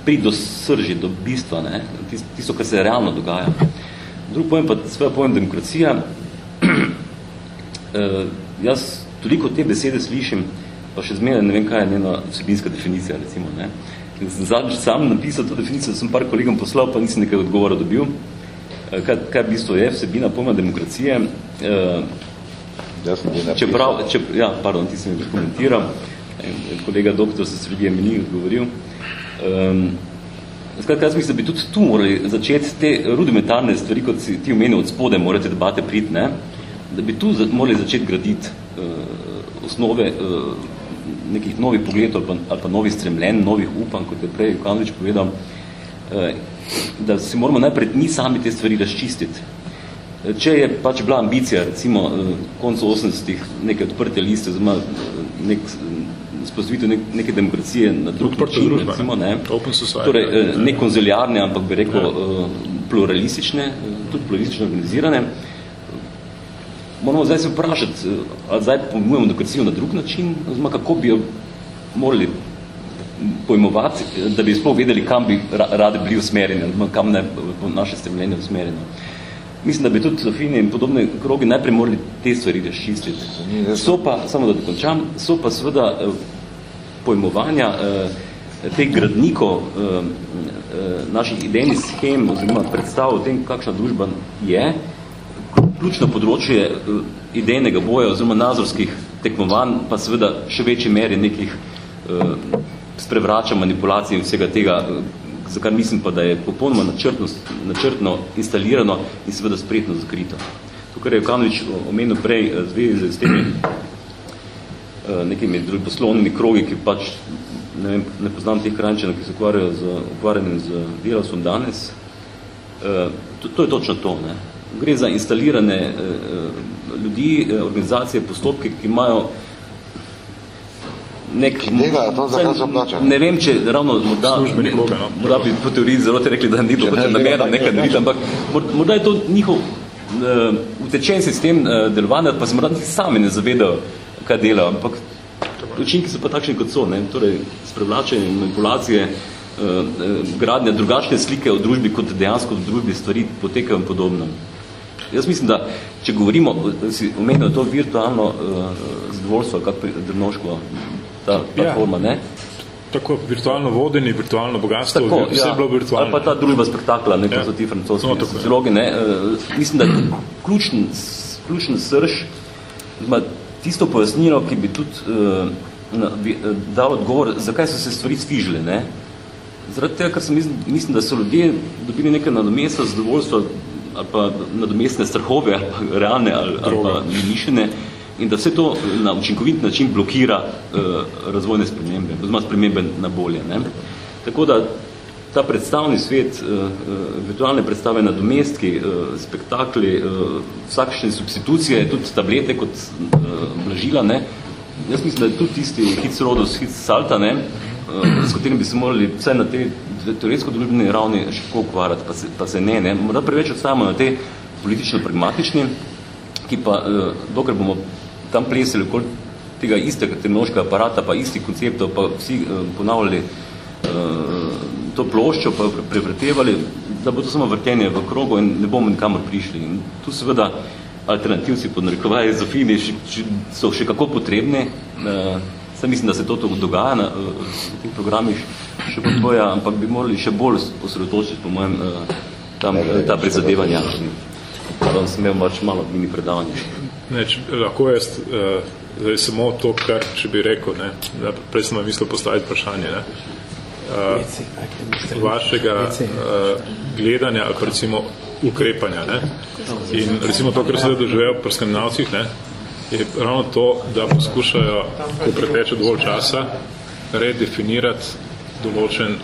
priti do srži, do bistva, ne? tisto, kar se realno dogaja. Drug pojem pa svoja pojem demokracija, Uh, jaz toliko te besede slišim, pa še zmeraj ne vem, kaj je njena vsebinska definicija, recimo, ne. Zadnjič sam napisal to definicijo, sem par kolegom poslal, pa nisem nekaj odgovora dobil. kaj, kaj v bistvu je vsebina pojma demokracije. Čeprav, če, ja, pardon, ti sem komentiral, kolega doktor se sredi mi ni odgovoril. Um, Skratka, jaz mislim, da bi tudi tu morali začeti te rudimentarne stvari, kot si ti omenil od spode, morate debate priti, ne? da bi tu morali začeti graditi uh, osnove uh, nekih novih pogledov ali pa, ali pa novih stremljen, novih upanj, kot je prej Jukanovič povedal, uh, da si moramo najprej mi sami te stvari razčistiti. Če je pač bila ambicija, recimo, uh, koncu 80-ih neke odprte liste, oziroma nek spostavitev nek, neke demokracije na drug način, družba, recimo, ne? Open society. Torej, eh, ne konziliarne, ampak bi rekel ja. Eh, pluralistične, eh, tudi pluralistično organizirane. Moramo zdaj se vprašati, ali zdaj pojmujemo demokracijo na drug način, oziroma kako bi jo morali pojmovati, da bi sploh vedeli, kam bi radi bili usmerjeni, kam ne naše stremljenje usmerjeno. Mislim, da bi tudi Zofini in podobne krogi najprej morali te stvari razčistiti. So pa, samo da dokončam, so pa seveda pojmovanja eh, teh gradnikov eh, eh, naših idejnih schem oziroma predstav o tem, kakšna družba je, ključno področje eh, idejnega boja oziroma nazorskih tekmovanj, pa seveda še večji meri nekih eh, sprevrača manipulacij in vsega tega, eh, za kar mislim pa, da je popolnoma načrtno, instalirano in seveda spretno zakrito. To, kar je Jokanovič omenil prej, eh, zvezi z temi nekimi poslovnimi krogi, ki pač ne, vem, ne poznam teh krajčenov, ki se ukvarjajo z ukvarjanjem z delavstvom danes. E, to, to je točno to. Ne. Gre za instalirane e, ljudi, organizacije, postopke, ki imajo nek... Njega, to za kaj so plačani? Ne vem, če ravno morda, ne, no. morda bi po teoriji zelo te rekli, da ni to ne, namerno nekaj narediti, ampak morda je to njihov uh, utečen sistem uh, delovanja, pa se morda sami ne zavedajo, kaj dela, ampak učinki so pa takšni, kot so, ne? torej sprevlačenje, manipulacije, eh, eh, gradnja drugačne slike o družbi, kot dejansko v družbi stvari potekajo podobno. Jaz mislim, da če govorimo, si omenil to virtualno uh, zadovoljstvo, kako pri Drnoško, ta platforma, ja. ne? Tako, virtualno vodenje, virtualno bogatstvo, tako, vse ja. je bilo virtualno. Ali pa ta družba spektakla, ne, ja. so ti francoski no, sociologi, ne? Uh, mislim, da ključen, ključen srž, tisto pojasnilo, ki bi tudi uh, bi, uh, dal odgovor, zakaj so se stvari svižile. Ne? Zaradi tega, ker sem mislim, mislim, da so ljudje dobili nekaj nadomesta zadovoljstva ali pa nadomestne strahove, ali pa realne, ali, ali pa mišljene, in da vse to na učinkovit način blokira uh, razvojne spremembe, oziroma spremembe na bolje. Ne? Tako da ta predstavni svet, uh, uh, virtualne predstave na domestki, uh, spektakli, vsakšne substitucije, tudi tablete kot blažila, ne. Jaz mislim, da je tudi tisti hit rodus, hit salta, ne, s katerim bi se morali vse na te teoretsko-družbene ravni še kako ukvarjati, pa pa se ne, ne. Morda preveč odstajamo na te politično-pragmatični, ki pa, dokler bomo tam plesili okoli tega istega terminološkega aparata, pa istih konceptov, pa vsi ponavljali to ploščo pa prevrtevali, da bo to samo vrtenje v krogu in ne bomo nikamor prišli. In tu seveda alternativci pod narekovaje Zofini so še kako potrebni. Uh, Sem mislim, da se to dogaja na uh, teh programih še podboja, ampak bi morali še bolj osredotočiti, po mojem, uh, tam, uh, ta prizadevanja. Pardon, sem imel mač malo mini predavanje. Ne, če, lahko jaz uh, zdaj samo to, kar če bi rekel, ne, da prej sem mislil postaviti vprašanje. Ne uh, vašega uh, gledanja ali recimo ukrepanja. Ne? In recimo to, kar se doživejo pri skandinavcih, ne, je ravno to, da poskušajo, ko preteče dovolj časa, redefinirati določen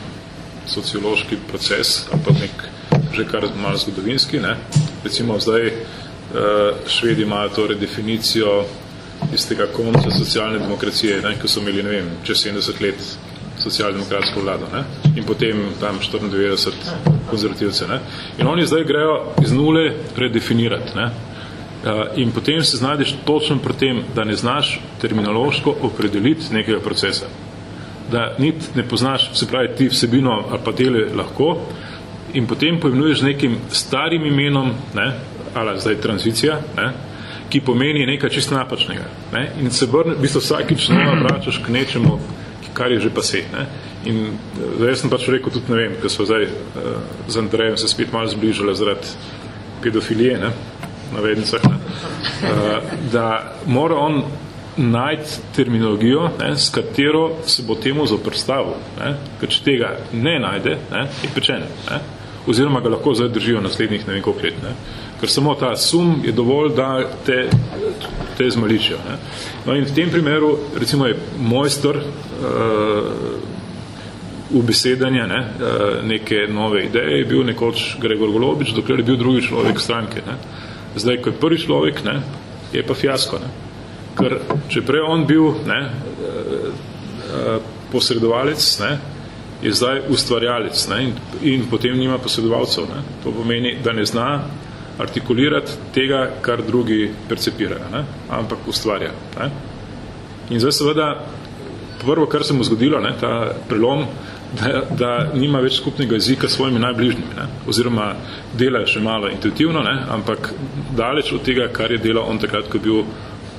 sociološki proces, ali pa nek že kar malo zgodovinski. Ne. Recimo zdaj uh, švedi imajo torej definicijo iz tega konca socialne demokracije, ne, ko so imeli, ne vem, čez 70 let socialdemokratsko vlado ne? in potem tam 94 konzervativce. Ne? In oni zdaj grejo iz nule redefinirati. Ne? Uh, in potem se znajdeš točno pri tem, da ne znaš terminološko opredeliti nekega procesa. Da nit ne poznaš, se pravi, ti vsebino ali pa dele lahko in potem pojmenuješ nekim starim imenom, ne, ali zdaj tranzicija, ne, ki pomeni nekaj čisto napačnega. Ne, in se vrne, v bistvu vsakič znova vračaš k nečemu, kar je že pa se. Ne? In zdaj sem pač rekel tudi, ne vem, ker so zdaj uh, z Andrejem se spet malo zbližali zaradi pedofilije, ne, na vednicah, ne, da mora on najti terminologijo, ne, s katero se bo temu zaprstavil. Ne, ker če tega ne najde, ne, je pečen. Ne, oziroma ga lahko zdaj držijo naslednjih ne vem koliko let. Ne. Ker samo ta sum je dovolj, da te, te zmaličijo. Ne. No in v tem primeru, recimo je mojster uh, ubesedanja ne, uh, neke nove ideje, je bil nekoč Gregor Golobič, dokler je bil drugi človek stranke. Ne. Zdaj, ko je prvi človek, ne, je pa fiasko. Ne. Ker čeprej on bil ne, uh, posredovalec, ne, je zdaj ustvarjalec ne, in, in potem nima posredovalcev. Ne. To pomeni, da ne zna artikulirati tega, kar drugi percepirajo, ne, ampak ustvarja. Ne. In zdaj seveda, prvo, kar se mu zgodilo, ne, ta prelom, da, da nima več skupnega jezika s svojimi najbližnjimi, ne, oziroma dela še malo intuitivno, ne, ampak daleč od tega, kar je delal on takrat, ko je bil,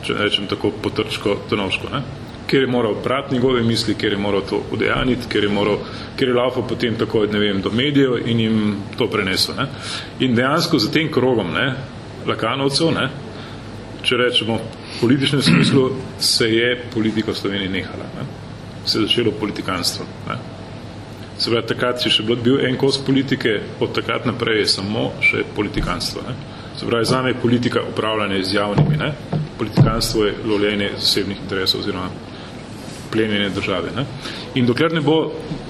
če rečem tako, potrčko, tonovško. Ne kjer je moral prati njegove misli, kjer je moral to udejaniti, kjer je, moral, kjer je laufal potem tako, ne vem, do medijev in jim to prenesel. Ne. In dejansko za tem krogom ne, lakanovcev, ne, če rečemo v političnem smislu, se je politika v Sloveniji nehala. Ne. Se je začelo politikanstvo. Ne. Se pravi, takrat si še bil en kos politike, od takrat naprej je samo še politikanstvo. Ne. Se pravi, zame je politika upravljanje z javnimi. Ne. Politikanstvo je lovljenje zasebnih interesov oziroma plenjenje države. Ne? In dokler ne bo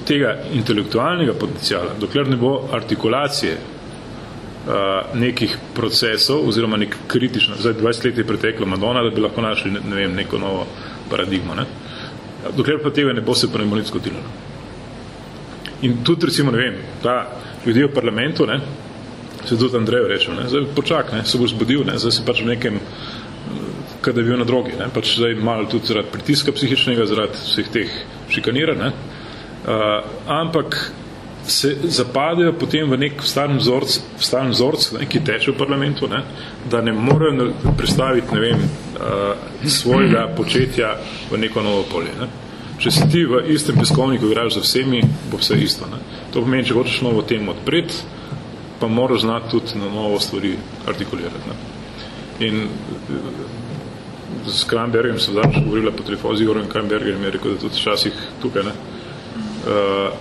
tega intelektualnega potencijala, dokler ne bo artikulacije uh, nekih procesov oziroma nek kritično, zdaj 20 let je preteklo Madonna, da bi lahko našli ne, ne vem, neko novo paradigmo. Ne? Dokler pa tega ne bo se pa ne bo nič zgodilo. In tudi recimo, ne vem, ta ljudje v parlamentu, ne, se tudi Andrejo rečem, ne, zdaj počak, ne, se bo zbudil, ne, zdaj se pač v nekem da je bil na drogi. Ne? Pač zdaj malo tudi zaradi pritiska psihičnega, zaradi vseh teh šikaniranj. Ne? Uh, ampak se zapadejo potem v nek staren vzorc, staren vzorc ne, ki teče v parlamentu, ne, da ne morejo predstaviti ne vem, uh, svojega početja v neko novo polje. Ne. Če si ti v istem peskovniku igraš za vsemi, bo vse isto. Ne. To pomeni, če hočeš novo temo odpreti, pa moraš znati tudi na novo stvari artikulirati. Ne. In z Krambergem sem zadnjič govorila po telefonu z Igorem Krambergem, je rekel, da tudi včasih tukaj, ne, uh,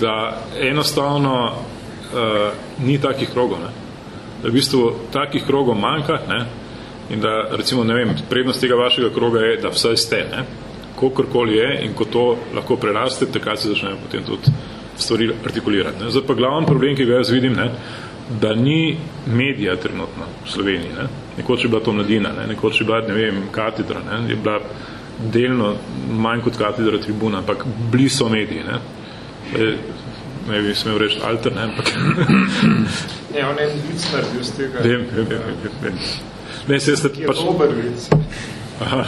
da enostavno uh, ni takih krogov, ne, da v bistvu takih krogov manjka, ne, in da recimo, ne vem, prednost tega vašega kroga je, da vsaj ste, ne, kokorkoli je in ko to lahko preraste, takrat se začnejo potem tudi stvari artikulirati. Ne. Zdaj pa glavni problem, ki ga jaz vidim, ne, da ni medija trenutno v Sloveniji. Ne. Nekoč je bila to mladina, ne. nekoč je bila, ne vem, katedra, ne. je bila delno manj kot katedra tribuna, ampak bili so mediji. Ne, e, ne bi smel reči alter, ne, ampak... ne, on je vic naredil z tega. Vem, vem, vem, vem, vem. Ne, se ste pač... Je dober vic. Aha.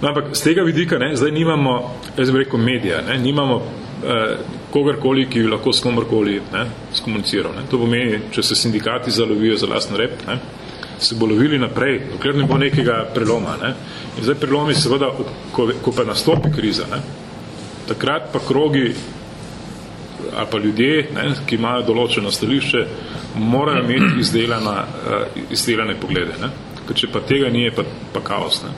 No, ampak z tega vidika, ne, zdaj nimamo, jaz bi rekel, medija, ne, nimamo eh, kogarkoli, ki bi lahko s komorkoli ne, skomuniciral. Ne. To pomeni, če se sindikati zalovijo za lastno rep, ne, se bo lovili naprej, dokler ne bo nekega preloma. Ne. In zdaj prelomi seveda, ko, ko pa nastopi kriza, ne, takrat pa krogi ali pa ljudje, ne, ki imajo določeno stališče, morajo imeti izdelana, uh, izdelane poglede. Ne. Ker če pa tega ni, je pa, pa kaos. Ne.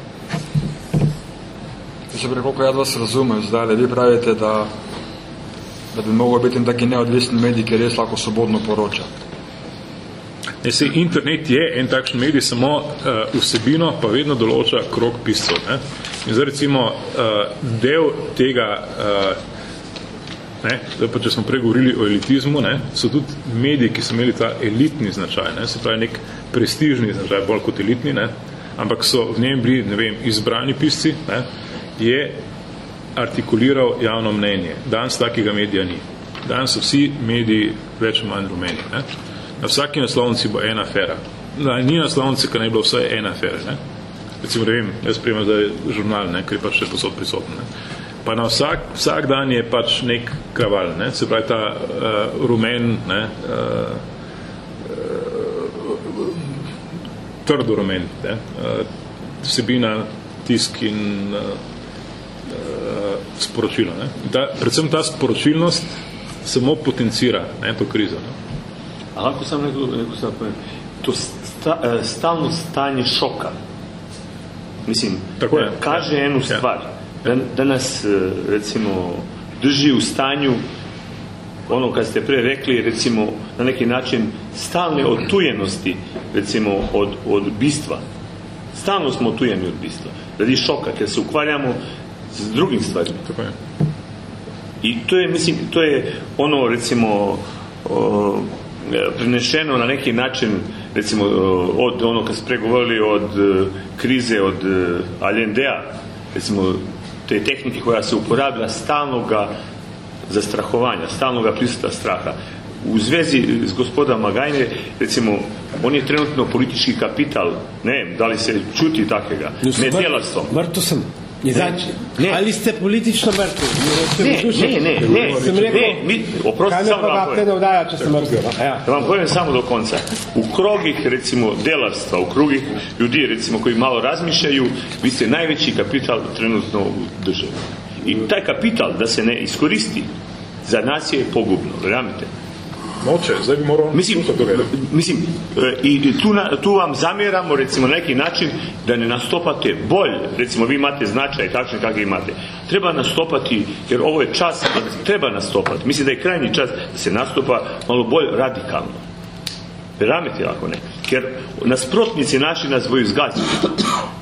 Če bi koliko jaz vas razumem zdaj, vi pravite, da da bi mogel biti taki neodvisni medij, ki res lahko svobodno poroča. Ne, se, internet je en takšen medij, samo uh, vsebino pa vedno določa krok piscev. Ne? In zdaj recimo uh, del tega, uh, ne, zdaj pa če smo pregovorili o elitizmu, ne, so tudi mediji, ki so imeli ta elitni značaj, ne, se pravi nek prestižni značaj, bolj kot elitni, ne, ampak so v njem bili, ne vem, izbrani pisci, ne, je artikuliral javno mnenje. Danes takega medija ni. Danes so vsi mediji več manj rumeni. Ne? Na vsaki naslovnici bo ena afera. Na, ni naslovnici, ki ne bilo vsaj ena afera. Ne? Recimo, ne vem, jaz spremem zdaj žurnal, ne, ker je pač še posod prisoten. Ne? Pa na vsak, vsak dan je pač nek kraval, ne? se pravi ta uh, rumen, ne? Uh, uh, trdo rumen, ne? Uh, vsebina, tisk in uh, sporočilo. Ne. Ta, predvsem ta sporočilnost samo potencira ne, to krizo. Ne. A lahko sam neko, neko stvar povem. To sta, eh, stalno stanje šoka, mislim, Tako je. kaže Ja. enu Ja. stvar, da, da nas, eh, recimo, drži u stanju ono kad ste pre rekli, recimo, na neki način stalne otujenosti, recimo, od, od bistva. Stalno smo otujeni od bistva. Radi šoka, jer se ukvarjamo s drugim stvarima. Tako je. I to je, mislim, to je ono, recimo, o, e, prenešeno na neki način, recimo, od ono kad ste pregovorili od e, krize, od e, Allendea, recimo, te tehnike koja se uporabila stalnoga zastrahovanja, stalnoga prisuta straha. U zvezi s gospoda Magajne, recimo, on je trenutno politički kapital, ne, da li se čuti takega, ne djelarstvom. Mrtvo sem. Izači. Ne. Ali ste politično mrtvi? Ne, ne, ne, ne, Sem rekel, ne, mi, oprosti, samo da vam mrtvi? Ja. Da vam povem samo do konca. U krogih, recimo, delarstva, u krugih ljudi, recimo, koji malo razmišljaju, vi ste najveći kapital trenutno u državi. I taj kapital, da se ne iskoristi, za nas je pogubno, verjamite. Noče, zdaj bi moral Mislim, mislim e, i tu, na, tu vam zamjeramo recimo na neki način da ne nastopate bolj, recimo vi imate značaj takšni kakvi imate. Treba nastopati, jer ovo je čas, treba nastopati. Mislim da je krajnji čas da se nastupa malo bolj radikalno. Veramite ako ne. Ker nasprotnici naši nas boju zgaziti.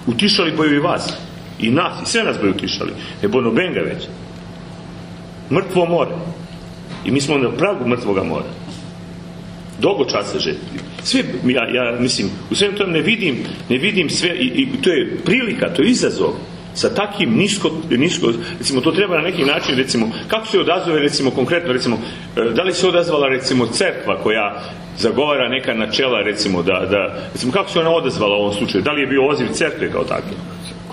Utišali boju i vas. I nas, i sve nas boju utišali. Ne bo nobenga već. Mrtvo more. I mi smo na pragu mrtvoga mora dugo časa že. Sve, ja, ja mislim, u svem tom ne vidim, ne vidim sve i, i to je prilika, to je izazov sa takim nisko, nisko, recimo to treba na neki način, recimo, kako se odazove, recimo, konkretno, recimo, e, da li se odazvala, recimo, crkva koja zagovara neka načela, recimo, da, da, recimo, kako se ona odazvala u ovom slučaju, da li je bio oziv crkve kao takve?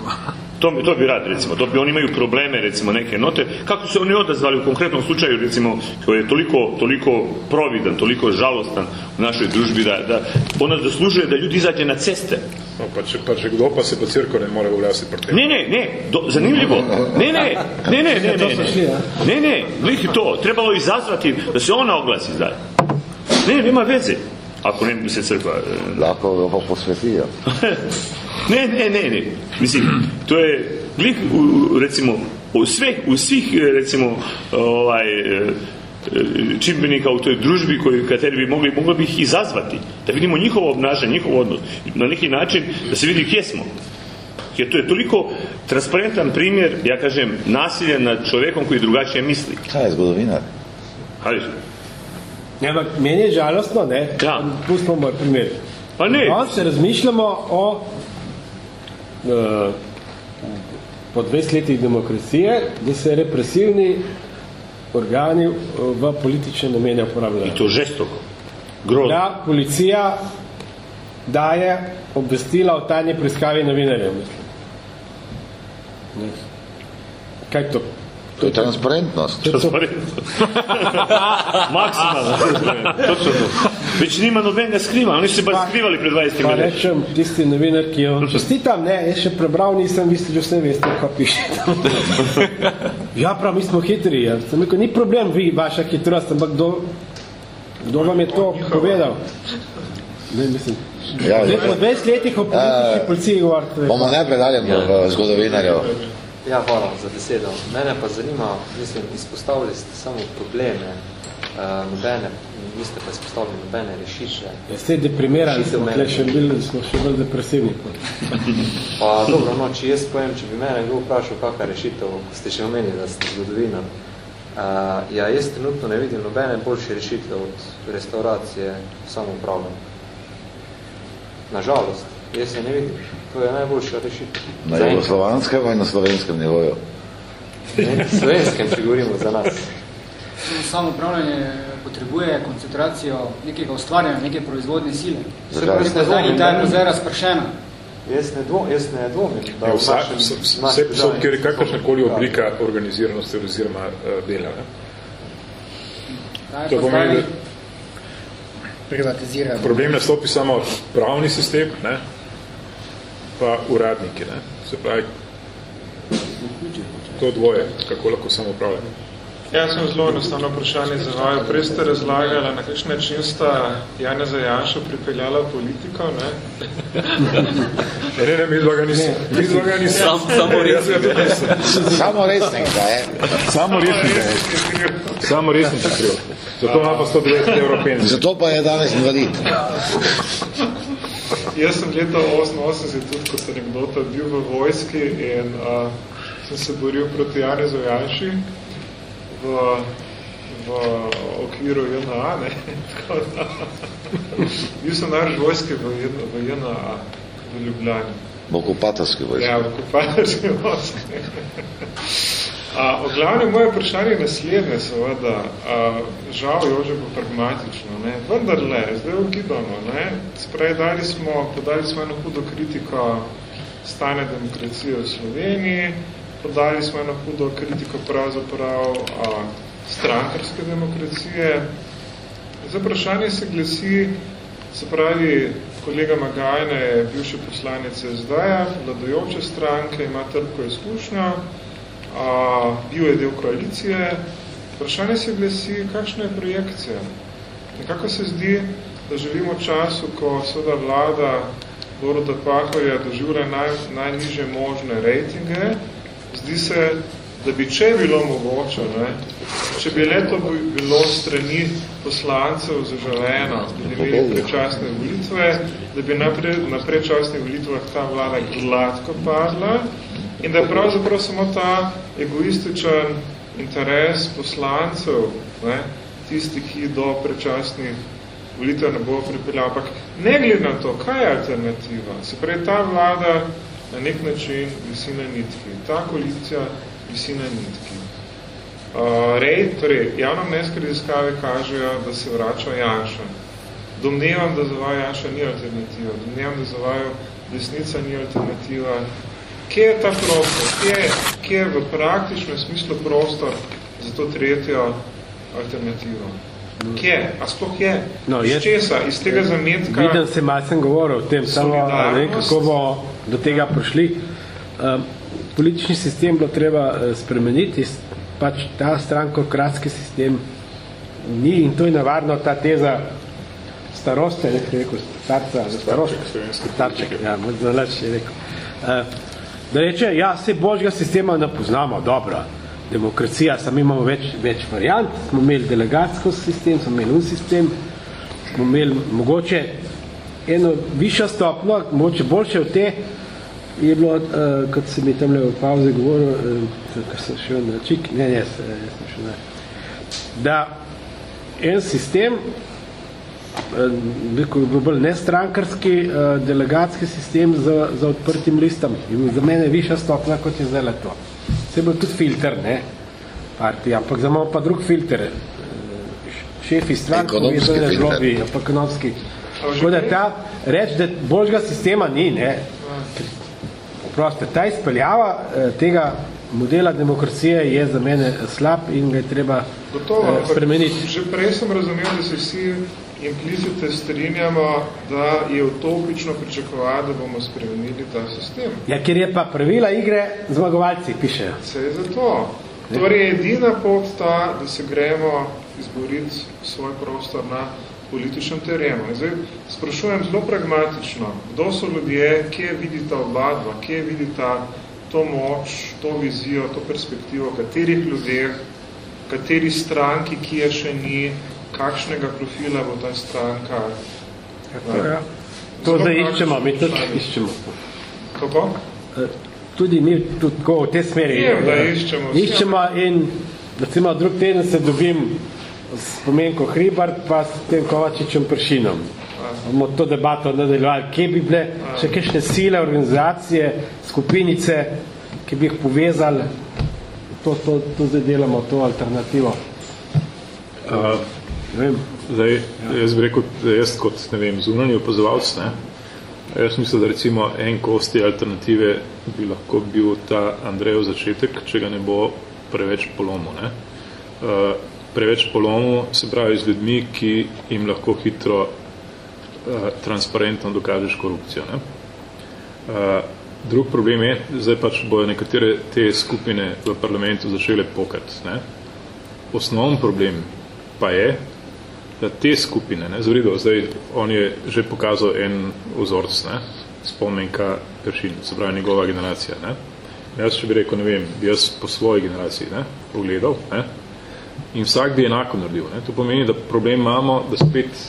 To, to bi rad, recimo, to bi oni imaju probleme, recimo, neke note. Kako se oni odazvali u konkretnom slučaju, recimo, koji je toliko, toliko providan, toliko žalostan u našoj družbi, da, da ona zaslužuje da ljudi izađe na ceste. No, pa, če, pa če kdo pa se pa crkva ne more uvrasti pri tem. Ne, ne, ne, do, zanimljivo. Ne, ne, ne, ne, ne, ne, ne, ne, ne, glih to, trebalo je izazvati da se ona oglasi zdaj. Ne, nema veze. Ako ne bi se crkva... e, Lahko ga pa posvetijo. ne, ne, ne, ne. Mislim, to je glih, recimo, u, sve, u svih, e, recimo, ovaj, e, čimbenika u toj družbi koji kateri bi mogli, mogli bi ih izazvati, da vidimo njihovo obnašanje, njihov odnos, na neki način da se vidi gdje smo. Jer to je toliko transparentan primjer, ja kažem, nasilja nad čovjekom koji drugačije misli. Kaj je zgodovinar? Hajde. Ne, ampak meni je žalostno, ne? Ja. Pustimo moj primer. Pa ne, Danes se razmišljamo o uh, po 20 letih demokracije, da se represivni organi eh, v politične namene uporabljajo. to žestoko. Grozno. Da policija daje obvestila o tajni preiskavi novinarjev. Kaj to? To je transparentnost. To. Maksimalno. Točno to. Već nima nobenega skriva, oni se bar Pa- skrivali pred 20 Pa leti. rečem, tisti novinar, ki je čestitam, ne, jaz še prebral nisem, vi ste že vse veste, kaj piše. ja, prav, mi smo hitri, ja. Sem rekel, ni problem vi, vaša hitrost, ampak kdo, kdo vam je to povedal? Ne, mislim. Ja, Zdaj, ja. po 20 letih o politični Eh, policiji govorite. Bomo najprej dalje ja. zgodovinarjev. Ja, hvala za besedo. Mene pa zanima, mislim, izpostavili ste samo probleme, uh, nobene, niste pa izpostavili nobene rešitve. Ja, ste deprimirani, Rešitev smo, še bili, smo še bolj depresivni. Pa dobro, no, če jaz povem, če bi mene kdo vprašal, kakva rešitev, ko ste še omenili, da ste zgodovinar. Uh, ja, jaz trenutno ne vidim nobene boljše rešitve od restauracije samoupravljanja. Nažalost, jaz se ne vidim. To je najboljša rešitev. Na jugoslovanskem in na slovenskem nivoju. Ne, Slovenskem, če govorimo za nas. Samo upravljanje potrebuje koncentracijo nekega ustvarjanja, neke proizvodne sile. Vse Zakaj? proizvodnje ta je zdaj razpršena. Jaz ne, dvom, jaz ne dvomim, da Ja, v vsa, našem- vse, državi- ker je kakršnakoli Ja. oblika organiziranosti oziroma uh, dela. Ne? Je To pomeni, da privatizirana. problem nastopi samo pravni sistem, ne? Pa uradniki. Ne? Se pravi, to dvoje, kako lahko samo upravljamo. Jaz sem zelo enostavno vprašanje za vaju. Prej ste razlagali, na kakšen način sta Jana Zajanša pripeljala politiko, ne? Ne, ne, mi dva ga nisem. Mi dva ga nisem. Sam, samo resnega. Samo resnega, je. Samo resnega je. Samo resnega je kriv. Zato ima pa 190 evrov penzij. Zato pa je danes invalid. Jaz sem leta 88 tudi kot anekdota bil v vojski in uh, sem se boril proti Janezu Janši v, v okviru JNA, ne, tako da. Bil sem naš vojski v, v JNA v Ljubljani. V okupatorski vojski. Ja, v okupatorski vojski. A, v glavnem moje vprašanje je naslednje, seveda, a, žal Jože bo pragmatično, ne, vendar le, zdaj ugibamo, ne, sprej dali smo, podali smo eno hudo kritiko stane demokracije v Sloveniji, podali smo eno hudo kritiko pravzaprav a, strankarske demokracije. Zdaj vprašanje se glasi, se pravi, kolega Magajne je bivši poslanec SDA, vladajoče stranke, ima trpko izkušnjo, a, bil je del koalicije. Vprašanje se glasi, kakšna je projekcija. Nekako se zdi, da živimo v času, ko seveda vlada Boruta Pahorja doživlja naj, najniže možne rejtinge. Zdi se, da bi če bilo mogoče, ne, če bi leto bilo strani poslancev zaželeno, da bi imeli prečasne volitve, da bi na prečasnih volitvah ta vlada gladko padla in da je pravzaprav samo ta egoističen interes poslancev, ne, tisti, ki do prečasnih volitev ne bo pripeljal. Ampak ne glede na to, kaj je alternativa? Se pravi, ta vlada na nek način visi na nitki. Ta koalicija visi na nitki. Uh, rej, torej, javno mneske raziskave kažejo, da se vrača Janša. Domnevam, da za vaju Janša ni alternativa. Domnevam, da za vaju desnica ni alternativa. Kje je ta prostor? Kje je, kje je v praktičnem smislu prostor za to tretjo alternativo? Kje? A sploh je? No, iz jaz- česa? Iz tega zametka? Vidim se, malo sem govoril o tem, samo ne kako bo do tega prišli. Um, politični sistem bilo treba eh, spremeniti, pač ta strankokratski sistem ni in to je navarno ta teza staroste, ne bi rekel, starca, starost, starček, ja, zalač je rekel. Uh, da reče, ja, se božjega sistema ne poznamo, dobro, demokracija, samo imamo več, več variant, smo imeli delegatsko sistem, smo imeli un sistem, smo imeli mogoče eno višjo stopno, mogoče boljše od te, je bilo, uh, kot sem mi tamle v pauzi govoril, uh, ko sem šel na čik, ne, ne, jaz, jaz sem šel na, da en sistem, bil bolj nestrankarski uh, delegatski sistem za, za odprtim listom, je bil za mene višja stopna, kot je zdaj to. Se je bil tudi filter, ne, partija, ampak za pa drug filter, uh, šefi strank, Ekonomski povezane z filter. lobiji, ampak ekonomski. Tako da ta reč, da božjega sistema ni, ne, Proste, ta izpeljava eh, tega modela demokracije je za mene slab in ga je treba Gotovo, eh, spremeniti. Že prej sem razumel, da se vsi implicite strinjamo, da je utopično pričakovati, da bomo spremenili ta sistem. Ja, ker je pa pravila igre zmagovalci, pišejo. Vse je zato. Torej je edina pot ta, da se gremo izboriti svoj prostor na političnem terenu. In zdaj sprašujem zelo pragmatično, kdo so ljudje, kje vidita oba dva, kje vidita to moč, to vizijo, to perspektivo, katerih ljudeh, kateri stranki, ki je še ni, kakšnega profila bo ta stranka. Ja. To zdaj iščemo, mi tudi iščemo. Kako? Eh, Tudi mi tudi tako v tej smeri. Vem, da iščemo. Iščemo in recimo drug teden se dobim s pomenko Hribart pa s tem Kovačičem Pršinom. Bomo to debato nadaljevali, kje bi bile še kakšne sile, organizacije, skupinice, ki bi jih povezali, to, to, to zdaj delamo, to alternativo. Uh, vem, Zdaj, jaz bi rekel, jaz kot, ne vem, zunanji opazovalc, ne, jaz mislim, da recimo en kos te alternative bi lahko bil ta Andrejev začetek, če ga ne bo preveč polomo. Ne. Uh, preveč polomo se pravi z ljudmi, ki jim lahko hitro uh, transparentno dokažeš korupcijo. Ne. Uh, drug problem je, zdaj pač bojo nekatere te skupine v parlamentu začele pokati. Ne. osnovni problem pa je, te skupine, ne, zvredo, zdaj on je že pokazal en vzorc, ne, spomenka Kršin, se pravi njegova generacija, ne. Jaz, če bi rekel, ne vem, bi jaz po svoji generaciji, ne, pogledal, ne, in vsak bi enako naredil, ne. To pomeni, da problem imamo, da spet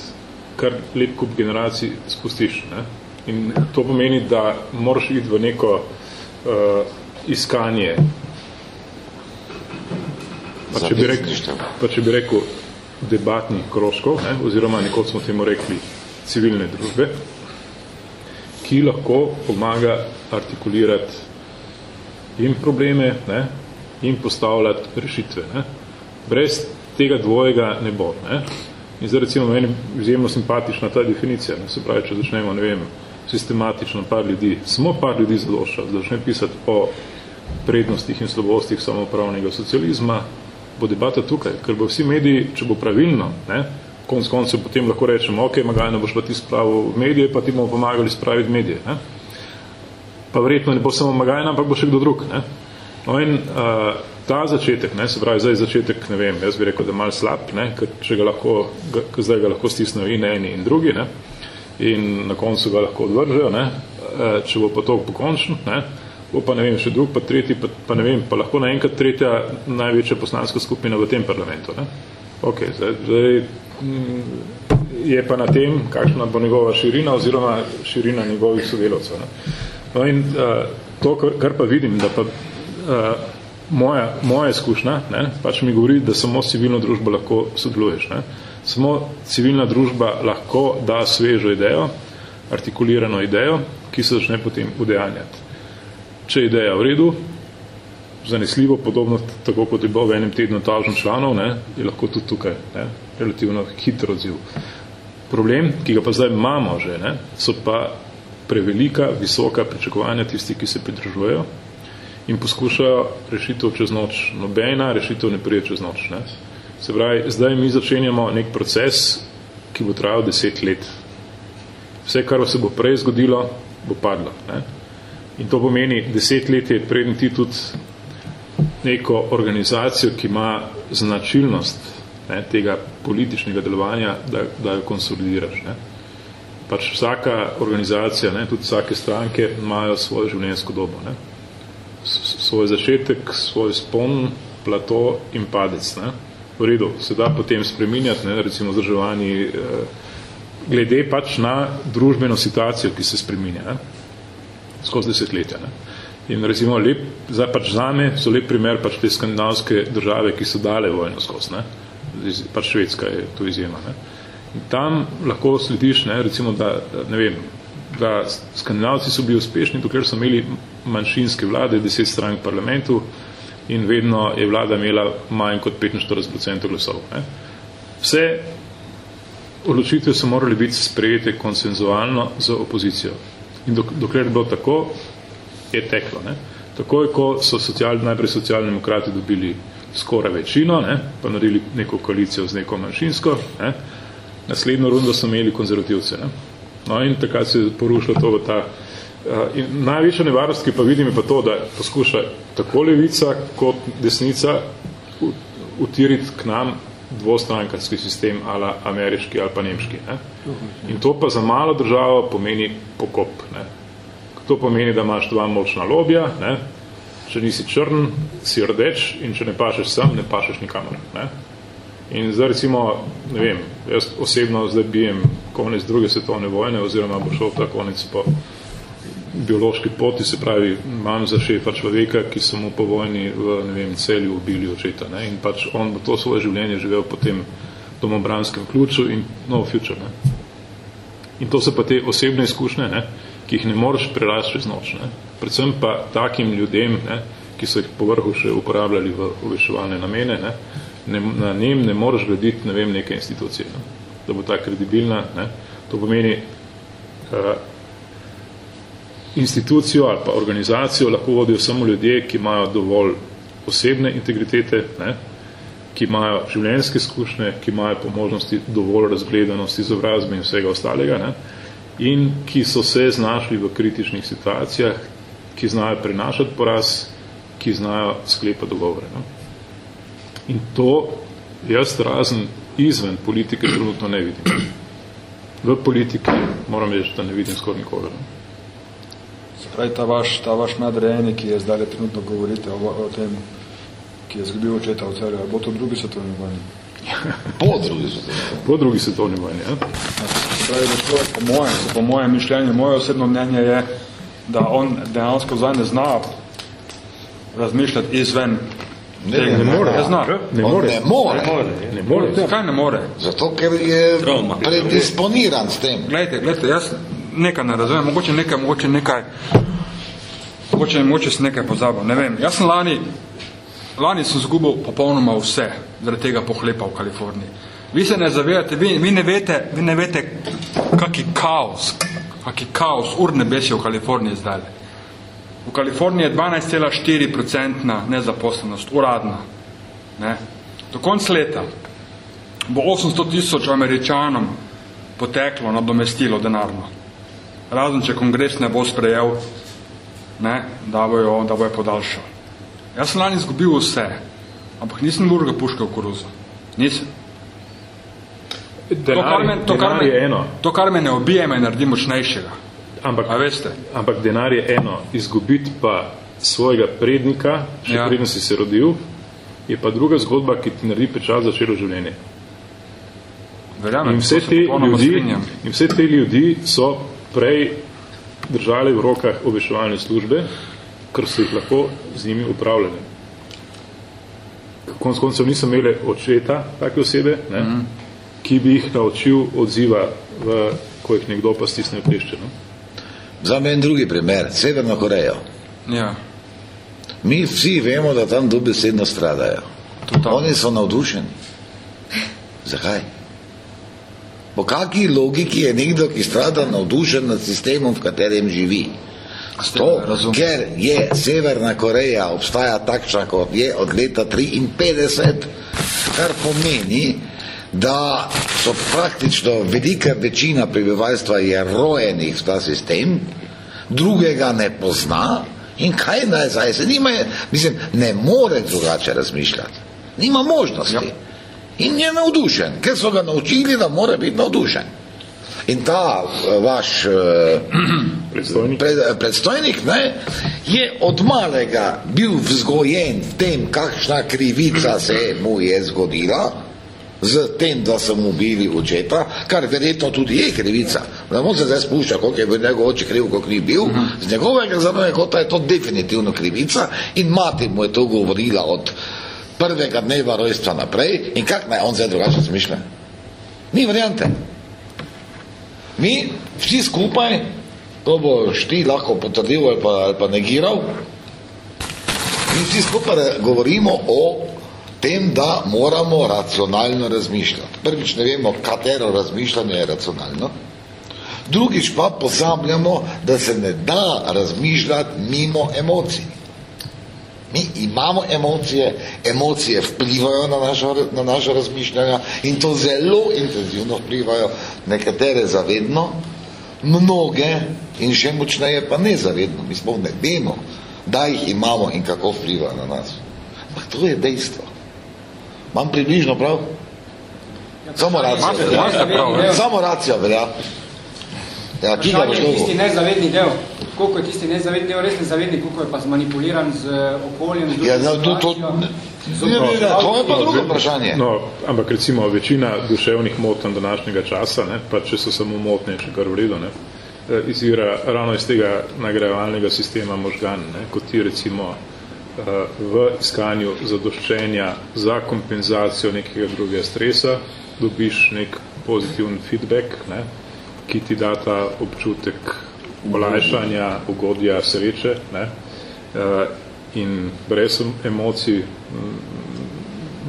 kar lep kup generacij spustiš, ne. In to pomeni, da moraš iti v neko uh, iskanje pa če, rekel, pa če bi rekel debatnih krožkov, ne, oziroma nekot smo temu rekli civilne družbe, ki lahko pomaga artikulirati in probleme ne, in postavljati rešitve. Ne. Brez tega dvojega ne bo. Ne. In zdaj recimo meni izjemno simpatična ta definicija, ne, se pravi, če začnemo, ne vem, sistematično par ljudi, samo par ljudi zadošča, da začne pisati o prednostih in slabostih samopravnega socializma, bo debata tukaj, ker bo vsi mediji, če bo pravilno, ne, konc koncev potem lahko rečemo, ok, Magajno boš pa ti spravil medije, pa ti bomo pomagali spraviti medije. Ne. Pa verjetno ne bo samo Magajna, ampak bo še kdo drug. Ne. No in uh, ta začetek, ne, se pravi, zdaj začetek, ne vem, jaz bi rekel, da je mal slab, ne, ker če ga lahko, ga, zdaj ga lahko stisnejo in eni in drugi, ne, in na koncu ga lahko odvržejo, ne, uh, če bo pa to pokončno, ne, bo pa ne vem, še drug, pa tretji, pa, pa ne vem, pa lahko naenkrat tretja največja poslanska skupina v tem parlamentu. Ne? Ok, zdaj, zdaj mm, je pa na tem, kakšna bo njegova širina oziroma širina njegovih sodelovcev. Ne? No in uh, to, kar pa vidim, da pa uh, moja, moja izkušnja, ne, pač mi govori, da samo civilno družbo lahko sodeluješ. Ne? Samo civilna družba lahko da svežo idejo, artikulirano idejo, ki se začne potem udejanjati če je ideja v redu, zanesljivo, podobno tako kot je bilo v enem tednu tažno članov, ne, je lahko tudi tukaj ne, relativno hitro odziv. Problem, ki ga pa zdaj imamo že, ne, so pa prevelika, visoka pričakovanja tisti, ki se pridržujejo in poskušajo rešitev čez noč. Nobena rešitev ne prije čez noč. Ne. Se pravi, zdaj mi začenjamo nek proces, ki bo trajal deset let. Vse, kar se bo prej zgodilo, bo padlo. Ne. In to pomeni deset let je predn ti tudi neko organizacijo, ki ima značilnost ne, tega političnega delovanja, da, da jo konsolidiraš. Ne. Pač vsaka organizacija, ne, tudi vsake stranke imajo svojo življenjsko dobo. Ne. Svoj začetek, svoj spon, plato in padec. Ne. V redu, se da potem spreminjati, ne, recimo zdrževanje, eh, glede pač na družbeno situacijo, ki se spreminja. Ne skozi desetletja. Ne. In recimo lep, zdaj pač zame so lep primer pač te skandinavske države, ki so dale vojno skozi, ne. pač Švedska je to izjema. Ne. In tam lahko slediš, ne, recimo, da, ne vem, da skandinavci so bili uspešni, dokler so imeli manjšinske vlade, deset strank parlamentu in vedno je vlada imela manj kot 45% glasov. Ne. Vse odločitve so morali biti sprejete konsenzualno za opozicijo. In dok, dokler je bilo tako, je teklo. Ne. Takoj, ko so social, najprej socialni demokrati dobili skoraj večino, ne, pa naredili neko koalicijo z neko manjšinsko, ne, naslednjo rundo so imeli konzervativce. Ne. No in takrat se je porušilo to v ta... Uh, in največja nevarnost, ki pa vidim, je pa to, da poskuša tako levica kot desnica utiriti k nam dvostrankarski sistem ali ameriški ali pa nemški. Ne? In to pa za malo državo pomeni pokop. Ne? To pomeni, da imaš dva močna lobija, ne? če nisi črn, si rdeč in če ne pašeš sam, ne pašeš nikamor. Ne? In zdaj recimo, ne vem, jaz osebno zdaj bijem konec druge svetovne vojne oziroma bo šel ta konec po biološki poti, se pravi, imam za šefa človeka, ki so mu po vojni v ne vem, celju ubili očeta. Ne? In pač on bo to svoje življenje živel po tem domobranskem ključu in no future. Ne? In to so pa te osebne izkušnje, ne? ki jih ne moreš prerasti čez noč. Ne? Predvsem pa takim ljudem, ne? ki so jih povrhu še uporabljali v obveščevalne namene, ne? Ne, na njem ne moreš graditi ne vem, neke institucije, ne? da bo ta kredibilna. Ne? To pomeni, uh, institucijo ali pa organizacijo lahko vodijo samo ljudje, ki imajo dovolj osebne integritete, ne, ki imajo življenjske izkušnje, ki imajo po možnosti dovolj razgledanosti, izobrazbe in vsega ostalega ne, in ki so se znašli v kritičnih situacijah, ki znajo prenašati poraz, ki znajo sklepati dogovore. Ne. In to jaz razen izven politike trenutno ne vidim. V politiki moram reči, da ne vidim skoraj nikoga. Se pravi, ta vaš, ta vaš nadrejeni, ki je zdaj trenutno govorite o, o tem, ki je zgubil očeta v celju, bo to drugi svetovni vojni? Po drugi svetovni vojni. Po drugi svetovni vojni, ja. Se pravi, da to je po mojem, po mojem mišljenju, moje osebno mnenje je, da on dejansko zdaj ne zna razmišljati izven Ne, ne, ne more. Ne zna. Ne On more. ne more. Ne more. Zakaj ne more? Zato, ker je Travma. predisponiran s tem. Glejte, glejte, jaz nekaj ne razumem, mogoče nekaj, mogoče nekaj, mogoče, mogoče sem nekaj pozabil, ne vem. Jaz sem lani, lani sem zgubil popolnoma vse, zaradi tega pohlepa v Kaliforniji. Vi se ne zavedate, vi, vi ne vete, vi ne vete, kaki kaos, kaki kaos, ur nebes je v Kaliforniji zdaj. V Kaliforniji je 12,4% nezaposlenost, uradna. Ne? Do konca leta bo 800 tisoč američanom poteklo nadomestilo denarno. Razen, če kongres ne bo sprejel, ne, da bojo, da bojo podaljšal. Jaz sem lani izgubil vse, ampak nisem burga puške v koruzo. Nisem. Denar, to, kar me, to, kar denar me, je eno, to, kar me ne ubije, me naredi močnejšega. ampak, A veste? ampak denar je eno, izgubiti pa svojega prednika, še Ja. preden si se rodil, je pa druga zgodba, ki ti naredi pečat za celo življenje. Verjamem, In vse, te ljudi, strinjam. in vse te ljudi so prej držali v rokah obveščevalne službe, ker so jih lahko z njimi upravljali. Konc koncev niso imeli očeta take osebe, ne, mm. -hmm. ki bi jih naučil odziva, v, ko jih nekdo pa stisne v klešče. No? Za en drugi primer, Severno Korejo. Ja, Mi vsi vemo, da tam dobesedno stradajo. totalno. Oni so navdušeni. Zakaj? Po kakšni logiki je nekdo, ki strada, navdušen nad sistemom, v katerem živi? To, ker je Severna Koreja obstaja takšna, kot je od leta 53, kar pomeni, da so praktično velika večina prebivalstva je rojenih v ta sistem, drugega ne pozna in kaj naj zdaj se nima, mislim, ne more drugače razmišljati. Nima možnosti. Ja. In je navdušen, ker so ga naučili, da mora biti navdušen. In ta eh, vaš eh, Predstojnik. pred, predstojnik ne, je od malega bil vzgojen v tem, kakšna krivica se mu je zgodila, z tem, da so mu bili očeta, kar verjetno tudi je krivica. Ne bom se zdaj spuščal, koliko je bil njegov oče kriv, koliko ni bil. Z njegovega zornega kota je to definitivno krivica in mati mu je to govorila od prvega dneva rojstva naprej in kak naj on zdaj drugače razmišlja? Ni variante. Mi vsi skupaj, to boš ti lahko potrdil ali pa, ali pa negiral, mi vsi skupaj govorimo o tem, da moramo racionalno razmišljati. Prvič ne vemo, katero razmišljanje je racionalno. Drugič pa pozabljamo, da se ne da razmišljati mimo emocij. Mi imamo emocije, emocije vplivajo na naša, na naša razmišljanja in to zelo intenzivno vplivajo, nekatere zavedno, mnoge in še močneje pa nezavedno. Mi smo ne vemo, da jih imamo in kako vplivajo na nas. Ampak to je dejstvo. Imam približno prav? Samo racijo velja. ja. Samo racijo velja. Ja, ki ga boš je tisti nezavedni del. Koliko je tisti nezavedni del res nezavedni, koliko je pa zmanipuliran z okoljem, z Ja, drugo no, to, ne, to je pa drugo vprašanje. No, ampak recimo večina duševnih motenj današnjega časa, ne, pa če so samo motnje, če kar v redu, ne, eh, izvira ravno iz tega nagrajevalnega sistema možgan, ne, kot ti recimo eh, v iskanju zadoščenja za kompenzacijo nekega drugega stresa dobiš nek pozitiven feedback, ne, ki ti da ta občutek olajšanja, ugodja, sreče. Ne, eh, in brez emocij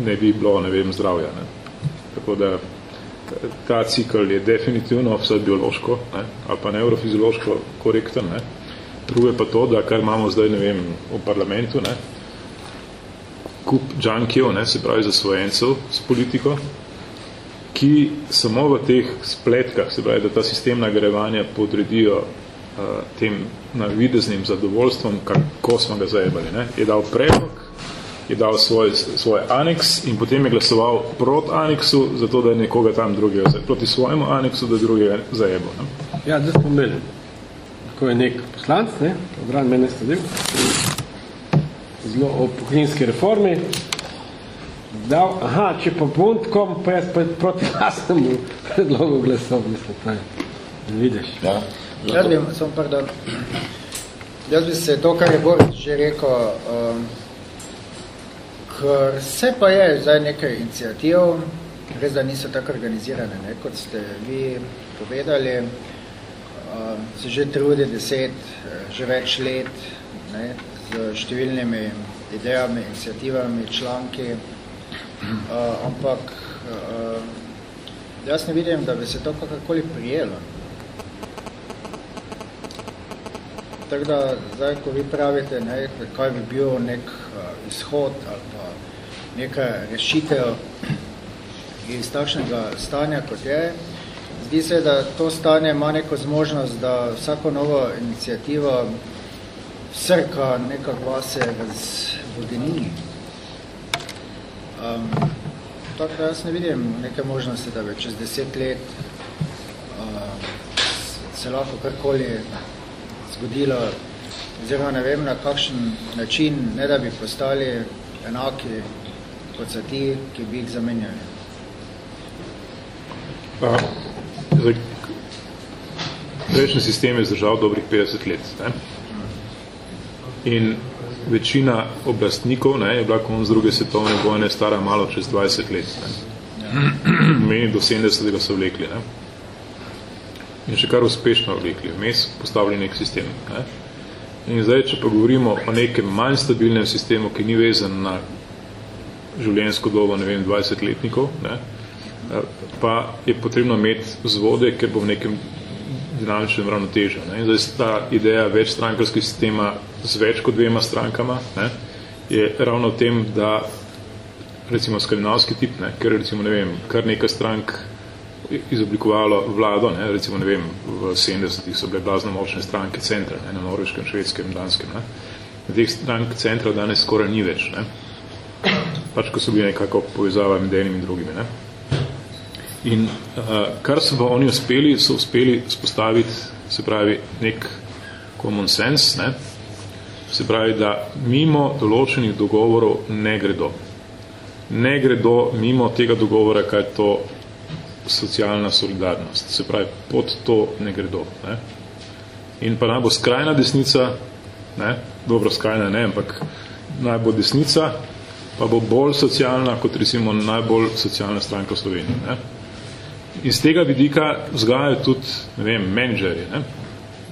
ne bi bilo, ne vem, zdravja. Ne. Tako da ta cikl je definitivno vse biološko ne, ali pa neurofiziološko korekten. Ne. Drugo je pa to, da kar imamo zdaj, ne vem, v parlamentu, ne, kup džankijev, ne, se pravi zasvojencev s politiko, ki samo v teh spletkah, se pravi, da ta sistem nagrajevanja podredijo uh, tem navideznim zadovoljstvom, kako smo ga zajebali. Ne? Je dal predlog, je dal svoj, svoj aneks in potem je glasoval proti aneksu, zato da je nekoga tam drugega, proti svojemu aneksu, da drugega zajebo. Ne? Ja, da smo imeli. Tako je nek poslanc, ne, odran mene stadil, zelo o poklinski reformi, dal, aha, če pa bom tako, pa jaz pa proti vlastnemu predlogu glasov, mislim, taj, ne vidiš. Ja. Jaz bi, samo pardon, jaz bi se to, kar je Boris že rekel, um, ker vse pa je zdaj nekaj inicijativ, res da niso tako organizirane, ne, kot ste vi povedali, um, se že trudi deset, že več let, ne, z številnimi idejami, inicijativami, članki, uh, ampak uh, jaz ne vidim, da bi se to kakorkoli prijelo. Tako da, zdaj, ko vi pravite, ne, kaj bi bil nek uh, izhod ali pa neka rešitev iz takšnega stanja, kot je, zdi se, da to stanje ima neko zmožnost, da vsako novo inicijativo srka nekako vase v vodenini. Um, tako da jaz ne vidim neke možnosti, da bi čez deset let uh, se lahko karkoli zgodilo, oziroma ne vem na kakšen način, ne da bi postali enaki kot so ti, ki bi jih zamenjali. A, zdaj, prejšnji sistem je zdržal dobrih 50 let. Ne? In večina oblastnikov ne, je bila konc druge svetovne vojne stara malo čez 20 let. Ne? Meni do 70 so vlekli. Ne? in še kar uspešno vlekli, vmes postavili nek sistem. Ne? In zdaj, če pa govorimo o nekem manj stabilnem sistemu, ki ni vezan na življenjsko dobo, ne vem, 20 letnikov, ne? pa je potrebno imeti vzvode, ker bo v nekem dinamičnem ravnotežju. Ne? In zdaj ta ideja večstrankarskega sistema z več kot dvema strankama ne? je ravno v tem, da recimo skandinavski tip, ne? ker recimo, ne vem, kar nekaj strank izoblikovalo vlado, ne, recimo, ne vem, v 70-ih so bile blazno močne stranke centra, ne, na norveškem, švedskem, danskem, ne. Na teh strank centra danes skoraj ni več, ne. Pač, ko so bili nekako povezava med enim in drugimi, ne. In uh, kar so pa oni uspeli, so uspeli spostaviti, se pravi, nek common sense, ne, se pravi, da mimo določenih dogovorov ne gredo. Ne gredo mimo tega dogovora, kaj to socialna solidarnost. Se pravi, pod to ne gredo. Ne? In pa naj bo skrajna desnica, ne? dobro skrajna ne, ampak naj bo desnica, pa bo bolj socialna, kot recimo najbolj socialna stranka v Sloveniji. Ne? In z tega vidika vzgajajo tudi, ne vem, menedžeri, ne?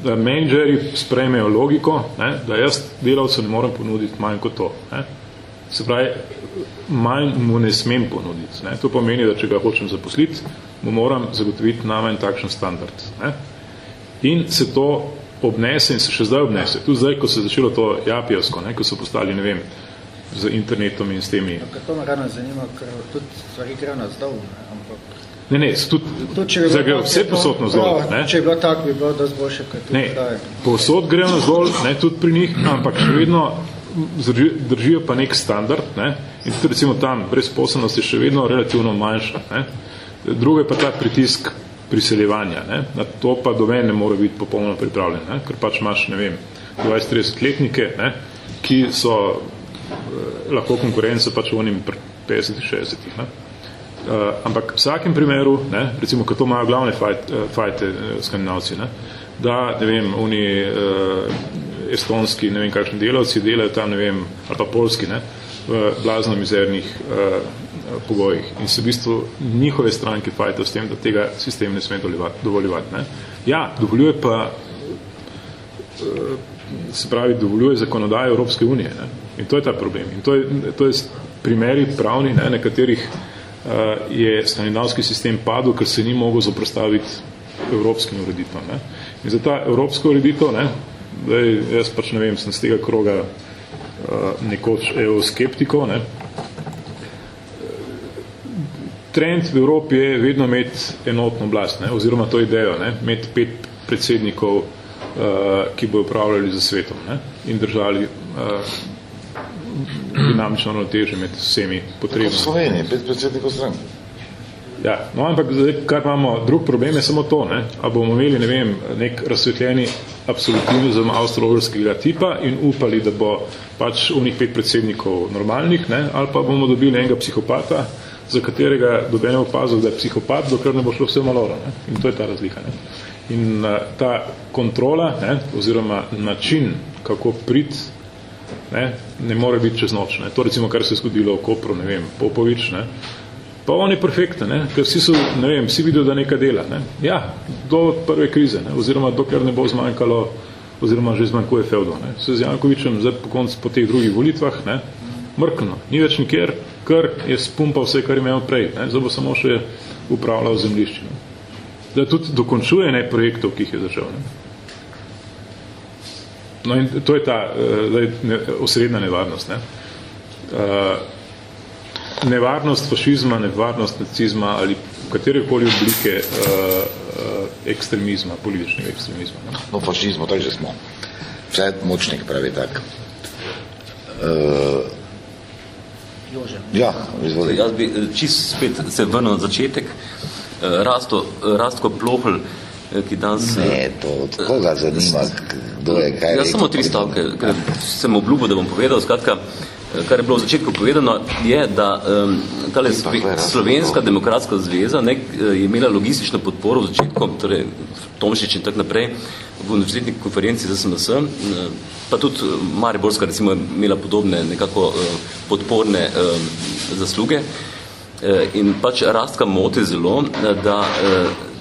Da menedžeri sprejmejo logiko, ne? da jaz delavcu ne morem ponuditi manj kot to. Ne? Se pravi, manj mu ne smem ponuditi. Ne? To pomeni, da če ga hočem zaposliti, mu moram zagotoviti namen takšen standard. Ne? In se to obnese in se še zdaj obnese. Tudi zdaj, ko se je začelo to japijevsko, ne? ko so postali, ne vem, z internetom in s temi... Ja, to me rano zanima, ker tudi stvari grejo na zdol, ampak... Ne, ne, tudi, tudi zdaj grejo vse posod na zdol. Ne? Če je bilo tako, bi bilo dosti boljše, kot tudi ne, zdaj. Posod grejo na zdol, ne, tudi pri njih, ampak še vedno držijo pa nek standard, ne, in tudi recimo tam brezposobnost je še vedno relativno manjša, ne, Drugo je pa ta pritisk priseljevanja. Ne? Na to pa do ne more biti popolnoma pripravljen, ne? ker pač imaš, ne vem, 20-30 letnike, ne? ki so eh, lahko konkurence pač v onim 50-60. Ne? Uh, ampak v vsakem primeru, ne, recimo, ko to imajo glavne fajt, uh, fajte uh, skandinavci, ne, da, ne vem, oni uh, estonski, ne vem, kakšni delavci delajo tam, ne vem, ali pa polski, ne, v blazno mizernih uh, pogojih. In se v bistvu njihove stranke fajta s tem, da tega sistem ne sme dovoljevati. Ne? Ja, dovoljuje pa, eh, se pravi, dovoljuje zakonodaje Evropske unije. Ne? In to je ta problem. In to je, to je primeri pravni, ne, na katerih uh, je skandinavski sistem padel, ker se ni mogel zoprostaviti evropskim ureditvam. Ne? In za ta evropsko ureditev, ne, zdaj, jaz pač ne vem, sem z tega kroga uh, nekoč EU skeptiko, ne, trend v Evropi je vedno imeti enotno oblast, ne, oziroma to idejo, ne, imeti pet predsednikov, uh, ki bojo upravljali za svetom ne, in držali uh, dinamično ravnoteže med vsemi potrebami. Tako v Sloveniji, pet predsednikov strank. Ja, no, ampak zdaj, kar imamo, drug problem je samo to, ne, a bomo imeli, ne vem, nek razsvetljeni absolutivizem avstro-ogrskega tipa in upali, da bo pač unih pet predsednikov normalnih, ne, ali pa bomo dobili enega psihopata, za katerega dobene opazil, da je psihopat, dokler ne bo šlo vse maloro. Ne, in to je ta razlika. Ne. In uh, ta kontrola, ne, oziroma način, kako prid, ne, ne more biti čez noč. Ne. To recimo, kar se je zgodilo v Kopru, ne vem, Popovič, ne, Pa on je perfekten, ne? ker vsi so, ne vem, vsi vidijo, da nekaj dela. Ne? Ja, do prve krize, ne? oziroma dokler ne bo zmanjkalo, oziroma že zmanjkuje feudo. Ne? Se z Jankovičem zdaj po koncu po teh drugih volitvah, ne? mrkno, ni več nikjer, ker je spumpal vse, kar je imel prej. Ne? Zdaj bo samo še upravljal zemljišči. Ne? Zdaj tudi dokončuje ne projektov, ki jih je začel. Ne? No in to je ta uh, ne, osredna nevarnost. Ne? Uh, nevarnost fašizma, nevarnost nacizma ali katerekoli oblike uh, uh, ekstremizma, političnega ekstremizma. Ne? No, fašizmo, tako že smo. Vse močnik pravi tak. Uh, ja, izvoli. Jaz bi čist spet se vrnil na začetek. Rasto, Rastko Plohl, ki danes... Ne, to koga zanima, kdo je kaj Jaz samo tri stavke, ker sem obljubil, da bom povedal. Skratka, kar je bilo v začetku povedano, je, da um, tale Slovenska demokratska zveza nek, je imela logistično podporo v začetku, torej Tomšič in tak naprej, v univerzitetni konferenci za SMS, pa tudi Mariborska recimo imela podobne nekako podporne um, zasluge. In pač Rastka moti zelo, da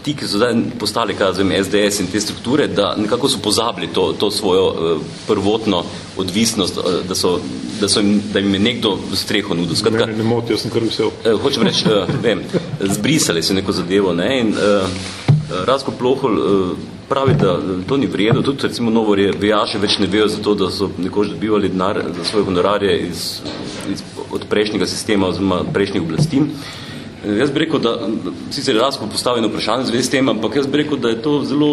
ti, ki so zdaj postali, kaj zvem, SDS in te strukture, da nekako so pozabili to, to svojo uh, prvotno odvisnost, uh, da, so, da, so jim, da jim je nekdo streho nudil. Skratka, ne, ne moti, jaz sem kar vesel. Uh, hočem reči, vem, zbrisali so neko zadevo, ne, in uh, Razko Plohol uh, pravi, da to ni vrijedo, tudi recimo novo vejaše več ne vejo za to, da so nekož dobivali denar za svoje honorarje iz, iz, od prejšnjega sistema oziroma prejšnjih oblasti. Uh, Jaz bi rekel, da sicer je Rasko postavljeno vprašanje zvezi s tem, ampak jaz bi rekel, da je to zelo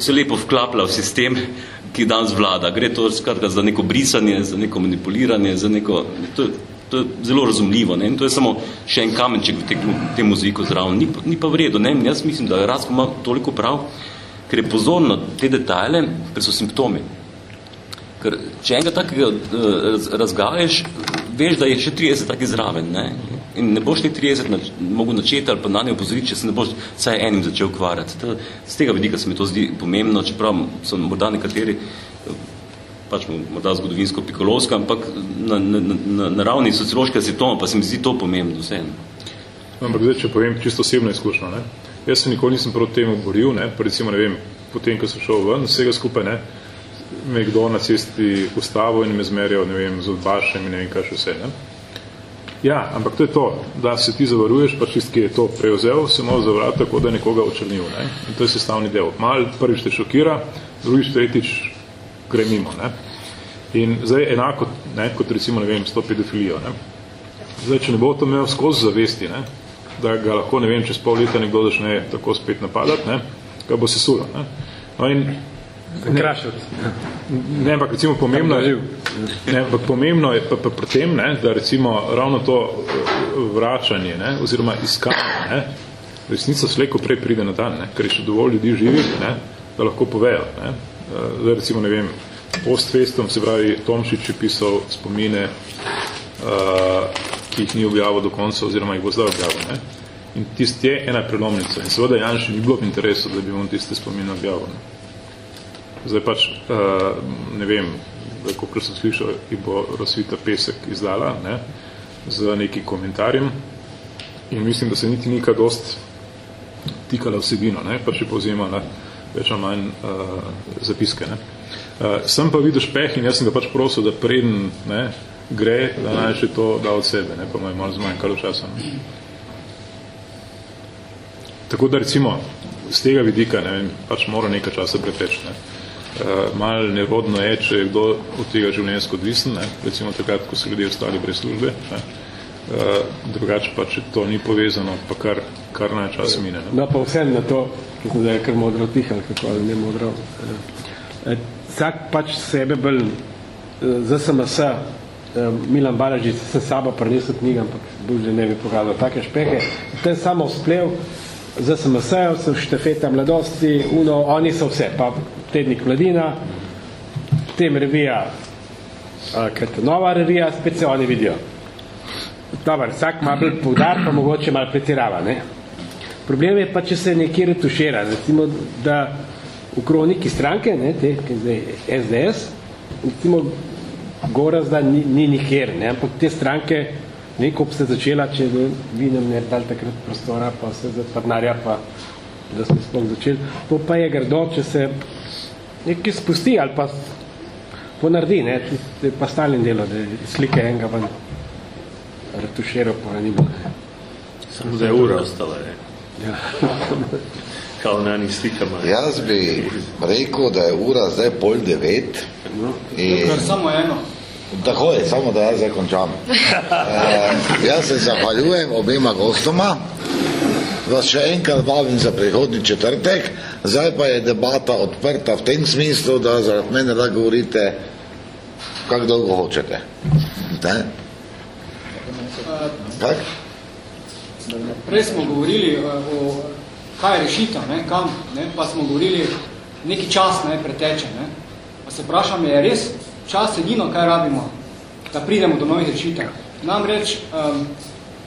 se lepo vklapla v sistem, ki danes vlada. Gre to skratka za neko brisanje, za neko manipuliranje, za neko... To, to je zelo razumljivo. Ne? In to je samo še en kamenček v te, te muziko zraven. Ni, ni pa vredo. Ne? Jaz mislim, da Rasko ima toliko prav, ker je pozorno te detajle, ker so simptomi. Ker če enega takega raz, razgaješ, veš, da je še 30 takih zraven. Ne? In ne boš ti 30 nač mogel načeti ali pa na ne opozoriti, če se ne boš vsaj enim začel ukvarjati. Z tega vidika se mi to zdi pomembno, čeprav so morda nekateri pač morda zgodovinsko pikolovska, ampak na, na, na, na ravni sociološkega simptoma pa se mi zdi to pomembno vseeno. Ampak zdaj, če povem čisto osebno izkušnjo, ne? jaz se nikoli nisem proti temu boril, ne? pa recimo, ne vem, potem, ko sem šel ven, vsega skupaj, ne, me kdo na cesti ustavo in me zmerjal, ne vem, z odbašem in ne vem, kaj še vse, ne. Ja, ampak to je to, da se ti zavaruješ, pa čist, ki je to prevzel, se malo zavrati tako, da je nekoga očrnil. Ne? In to je sestavni del. Mal prvič te šokira, drugič tretjič gre mimo. Ne? In zdaj enako, ne, kot recimo, ne vem, s to pedofilijo. Ne? Zdaj, če ne bo to imel skozi zavesti, ne? da ga lahko, ne vem, čez pol leta nekdo začne tako spet napadati, ne? ga bo se sulo. Ne? No in Zakrašati. Ne, ampak recimo pomembno je, ne, ampak pomembno je pa, pa pri tem, ne, da recimo ravno to eh, vračanje, ne, oziroma iskanje, ne, resnica slejko prej pride na dan, ne, ker je še dovolj ljudi živi, ne, da lahko povejo. Ne. Eh, zdaj recimo, ne vem, post-festom se pravi, Tomšič je pisal spomine, uh, ki jih ni objavil do konca, oziroma jih bo zdaj objavil. Ne. In tisti je ena prelomnica. In seveda Janši ni bilo v interesu, da bi on tiste spomine objavil. Ne. Zdaj pač, uh, ne vem, kako sem slišal, ki bo razvita pesek izdala ne, z nekim komentarjem in mislim, da se niti nika dost tikala vsebino, ne, pa še povzema več ali manj uh, zapiske. Ne. Uh, sem pa videl špeh in jaz sem ga pač prosil, da preden ne, gre, da naj še to da od sebe, ne, pa mu je malo zmanjkalo časa. Ne. Tako da recimo, z tega vidika, ne pač mora nekaj časa preteči. Ne. Uh, malo nerodno je, če je kdo od tega življenjsko odvisen, ne? recimo takrat, ko so ljudje ostali brez službe. Ne? Uh, drugače pa, če to ni povezano, pa kar, kar naj čas mine. Ne? No, pa vsem na to, ki smo zdaj kar modro tihali, kako ali ne modro. Uh, vsak pač sebe bolj za SMS Milan Balažic sem sabo prinesel knjigo, ampak bolj že ne bi pokazal take špehe. Ten samo splev za SMS-ev, štafeta mladosti, uno, oni so vse, pa tednik mladina, potem revija, uh, nova revija, spet se oni vidijo. Dobar, vsak ima bolj povdar, pa mogoče malo pretirava. Ne? Problem je pa, če se nekje retušira, recimo, da v kroniki stranke, ne, te, ki zdaj SDS, recimo, gora zdaj ni, ni nikjer, ne, ampak te stranke, neko bi se začela, če vi nam ne dali takrat prostora, pa se zapadnarja, pa da smo sploh začeli. To pa je grdo, če se nekaj spusti ali pa ponardi, ne, je pa stalni delo, da slike enega ven retuširal, pa ni bilo. Samo da je ura ostala, ne. Ja. Kao na njih slikama. Jaz bi rekel, da je ura zdaj pol devet. No. In... Samo eno. Tako je, samo da jaz zdaj končam. E, jaz se zahvaljujem obema gostoma, vas še enkrat vabim za prihodni četrtek, zdaj pa je debata odprta v tem smislu, da zaradi mene da govorite, kak dolgo hočete. Ne? Kak? Prej smo govorili o kaj je rešitev, ne, kam, ne, pa smo govorili, neki čas ne, preteče. Ne. Pa se vprašam, je res čas edino, kaj rabimo, da pridemo do novih rešitev. Namreč um,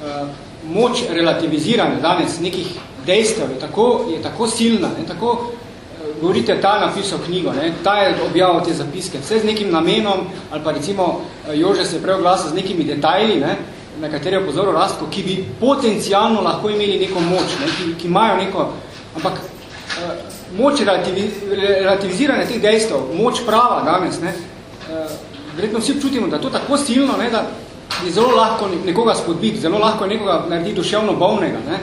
um, moč relativiziranja danes nekih dejstev je tako, je tako silna, ne, tako uh, govorite, ta napisal knjigo, ne, ta je objavil te zapiske, vse z nekim namenom, ali pa recimo uh, Jože se je preoglasil z nekimi detajli, ne, na katere je pozoril Rastko, ki bi potencialno lahko imeli neko moč, ne, ki, ki imajo neko, ampak uh, moč relativiz, relativiziranja teh dejstev, moč prava danes, ne, uh, verjetno vsi občutimo, da to tako silno, ne, da je zelo lahko nekoga spodbiti, zelo lahko nekoga narediti duševno bolnega. Ne,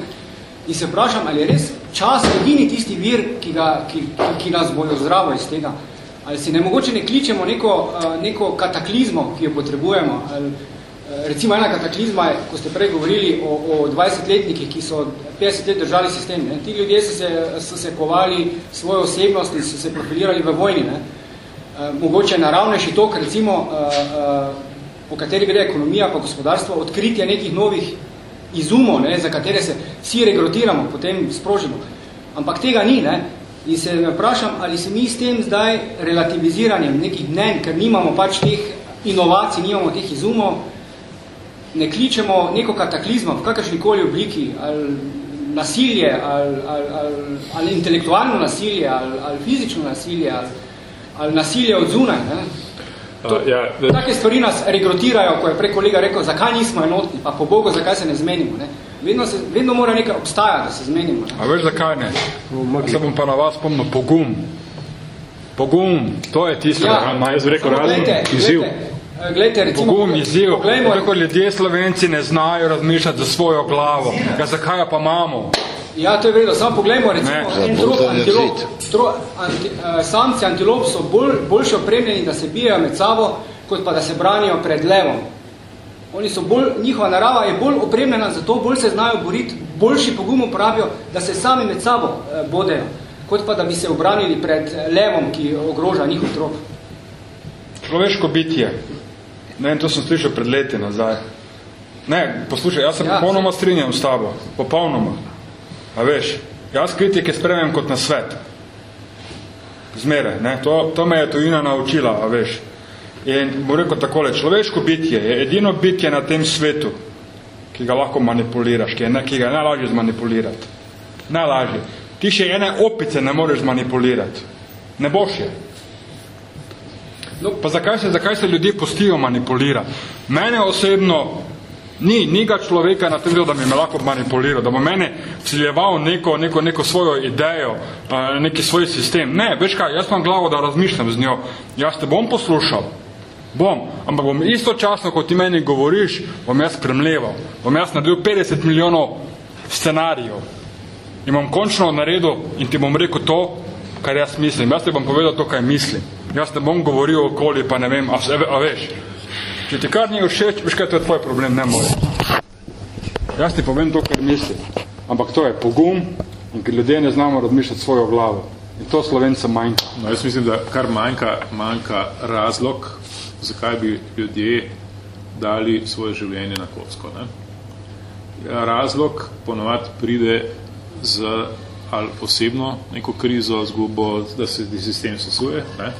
in se vprašam, ali je res čas edini tisti vir, ki, ga, ki, ki, ki nas bojo zdravo iz tega, ali si ne mogoče ne kličemo neko, uh, neko kataklizmo, ki jo potrebujemo, ali, recimo ena kataklizma je, ko ste prej govorili o, o 20-letnikih, ki so 50 let držali sistem. Ne? Ti ljudje so se, so se kovali svojo osebnost in so se profilirali v vojni. Ne? E, mogoče naravnejši tok, recimo, e, e, po kateri gre ekonomija pa gospodarstvo, odkritje nekih novih izumov, ne? za katere se vsi regrutiramo, potem sprožimo. Ampak tega ni. Ne? In se vprašam, ali se mi s tem zdaj relativiziranjem nekih mnen, ker nimamo pač teh inovacij, nimamo teh izumov, ne kličemo neko kataklizmo v kakršnikoli obliki, ali nasilje, ali, ali, ali, ali intelektualno nasilje, ali, ali fizično nasilje, ali, ali nasilje od zunaj. Ne? To, uh, ja, da... Take stvari nas regrutirajo, ko je prej kolega rekel, zakaj nismo enotni, pa po Bogu, zakaj se ne zmenimo. Ne? Vedno, se, vedno mora nekaj obstajati, da se zmenimo. Ne? A veš, zakaj ne? Se bom pa na vas spomnil pogum. Pogum, to je tisto, ja, kar jaz rekel, razen izziv. Eh, glejte, recimo, Pogum, izziv, kako ljudje slovenci ne znajo razmišljati za svojo glavo. Ja, zakaj pa imamo? Ja, to je vedno. Samo poglejmo, recimo, ne. en drug antilop. Tro, anti, uh, samci antilop so bolj, boljše opremljeni, da se bijajo med sabo, kot pa da se branijo pred levom. Oni so bolj, njihova narava je bolj opremljena, zato bolj se znajo boriti, boljši pogum uporabijo, da se sami med sabo uh, bodejo, kot pa da bi se obranili pred levom, ki ogroža njihov trop. Človeško bitje. Ne, to sem slišal pred leti nazaj. Ne, poslušaj, jaz se ja, popolnoma strinjam s tabo. Popolnoma. A veš, jaz kritike spremem kot na svet. Zmere, ne, to, to me je tujina naučila, a veš. In bo rekel takole, človeško bitje je edino bitje na tem svetu, ki ga lahko manipuliraš, ki, je, ne, ki ga je najlažje zmanipulirati. Najlažje. Ti še ene opice ne moreš zmanipulirati. Ne boš je. No, pa zakaj se, zakaj se ljudje postijo manipulira? Mene osebno ni, ni ga človeka na tem da mi me lahko manipulira, da bo mene ciljeval neko, neko, neko svojo idejo, neki svoj sistem. Ne, veš kaj, jaz imam glavo, da razmišljam z njo. Jaz te bom poslušal, bom, ampak bom istočasno, ko ti meni govoriš, bom jaz premleval. Bom jaz naredil 50 milijonov scenarijev. In bom končno naredil in ti bom rekel to, kar jaz mislim. Jaz ti bom povedal to, kaj mislim. Jaz ne bom govoril okoli, pa ne vem, a, a veš. Če ti kar ni všeč, veš kaj, to je tvoj problem, ne moj. Jaz ti povem to, kar mislim. Ampak to je pogum in ker ljudje ne znamo razmišljati svojo glavo. In to slovencem manjka. No, jaz mislim, da kar manjka, manjka razlog, zakaj bi ljudje dali svoje življenje na kocko. Ne. Razlog ponovadi pride z ali posebno neko krizo, zgubo, da se sistem sesuje. Ne.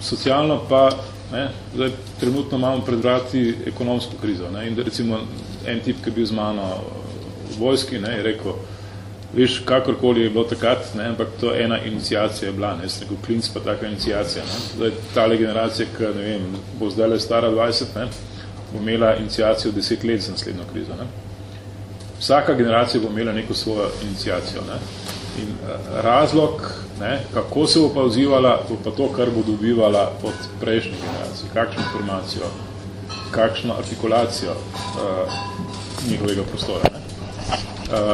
Socialno pa, ne, zdaj, trenutno imamo pred vrati ekonomsko krizo. Ne, in da recimo en tip, ki je bil z mano v vojski, ne, je rekel, veš, kakorkoli je bilo takrat, ne, ampak to ena inicijacija je bila, ne, jaz rekel, klinc pa taka inicijacija. Ne. Zdaj, tale generacija, ki, ne vem, bo zdaj stara 20, ne, bo imela inicijacijo 10 let za naslednjo krizo. Ne. Vsaka generacija bo imela neko svojo inicijacijo. Ne. In uh, razlog, ne, kako se bo pa odzivala, bo pa to, kar bo dobivala od prejšnjih generacij, kakšno informacijo, kakšno artikulacijo uh, njihovega prostora. Ne. Uh,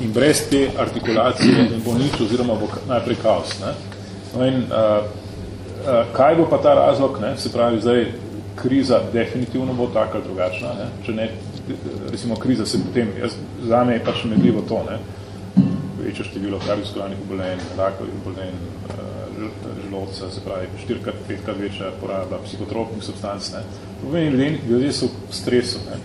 in brez te artikulacije ne bo nič, oziroma bo najprej kaos. Ne. No in, uh, uh, kaj bo pa ta razlog, ne, se pravi, zdaj kriza definitivno bo taka drugačna, ne, če ne recimo kriza se potem, jaz, za me je pač medljivo to, ne, večje število kardiovaskularnih obolenj, rakovih obolenj, eh, želodca, se pravi, štirikrat, petkrat večja poraba psihotropnih substanc, ne. Pomeni, ljudje, ljudje so v stresu, ne.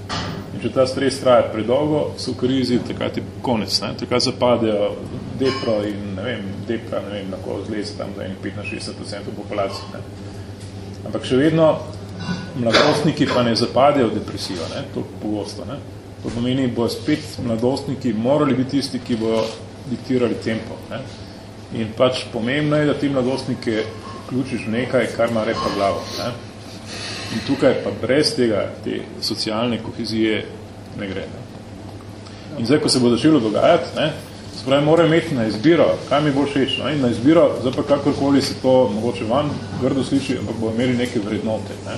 In če ta stres traja predolgo, so v krizi, takrat je konec, ne. Takrat zapadejo depro in, ne vem, depra, ne vem, lahko zleze tam za 15-60% populacije, ne. Ampak še vedno mladostniki pa ne zapadejo v depresijo, ne, to pogosto. Ne. To pomeni, bo spet mladostniki morali biti tisti, ki bojo diktirali tempo. Ne. In pač pomembno je, da ti mladostnike vključiš v nekaj, kar ima repa glavo. Ne. In tukaj pa brez tega, te socialne kohezije ne gre. Ne. In zdaj, ko se bo začelo dogajati, ne, se pravi, morajo imeti na izbiro, kaj mi bo všeč. No? In na izbiro, zdaj pa kakorkoli se to mogoče van grdo sliši, ampak bo imeli neke vrednote. Ne.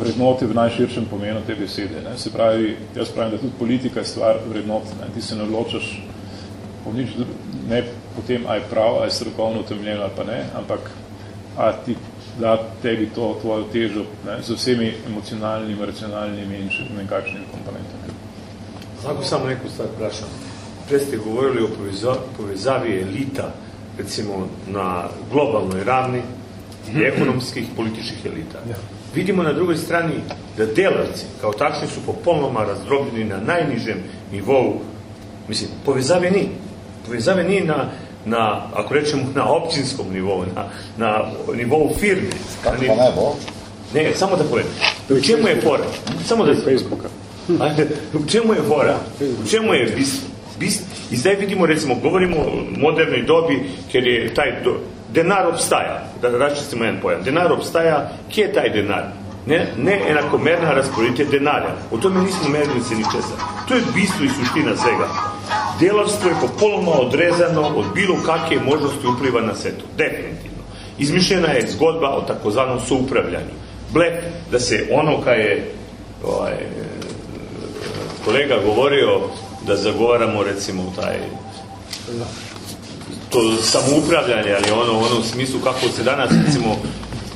Vrednote v najširšem pomenu te besede. Ne. Se pravi, jaz pravim, da tudi politika je stvar vrednote. Ne. Ti se ne odločaš po nič, ne potem, a je prav, a je strokovno utemljeno ali pa ne, ampak a ti da tebi to tvojo težo ne, z vsemi emocionalnimi, racionalnimi in še nekakšnimi komponentami. Lahko samo neko stvar vprašam. Prej ste govorili o povezavi elita, recimo na globalnoj ravni, ekonomskih, političnih elita. Ja. Vidimo na drugoj strani, da delavci, kao takšni, su popolnoma razdrobljeni na najnižem nivou, mislim, povezave ni. Povezave ni na, na, ako rečemo, na općinskom nivou, na, na nivou firme. Kako pa ne bo? Ne, samo da povem. U čemu je fora? Samo da Facebooka. U čemu je fora? U čemu je bis, bis, I zdaj vidimo, recimo, govorimo o modernoj dobi, ker je taj do, denar obstaja, da račistimo jedan pojam. Denar obstaja, kje je taj denar? Ne, ne enakomerna rasporeditev denarja. O tome nismo merili se ničesa. To je bistvo i suština svega. Delavstvo je popolnoma odrezano od bilo kakve možnosti upliva na svetu. Definitivno. Izmišljena je zgodba o takozvanom soupravljanju. Blek, da se ono kaj je ovaj, kolega govorio da zagovaramo recimo taj to samoupravljanje, ali ono u onom smislu kako se danas recimo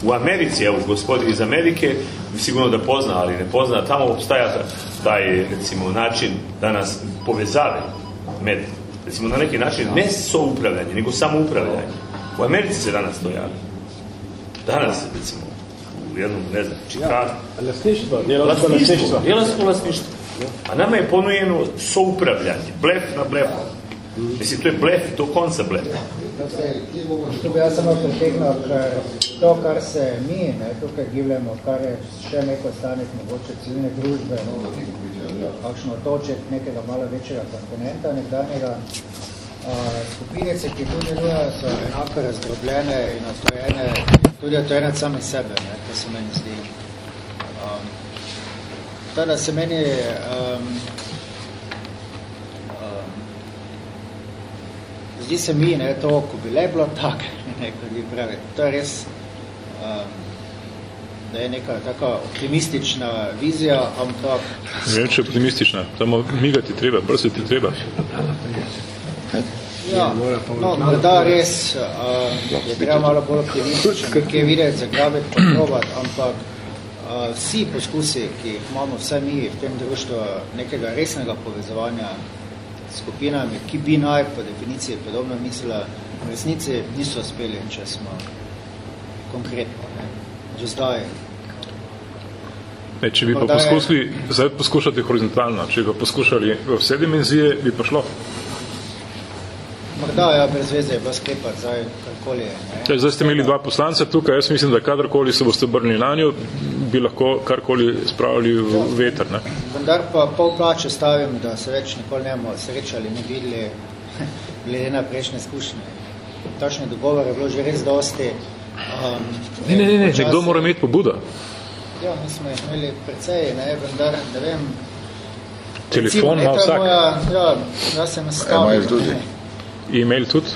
u Americi, evo gospodin iz Amerike, sigurno da pozna, ali ne pozna, tamo obstaja taj recimo način danas povezave med, recimo na neki način ne soupravljanje, nego samoupravljanje. U Americi se danas to javi. Danas, recimo, u jednom, ne znam, Čikagu. Lasništvo, djelovsko lasništvo. Djelovsko lasništvo. A nama je ponujeno soupravljanje, blef na blefu. Mislim, to je blef do konca blefa. To bi jaz samo pretegnil, ker to, kar se mi ne, tukaj gibljamo, kar je še neko stanek mogoče civilne družbe, no, kakšno toček nekega malo večjega komponenta nekdanjega, skupinice, ki tu delujejo, so enako razdrobljene in otrojene, tudi otrojene same sebe, ne, to se meni zdi. Um, teda se meni um, zdi se mi, ne, to, ko bi le bilo tak, ne, kot vi pravi, to je res um, da je neka taka optimistična vizija, ampak... Je optimistična, samo migati treba, prsiti treba. Ja, no, da res uh, je treba malo bolj optimističen, nekaj videti, zagrabiti, potrobati, ampak uh, vsi poskusi, ki jih imamo vse mi v tem društvu, nekega resnega povezovanja skupinami, ki bi naj po definiciji podobno mislila, v resnici niso uspeli, če smo konkretno, ne, že zdaj. Ne, če bi pa poskusili, zdaj poskušati horizontalno, če bi pa poskušali v vse dimenzije, bi pa šlo. Morda, ja, brez veze je bilo sklepati, zdaj, karkoli je. Ne? Zdaj ste imeli dva poslanca tukaj, jaz mislim, da kadarkoli se boste obrnili na njo, bi lahko karkoli spravili v veter. Ne? Vendar pa pol plače stavim, da se več nikoli ne bomo srečali, ne videli, glede na prejšnje izkušnje. Tačne dogovore je bilo že res dosti. Um, ne, ne, ne, ne, nekdo mora imeti pobudo. Ja, mi smo jih imeli precej, ne, vendar, ne vem. Telefon ima vsak. Moja, ja, jaz sem stavil. Tudi. E-mail tudi.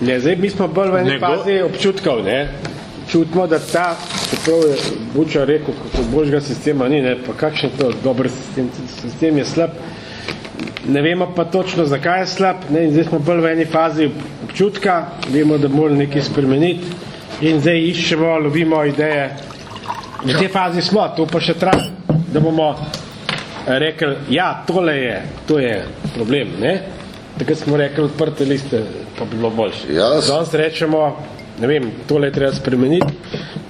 Ne, zdaj mi smo bolj v eni fazi občutkov, ne. Čutimo, da ta, čeprav je Buča rekel, kako božjega sistema ni, ne, pa kakšen to dober sistem, sistem je slab, ne vemo pa točno, zakaj je slab, ne, in zdaj smo bolj v eni fazi občutka, vemo, da mora nekaj spremeniti in zdaj iščemo, lovimo ideje. V tej fazi smo, to pa še traja, da bomo rekli, ja, tole je, to je problem, ne? Takrat smo rekli, odprte liste, pa bi bilo boljše. Yes. Danes rečemo, ne vem, tole je treba spremeniti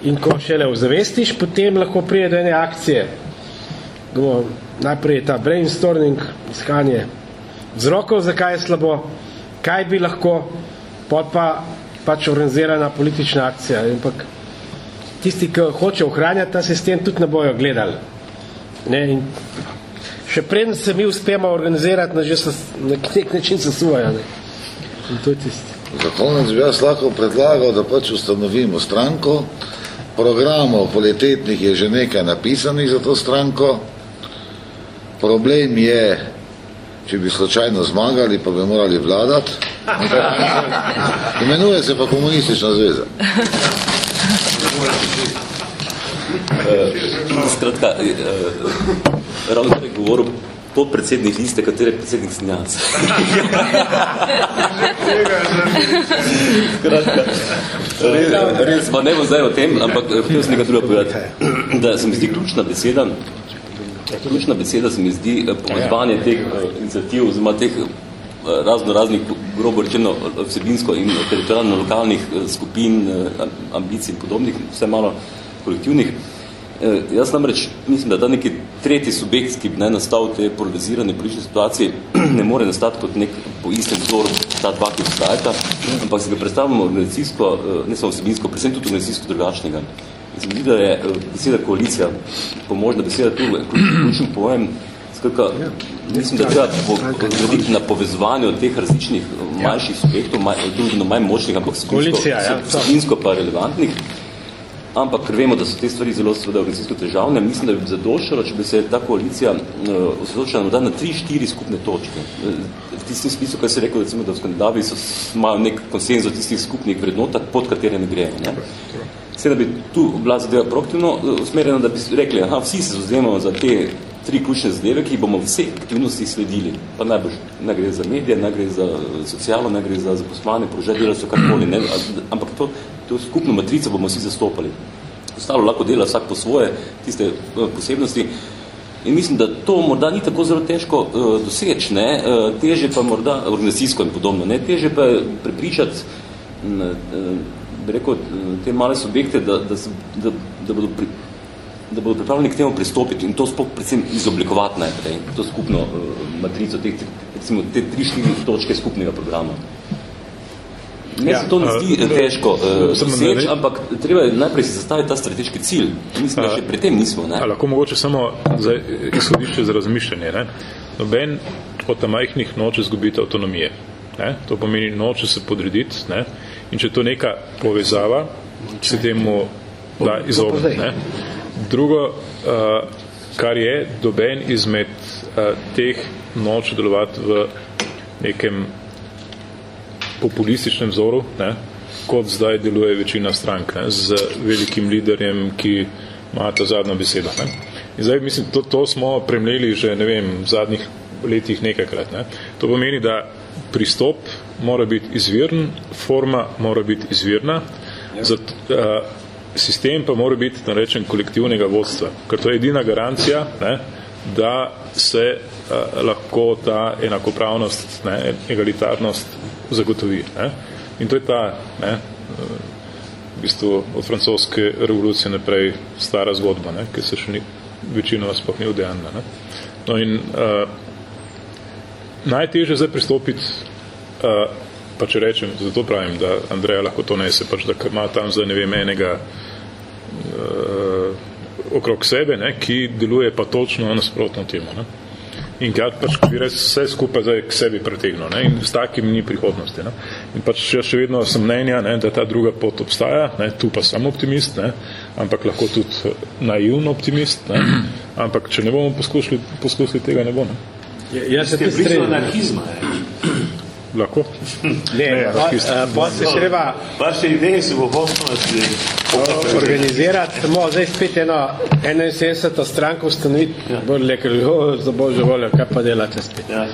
in ko šele ozavestiš, potem lahko prije do ene akcije. Bomo, najprej je ta brainstorming, iskanje vzrokov, zakaj je slabo, kaj bi lahko, pot pa pač organizirana politična akcija. Ampak tisti, ki hoče ohranjati ta sistem, tudi ne bojo gledali. Ne? In še preden se mi uspemo organizirati, na, že so, na nek način se suvajo. Ne? In to je tisti. Za konec bi jaz lahko predlagal, da pač ustanovimo stranko. Programov kvalitetnih je že nekaj napisanih za to stranko. Problem je, če bi slučajno zmagali, pa bi morali vladati. Imenuje se pa komunistična zveza. Skratka, ravno tako je govoril podpredsednik liste, katere predsednik snjac. Skratka, res, pa ne bo zdaj o tem, ampak hotel sem nekaj druga povedati, da se mi zdi ključna beseda, ključna beseda se mi zdi povezvanje teh iniciativ, oziroma teh razno raznih, grobo rečeno, vsebinsko in teritorijalno lokalnih skupin, ambicij in podobnih, vse malo kolektivnih. E, jaz namreč mislim, da da neki tretji subjekt, ki bi naj nastal te polarizirane politične situacije, ne more nastati kot nek po istem vzoru ta dva, ki obstajata, ampak se ga predstavljamo organizacijsko, ne samo vsebinsko, predvsem tudi organizacijsko drugačnega. Se mi da je beseda koalicija, pomožna beseda tu, ključen pojem, Skratka, mislim, da treba graditi na povezovanju teh različnih manjših subjektov, družbeno manj močnih, ampak vsebinsko pa relevantnih. Ampak, ker vemo, da so te stvari zelo seveda organizacijsko težavne, mislim, da bi zadošalo, če bi se ta koalicija uh, osredočila na, na tri, štiri skupne točke. V tistem smislu, kaj se rekel, recimo, da v Skandinaviji so imajo nek konsenz o tistih skupnih vrednotah, pod katere ne grejo. Ne? Vse, da bi tu bila zadeva proaktivno usmerjena, da bi rekli, aha, vsi se zauzemamo za te tri ključne zadeve, ki bomo vse aktivnosti sledili. Pa najbolj ne gre za medije, ne gre za socialo, ne gre za zaposlovanje, položaj delavcev, karkoli, ne, ampak to, to skupno matrico bomo vsi zastopali. Ostalo lahko dela vsak po svoje, tiste posebnosti. In mislim, da to morda ni tako zelo težko uh, doseči, ne, uh, teže pa morda organizacijsko in podobno, ne, teže pa prepričati, uh, bi rekel, te male subjekte, da, da, da, da bodo pri, da bodo pripravljeni k temu pristopiti in to spok predvsem izoblikovati najprej, to skupno uh, matrico, te, recimo, te tri, štiri točke skupnega programa. Meni ja, se to ne zdi uh, težko uh, seč, ampak treba je najprej si zastaviti ta strateški cilj. Mislim, da še pri tem nismo. Ne? A, lahko mogoče samo za izhodišče za razmišljanje. Ne? Noben od majhnih noče zgubiti avtonomije. Ne? To pomeni noče se podrediti. Ne? In če to neka povezava, se temu da izogniti. Drugo, uh, kar je doben izmed uh, teh noč delovati v nekem populističnem vzoru, ne, kot zdaj deluje večina strank, ne, z velikim liderjem, ki ima ta zadnjo besedo. Ne. In zdaj, mislim, to, to smo premleli že, ne vem, v zadnjih letih nekajkrat. Ne. To pomeni, da pristop mora biti izvirn, forma mora biti izvirna, ja. zato, uh, sistem pa mora biti, da rečem, kolektivnega vodstva, ker to je edina garancija, ne, da se uh, lahko ta enakopravnost, ne, egalitarnost zagotovi. Ne. In to je ta ne, v bistvu od francoske revolucije naprej stara zgodba, ne, ki se še ni večino sploh ni udejanja. Ne. No in uh, najtežje zdaj pristopiti, uh, pa če rečem, zato pravim, da Andreja lahko to nese, pač da ima tam za ne vem enega uh, okrog sebe, ne, ki deluje pa točno nasprotno temu. Ne in krat pač bi res vse skupaj zdaj k sebi pretegnil ne? in s takim ni prihodnosti. Ne? In pač jaz še vedno sem mnenja, ne, da ta druga pot obstaja, ne? tu pa sem optimist, ne? ampak lahko tudi naivn optimist, ne? ampak če ne bomo poskusili, poskusili tega ne bo. Ne? Ja, jaz se blizu anarhizma. Lahko? Ne, pa se treba... Vaše ideje se bo poslovno organizirati, samo zdaj spet eno 71. stranko ustanoviti, ja. bolj le, ker za božjo voljo, kaj pa delate spet. Ja.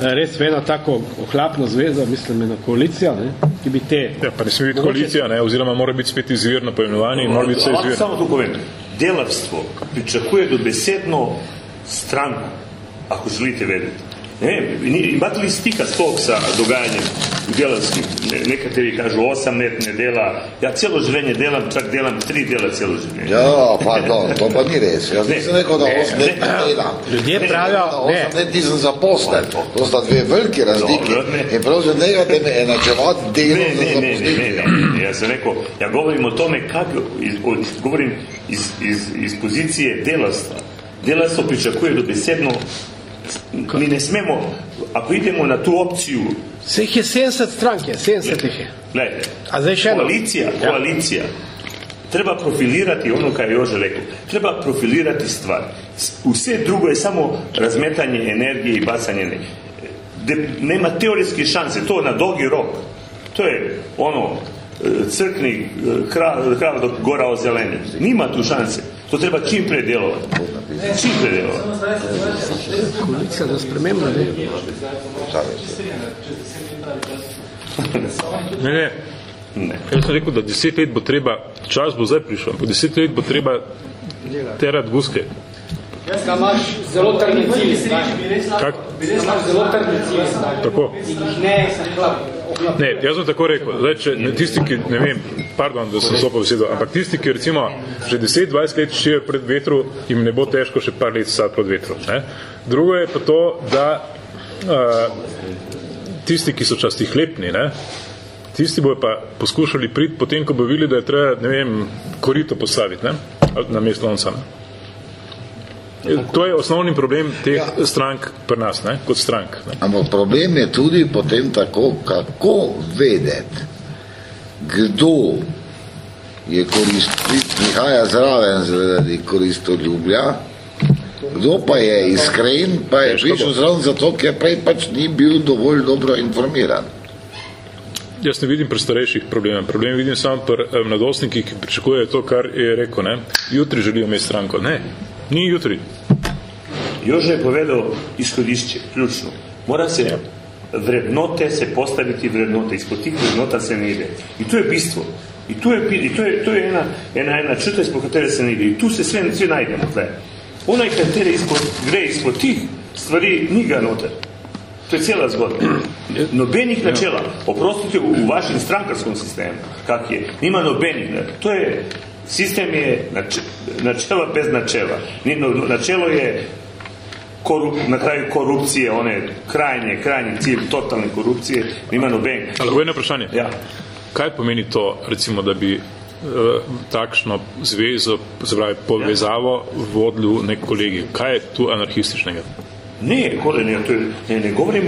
Res eno tako ohlapno zvezo, mislim, eno koalicijo, ne, ki bi te... Ja, pa ne sme biti koalicija, ne, oziroma mora biti spet izvirno pojmenovanje in mora biti vse izvirno. Samo to povem. Delavstvo pričakuje dobesedno stranko, ako želite vedeti. Ne, imate li stika sploh sa dogajanjem delavskih? Ne, nekateri kažu osam let ne dela. Ja celo življenje delam, čak delam tri dela celo življenje. Ja, pa to, pa ni res. Jaz ne, nisem rekel, da osam let ne delam. Ljudje pravijo, ne. Osam let nisem zaposlen. To sta dve velike razlike. In prav že negate me enačevati delo ne, ne, ne, ne, ne, ne, Jaz sem rekel, ja govorim o tome, kako, iz, od, govorim iz, iz, iz pozicije delavstva. Delavstvo pričakuje dobesedno mi ne smemo, ako idemo na tu opciju... Se jih je 70 stranke, 70 ih je. Gledajte, koalicija, koalicija, treba profilirati ono kaj je Jože rekel, treba profilirati stvar. Vse drugo je samo razmetanje energije i bacanje energije. Nema teoretske šanse, to na dolgi rok. To je ono, crkni krav, krav dok gora o zeleni. Nima tu šanse. To treba čim pre delovati. Pre delovati. Koalicija za spremembo, ne? Ne, ne. Ne. Jaz sem rekel, da deset let bo treba, čas bo zdaj prišel, po deset let bo treba terati guske. Da imaš zelo trdne cilje zdaj. Kak? Da imaš zelo trdne cilje zdaj. Tako. Ne ohlap. Ne, jaz sem tako rekel, zdaj, če ne, tisti, ki, ne vem, pardon, da sem zopal besedo, ampak tisti, ki recimo že 10-20 let šijo pred vetru, jim ne bo težko še par let sad pred vetru. Ne? Drugo je pa to, da uh, tisti, ki so časti hlepni, ne? tisti bojo pa poskušali priti potem, ko bo videli, da je treba, ne vem, korito postaviti ne? na mesto lonca. Ne? To je osnovni problem teh ja. strank pri nas, ne? kot strank. Ne? Ampak problem je tudi potem tako, kako vedeti, kdo je koristi, prihaja zraven zaradi koristoljublja, kdo pa je iskren, pa je prišel zraven zato, ker prej pač ni bil dovolj dobro informiran. Jaz ne vidim pri starejših problemov. Problem vidim samo pri eh, mladostnikih, ki pričakujejo to, kar je rekel. Ne? Jutri želijo imeti stranko. Ne, ni jutri. Jože je povedal izhodišče, ključno. Mora se vrednote se postaviti vrednote, izpod tih vrednota se ne ide. In to je bistvo. In to je, in to je, to je ena, ena, ena čuta, izpod katere se ne ide. In tu se sve, sve najdemo. Tle. Onaj, katere izpod, gre izpod tih stvari, ni ga noter. To je cela zgodba. Nobenih načela, oprostite v, v vašem strankarskom sistemu, kak je, nima nobenih. To je, sistem je nač, načela bez načela. Ni, no, načelo je korup, na kraju korupcije, one krajnje, krajnji cilj totalne korupcije, nima nobenih. Ali jedno vprašanje? Ja. Kaj pomeni to, recimo, da bi uh, takšno zvezo, se pravi povezavo, ja. vodil nek kolegi? Kaj je tu anarhističnega? Ne, kore, ne, to je, ne, ne govorim,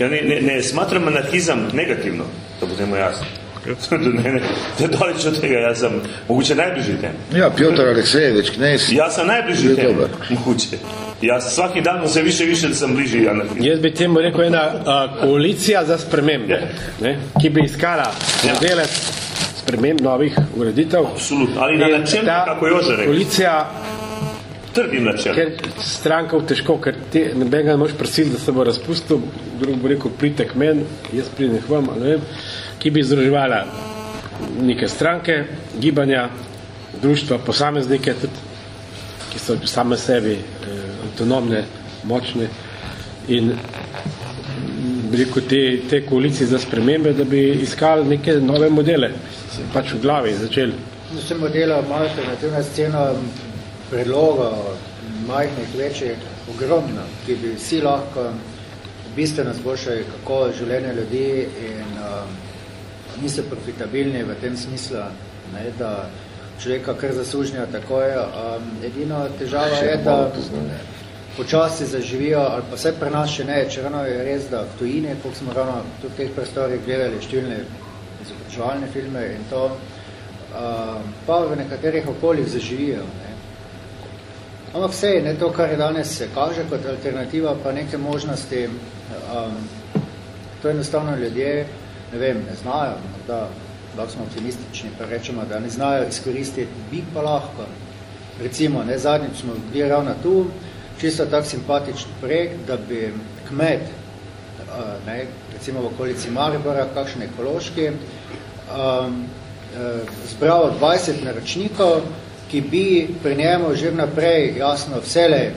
ja ne, ne, ne smatram anarhizam negativno, da budemo jasni. ne, ne, ne, dolič od tega, jaz sem mogoče najbližji tem. Ja, Piotr Aleksejevič, knes. Jaz sem najbližji tem, mogoče. Jaz svaki dan se više, više, da sem bližji anarhizmu. Jaz bi temu rekel ena a, koalicija za spremembe, ne, ki bi iskala modelec sprememb novih ureditev. Absolutno, ali na način, kako je Jože rekel. Koalicija trdim načel. Ker stranka v težko, ker te, nobenega ne moš prositi, da se bo razpustil, drug bo rekel, pritek men, jaz pridem k vam, ne vem, ki bi združevala neke stranke, gibanja, društva, posameznike, tudi, ki so same sebi eh, avtonomne, močne in rekel, te, te koalicije za spremembe, da bi iskali neke nove modele, pač v glavi začeli. Vse modela imajo alternativna scena predloga, majhnih, večjih, ogromna, ki bi vsi lahko bistveno zboljšali kako življenje ljudi in um, niso profitabilni v tem smislu, ne, da človeka kar zaslužnijo takoj. Um, edino težava je, da počasi zaživijo, ali pa vse pri nas še ne, če ravno je res, da v tujini, koliko smo ravno tudi v teh prostorih gledali številne izobraževalne filme in to, um, pa v nekaterih okoljih zaživijo. Ne. Ampak vse ne to, kar je danes se kaže kot alternativa, pa neke možnosti, um, to enostavno ljudje, ne vem, ne znajo, da lahko smo optimistični, pa rečemo, da ne znajo izkoristiti, bi pa lahko. Recimo, ne, zadnjič smo bili ravno tu, čisto tak simpatični projekt, da bi kmet, ne, recimo v okolici Maribora, kakšen ekološki, um, uh, zbral 20 naročnikov, ki bi pri njemu že naprej jasno vsele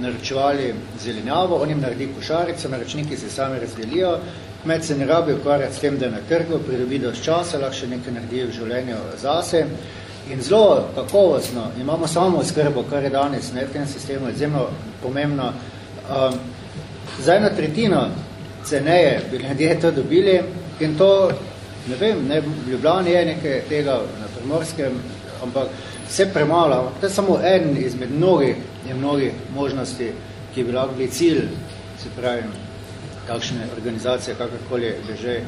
naročevali zelenjavo, on jim naredi košarico, naročniki se sami razdelijo, Kmet se ne rabi ukvarjati s tem, da je na trgu, pridobi dosti časa, lahko še nekaj naredi v življenju zase. In zelo kakovostno imamo samo skrbo, kar je danes ne, v tem sistemu izjemno pomembno. Um, za eno tretjino ceneje bi ljudje to dobili in to, ne vem, ne, v Ljubljani je nekaj tega na Primorskem, ampak vse premalo. To je samo en izmed mnogih in mnogih možnosti, ki bi lahko bili cilj, se pravim, kakšne organizacije, kakorkoli bi že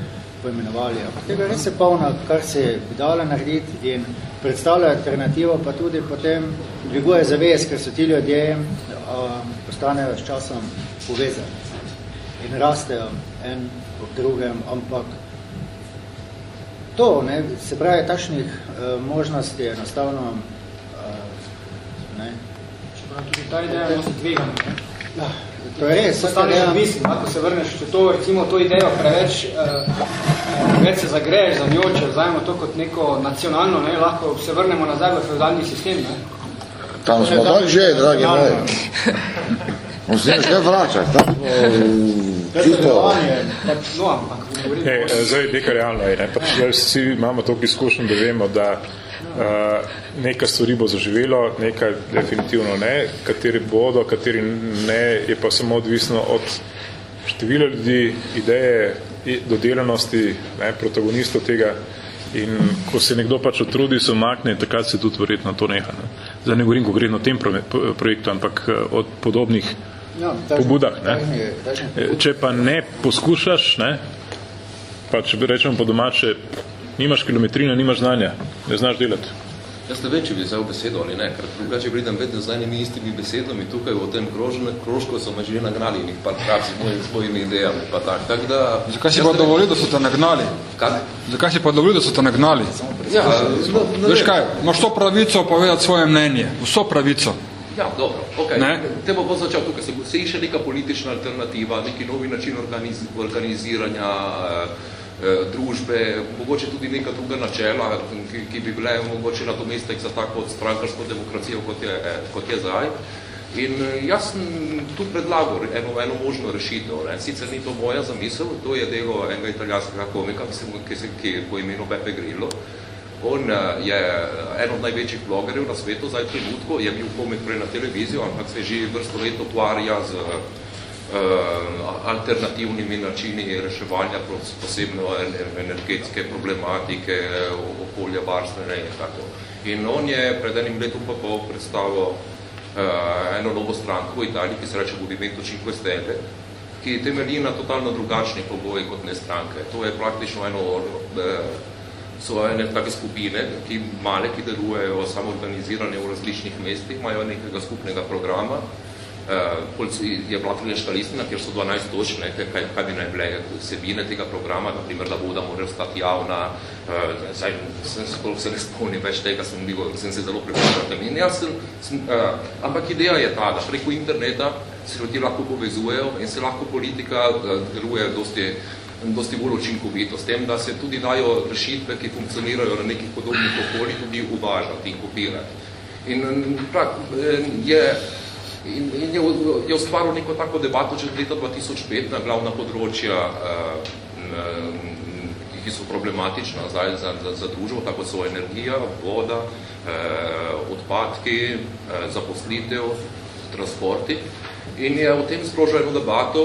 poimenovali. Ampak tega res je polno, kar se je dalo narediti in predstavlja alternativo, pa tudi potem dviguje zavez, ker so ti ljudje um, postanejo s časom povezani in rastejo en ob drugem, ampak to, ne, se pravi, takšnih uh, možnosti enostavno uh, ne. Čeprav tudi ta ideja je dosti tvegana, ne? Ja. To je res. Postane ja. mislim, ko se vrneš, če to, recimo, to idejo preveč, uh, preveč se zagreješ za njo, če vzajemo to kot neko nacionalno, ne, lahko se vrnemo nazaj v feudalni sistem. Ne. Tam smo tako že, dragi moji. Musliš kaj vračati, tam čisto. No, ampak, Hey, zdaj, nekaj realno je, ne? pač vsi imamo toliko izkušenj, da vemo, da nekaj stvari bo zaživelo, nekaj definitivno ne, kateri bodo, kateri ne, je pa samo odvisno od števila ljudi, ideje, dodelanosti, ne, protagonistov tega in ko se nekdo pač otrudi, se omakne, takrat se tudi verjetno to neha. Ne. Zdaj ne govorim konkretno o tem projektu, ampak eh, od podobnih ja, pobudah. Ne. Eh, če pa ne poskušaš, ne, pa če rečemo po domače, nimaš kilometrina, nimaš znanja, ne znaš delati. Jaz ne vem, če bi vzel besedo ali ne, ker drugače pridem vedno z enimi istimi besedami tukaj v tem krožne, krožko so me že nagnali in par krat s mojimi, svojimi idejami. Pa tak. Tak da, Zakaj si pa dovolil, da so te nagnali? Kak? Zakaj si pa dovolil, da so te nagnali? Ja, no, no, Veš kaj, imaš to pravico povedati svoje mnenje, vso pravico. Ja, dobro, ok. Ne? Te bo začel tukaj, se, se išče neka politična alternativa, neki novi način organiz, organiziranja, Eh, družbe, mogoče tudi neka druga načela, ki, ki bi bile mogoče na to mestek za tako strankarsko demokracijo, kot je, eh, kot je zdaj. In eh, jaz sem tu predlagal eno, eno možno rešitev. Ne. Sicer ni to moja zamisel, to je delo enega italijanskega komika, ki, se, ki, se, ki je po imenu Pepe Grillo. On je en od največjih blogerjev na svetu, zdaj trenutko, je bil komik prej na televizijo, ampak se že vrsto let otvarja z alternativnimi načini reševanja posebno energetske problematike, okolja varstvene in tako. In on je pred enim letom pa pol predstavil uh, eno novo stranko v Italiji, ki se reče Movimento Cinque Stelle, ki temelji na totalno drugačnih pogoji kot ne stranke. To je praktično eno so ene take skupine, ki male, ki delujejo samoorganizirane v različnih mestih, imajo nekega skupnega programa, je bila trileška listina, kjer so 12 točk, ne, kaj, kaj bi naj bile vsebine tega programa, naprimer, da voda mora ostati javna, uh, saj, sem, koliko se ne spomnim več tega, sem, bil, sem se zelo prepričal. In jaz sem, sem, uh, ampak ideja je ta, da preko interneta se ljudje lahko povezujejo in se lahko politika uh, deluje dosti dosti bolj učinkovito, s tem, da se tudi dajo rešitve, ki funkcionirajo na nekih podobnih okoljih, tudi uvažati in kopirati. In prav, je In, in je, je ustvaril neko tako debato čez leta 2005 na glavna področja, uh, ki so problematična za, za, za družbo, tako so energija, voda, uh, odpadki, uh, zaposlitev, transporti. In je v tem sprožil eno debato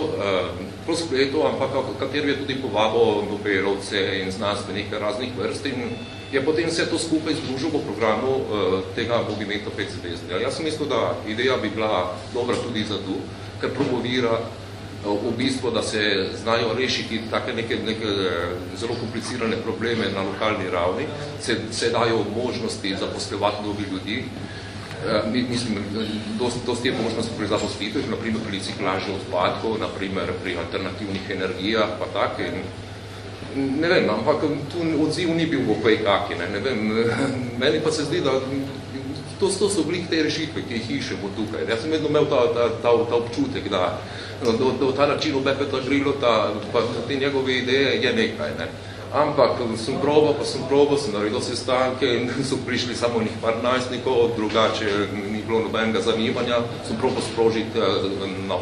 po spletu, ampak kateri je tudi povabo Nobelovce in znanstvenike raznih vrst in je potem vse to skupaj združil po programu uh, tega movimenta 5 zvezdnja. Jaz sem mislil, da ideja bi bila dobra tudi za tu, ker promovira uh, v bistvu, da se znajo rešiti take neke, neke uh, zelo komplicirane probleme na lokalni ravni, se, se dajo možnosti zaposlevati novi ljudi, Uh, mislim, dost, dosti je možnost pri zaposlitev, naprimer pri reciklaži odpadkov, naprimer pri alternativnih energijah, pa tak, in ne vem, ampak tu odziv ni bil v kaki, ne, ne vem, meni pa se zdi, da to, to so oblik te rešitve, ki jih išemo tukaj. Jaz sem vedno imel ta, ta, ta, ta občutek, da, da, da ta način obepeta Grilota, pa te njegove ideje je nekaj, ne. Ampak sem probal, pa sem probal, sem naredil sestanke in so prišli samo njih par najstnikov, drugače ni bilo nobenega zanimanja, sem probal sprožiti eh, na,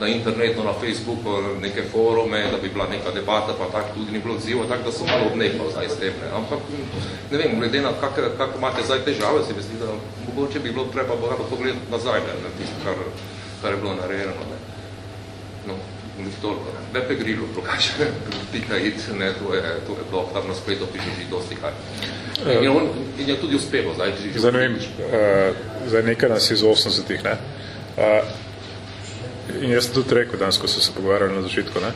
na internetu, na Facebooku neke forume, da bi bila neka debata, pa tak tudi ni bilo odziva, tako da sem malo odnehal zdaj s tem. Ne. Ampak, ne vem, glede na kak, kak imate zdaj težave, se mi zdi, da mogoče bi bilo treba bolj pogledati nazaj, ne, na tisto, kar, kar je bilo narejeno. Ne. No, ni toliko. Ne. Bepe Grillo, drugače, pika it, ne, to je, to je blok, tam na spletu piše že dosti kaj. In, on, in je tudi uspelo zdaj. Zdaj ne vem, uh, zdaj nekaj nas iz 80-ih, ne. Uh, in jaz sem tudi rekel danes, ko so se pogovarjali na začetku, ne?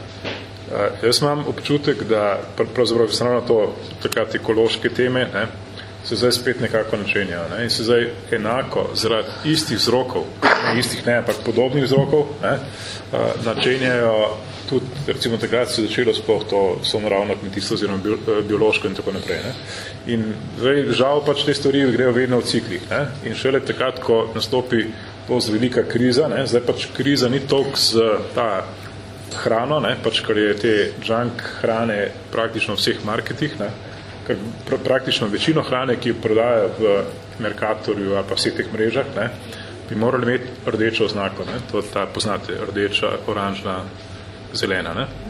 Uh, jaz imam občutek, da pravzaprav na to takrat ekološke teme, ne, se zdaj spet nekako načenjajo. Ne, in se zdaj enako zaradi istih vzrokov, ne istih ne, ampak podobnih vzrokov, ne, uh, načenjajo tudi, recimo takrat se začelo sploh to sonaravno kmetijstvo oziroma biološko in tako naprej. Ne. In zdaj, žal pač te stvari grejo vedno v ciklih. Ne. In šele takrat, ko nastopi to z velika kriza, ne, zdaj pač kriza ni toliko z ta hrano, ne, pač kar je te junk hrane praktično v vseh marketih, ne, kar pr praktično večino hrane, ki jo prodajajo v Mercatorju ali pa vseh teh mrežah, ne, bi morali imeti rdečo oznako, ne, to ta poznate, rdeča, oranžna, zelena, ne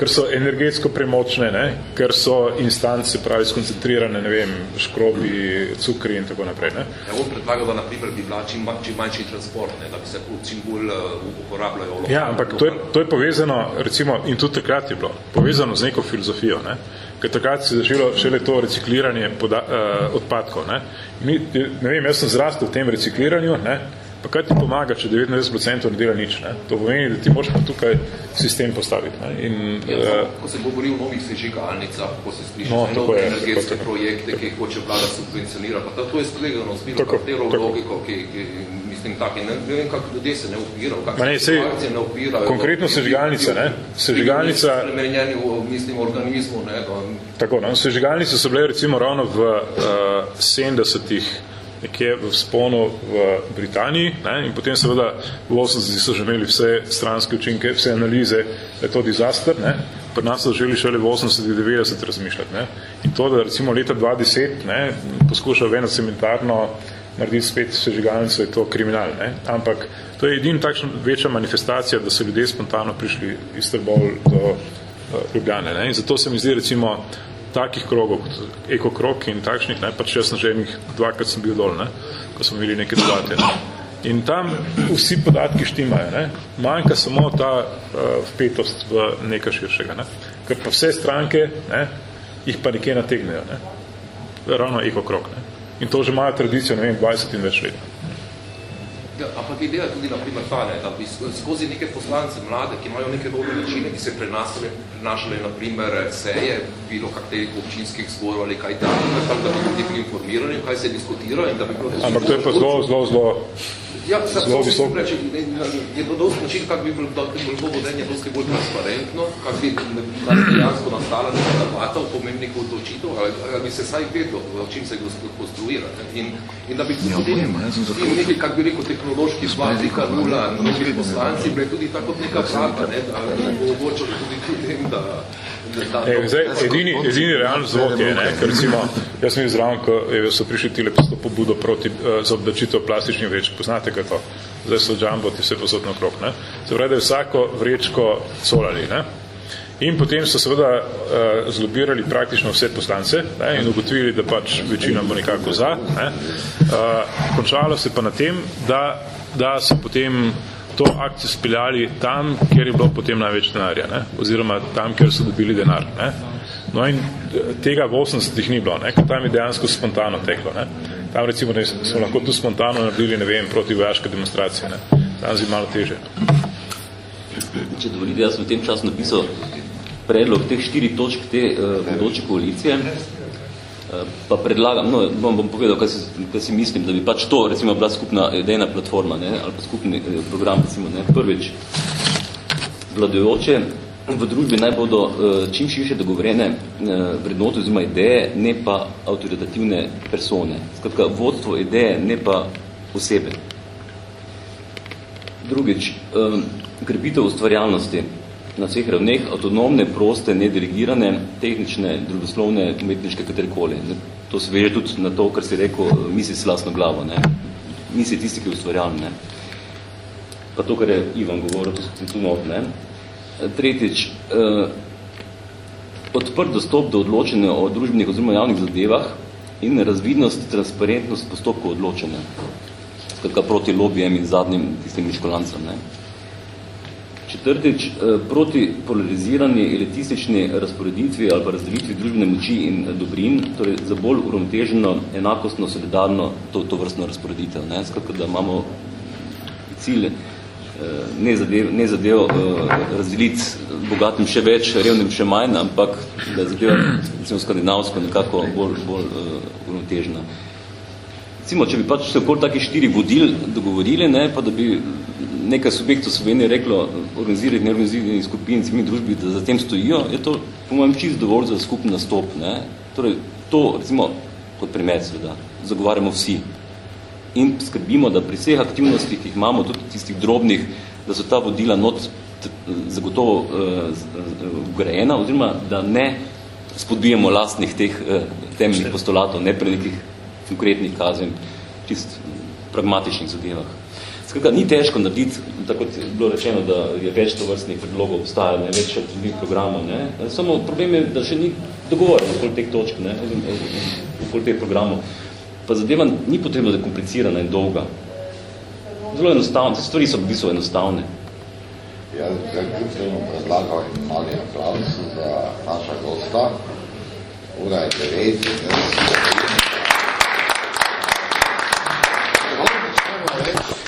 ker so energetsko premočne, ne? ker so instance pravi skoncentrirane, ne vem, škrobi, cukri in tako naprej. Ne? Ja, on predlagal, da naprimer bi bila čim, čim manjši transport, ne? da bi se čim bolj uh, uporabljajo. Ja, ampak to je, to je povezano, recimo, in tudi takrat je bilo, povezano z neko filozofijo, ne? ker takrat se začelo šele to recikliranje poda, uh, odpadkov. Ne? Mi, ne vem, jaz sem zrastel v tem recikliranju, ne? Pa kaj ti pomaga, če 99% ne dela nič? Ne? To pomeni, da ti moraš pa tukaj sistem postaviti. Ne? In, ja, uh, ko se govori o novih sežigalnicah, ko se sliši no, nove je, energetske tako, projekte, ki jih hoče vlada subvencionira, pa to je spregano s bilo logiko, ki, ki mislim taki, ne, ne vem, kako ljudje se ne upirajo, kako ne, se ne upirajo. Konkretno sežigalnica, ne? Sežigalnica... Spremenjeni v, mislim, organizmu, ne? Da, tako, no, sežigalnice so bile recimo ravno v uh, 70-ih nekje v sponu v Britaniji ne, in potem seveda v 80 so že imeli vse stranske učinke, vse analize, da je to disaster, ne. Pri nas so želi šele v 80-90 razmišljati. Ne. In to, da recimo leta 2010 ne, poskuša eno cementarno narediti spet sežigalnico, je to kriminal. Ne. Ampak to je edin takšna večja manifestacija, da so ljudje spontano prišli iz Trbol do uh, Ljubljane. Ne. In zato se mi zdi recimo takih krogov, kot ekokrog in takšnih, ne, pač jaz sem že enih dvakrat sem bil dol, ne, ko smo imeli neke debate. Ne. In tam vsi podatki štimajo, ne. manjka samo ta uh, vpetost v nekaj širšega, ne. ker pa vse stranke ne, jih pa nekje nategnejo, ne. ravno ekokrog. Ne. In to že imajo tradicijo, ne vem, 20 in več let. Ja, ampak ideja tudi na primer ta, ne, da bi skozi neke poslance mlade, ki imajo neke nove načine, ki se prenašali, prenašali na primer seje, bilo kaktenih občinskih zborov ali kaj tako, da bi ljudi bili informirani, kaj se diskutira in da bi bilo... Ampak to je pa zelo, zelo, zelo Ja, zelo visoko. Reči, je to dosti način, kako bi bilo to vodenje dosti bolj transparentno, kako bi dejansko nastala neka debata o pomembnih odločitev, ali, ali bi se saj vedlo, o čim se konstruira. In, in da bi ja, tudi nekaj, kako bi rekel, tehnološki zvazdika nula, mnogi poslanci, bile tudi tako neka vrata, ne, da bi omogočili tudi tem, da E, zdaj, edini, edini realni zvok je, ne, ker recimo, jaz sem izraven, ko so prišli tile pobudo proti, uh, za obdačitev plastičnih vreč, poznate kaj to. Zdaj so džamboti vse posodno krok. Ne? Se pravi, da je vsako vrečko colali. Ne? In potem so seveda uh, zlobirali praktično vse poslance ne, in ugotovili, da pač večina bo nekako za. Ne. Uh, končalo se pa na tem, da, da so potem to akcijo speljali tam, kjer je bilo potem največ denarja, ne, oziroma tam, kjer so dobili denar. Ne. No in eh, tega v 80-ih ni bilo, ne, tam je dejansko spontano teklo. Ne. Tam recimo ne, smo lahko tu spontano naredili, ne vem, proti vojaške demonstracije. Ne. Tam je malo teže. Če dovolite, jaz sem v tem času napisal predlog teh štirih točk te uh, bodoče koalicije, pa predlagam, no, bom, bom povedal, kaj si, kaj si mislim, da bi pač to, recimo, bila skupna idejna platforma, ne, ali pa skupni eh, program, recimo, ne, prvič, vladajoče v družbi naj bodo uh, čim širše dogovorene uh, vrednote oziroma ideje, ne pa autoritativne persone. Skratka, vodstvo ideje, ne pa osebe. Drugič, krepitev ustvarjalnosti na vseh ravneh, avtonomne, proste, nedelegirane, tehnične, družboslovne, umetniške, katerikoli. To se veže tudi na to, kar si rekel, misli s lastno glavo. Ne? Misli tisti, ki je ustvarjalni. Ne? Pa to, kar je Ivan govoril, to se tu not, ne? Tretjič, eh, odprt dostop do odločenja o družbenih oziroma javnih zadevah in razvidnost, transparentnost postopkov odločenja. Skratka, proti lobijem in zadnjim tistim miškolancem. Ne? Četrtič, eh, proti polarizirani elitistični razporeditvi ali pa razdelitvi družbene moči in dobrin, torej za bolj uravnoteženo, enakostno, solidarno to, to vrstno razporeditev. Ne? Skakaj, da imamo cilj eh, ne zadev, ne zadev eh, razdeliti bogatim še več, revnim še manj, ampak da je zadeva recimo skandinavsko nekako bolj, bolj uravnotežena. Recimo, če bi pač se okoli takih štiri vodil dogovorili, ne, pa da bi nekaj subjektov Slovenije reklo, organizirati neorganiziranih skupin, civilnih družbi, da za tem stojijo, je to, po mojem, čist dovolj za skupni nastop. Ne? Torej, to, recimo, kot primer, seveda, zagovarjamo vsi. In skrbimo, da pri vseh aktivnostih, ki jih imamo, tudi tistih drobnih, da so ta vodila not zagotovo uh, ugrajena, oziroma da ne spodbijemo lastnih teh uh, temeljnih postulatov, ne pri nekih konkretnih kazem, čist pragmatičnih zadevah. Skratka, ni težko narediti, tako je bilo rečeno, da je več tovrstnih predlogov obstaja, ne, več drugih programov. Ne. Samo problem je, da še ni dogovoreno okoli teh točk, ne, okoli teh programov. Pa zadeva ni potrebno, da je komplicirana in dolga. Zelo enostavno, te stvari so v bistvu enostavne. Ja, zdaj kljub temu predlagal in mali aplaus za naša gosta. Ura je 9. All right.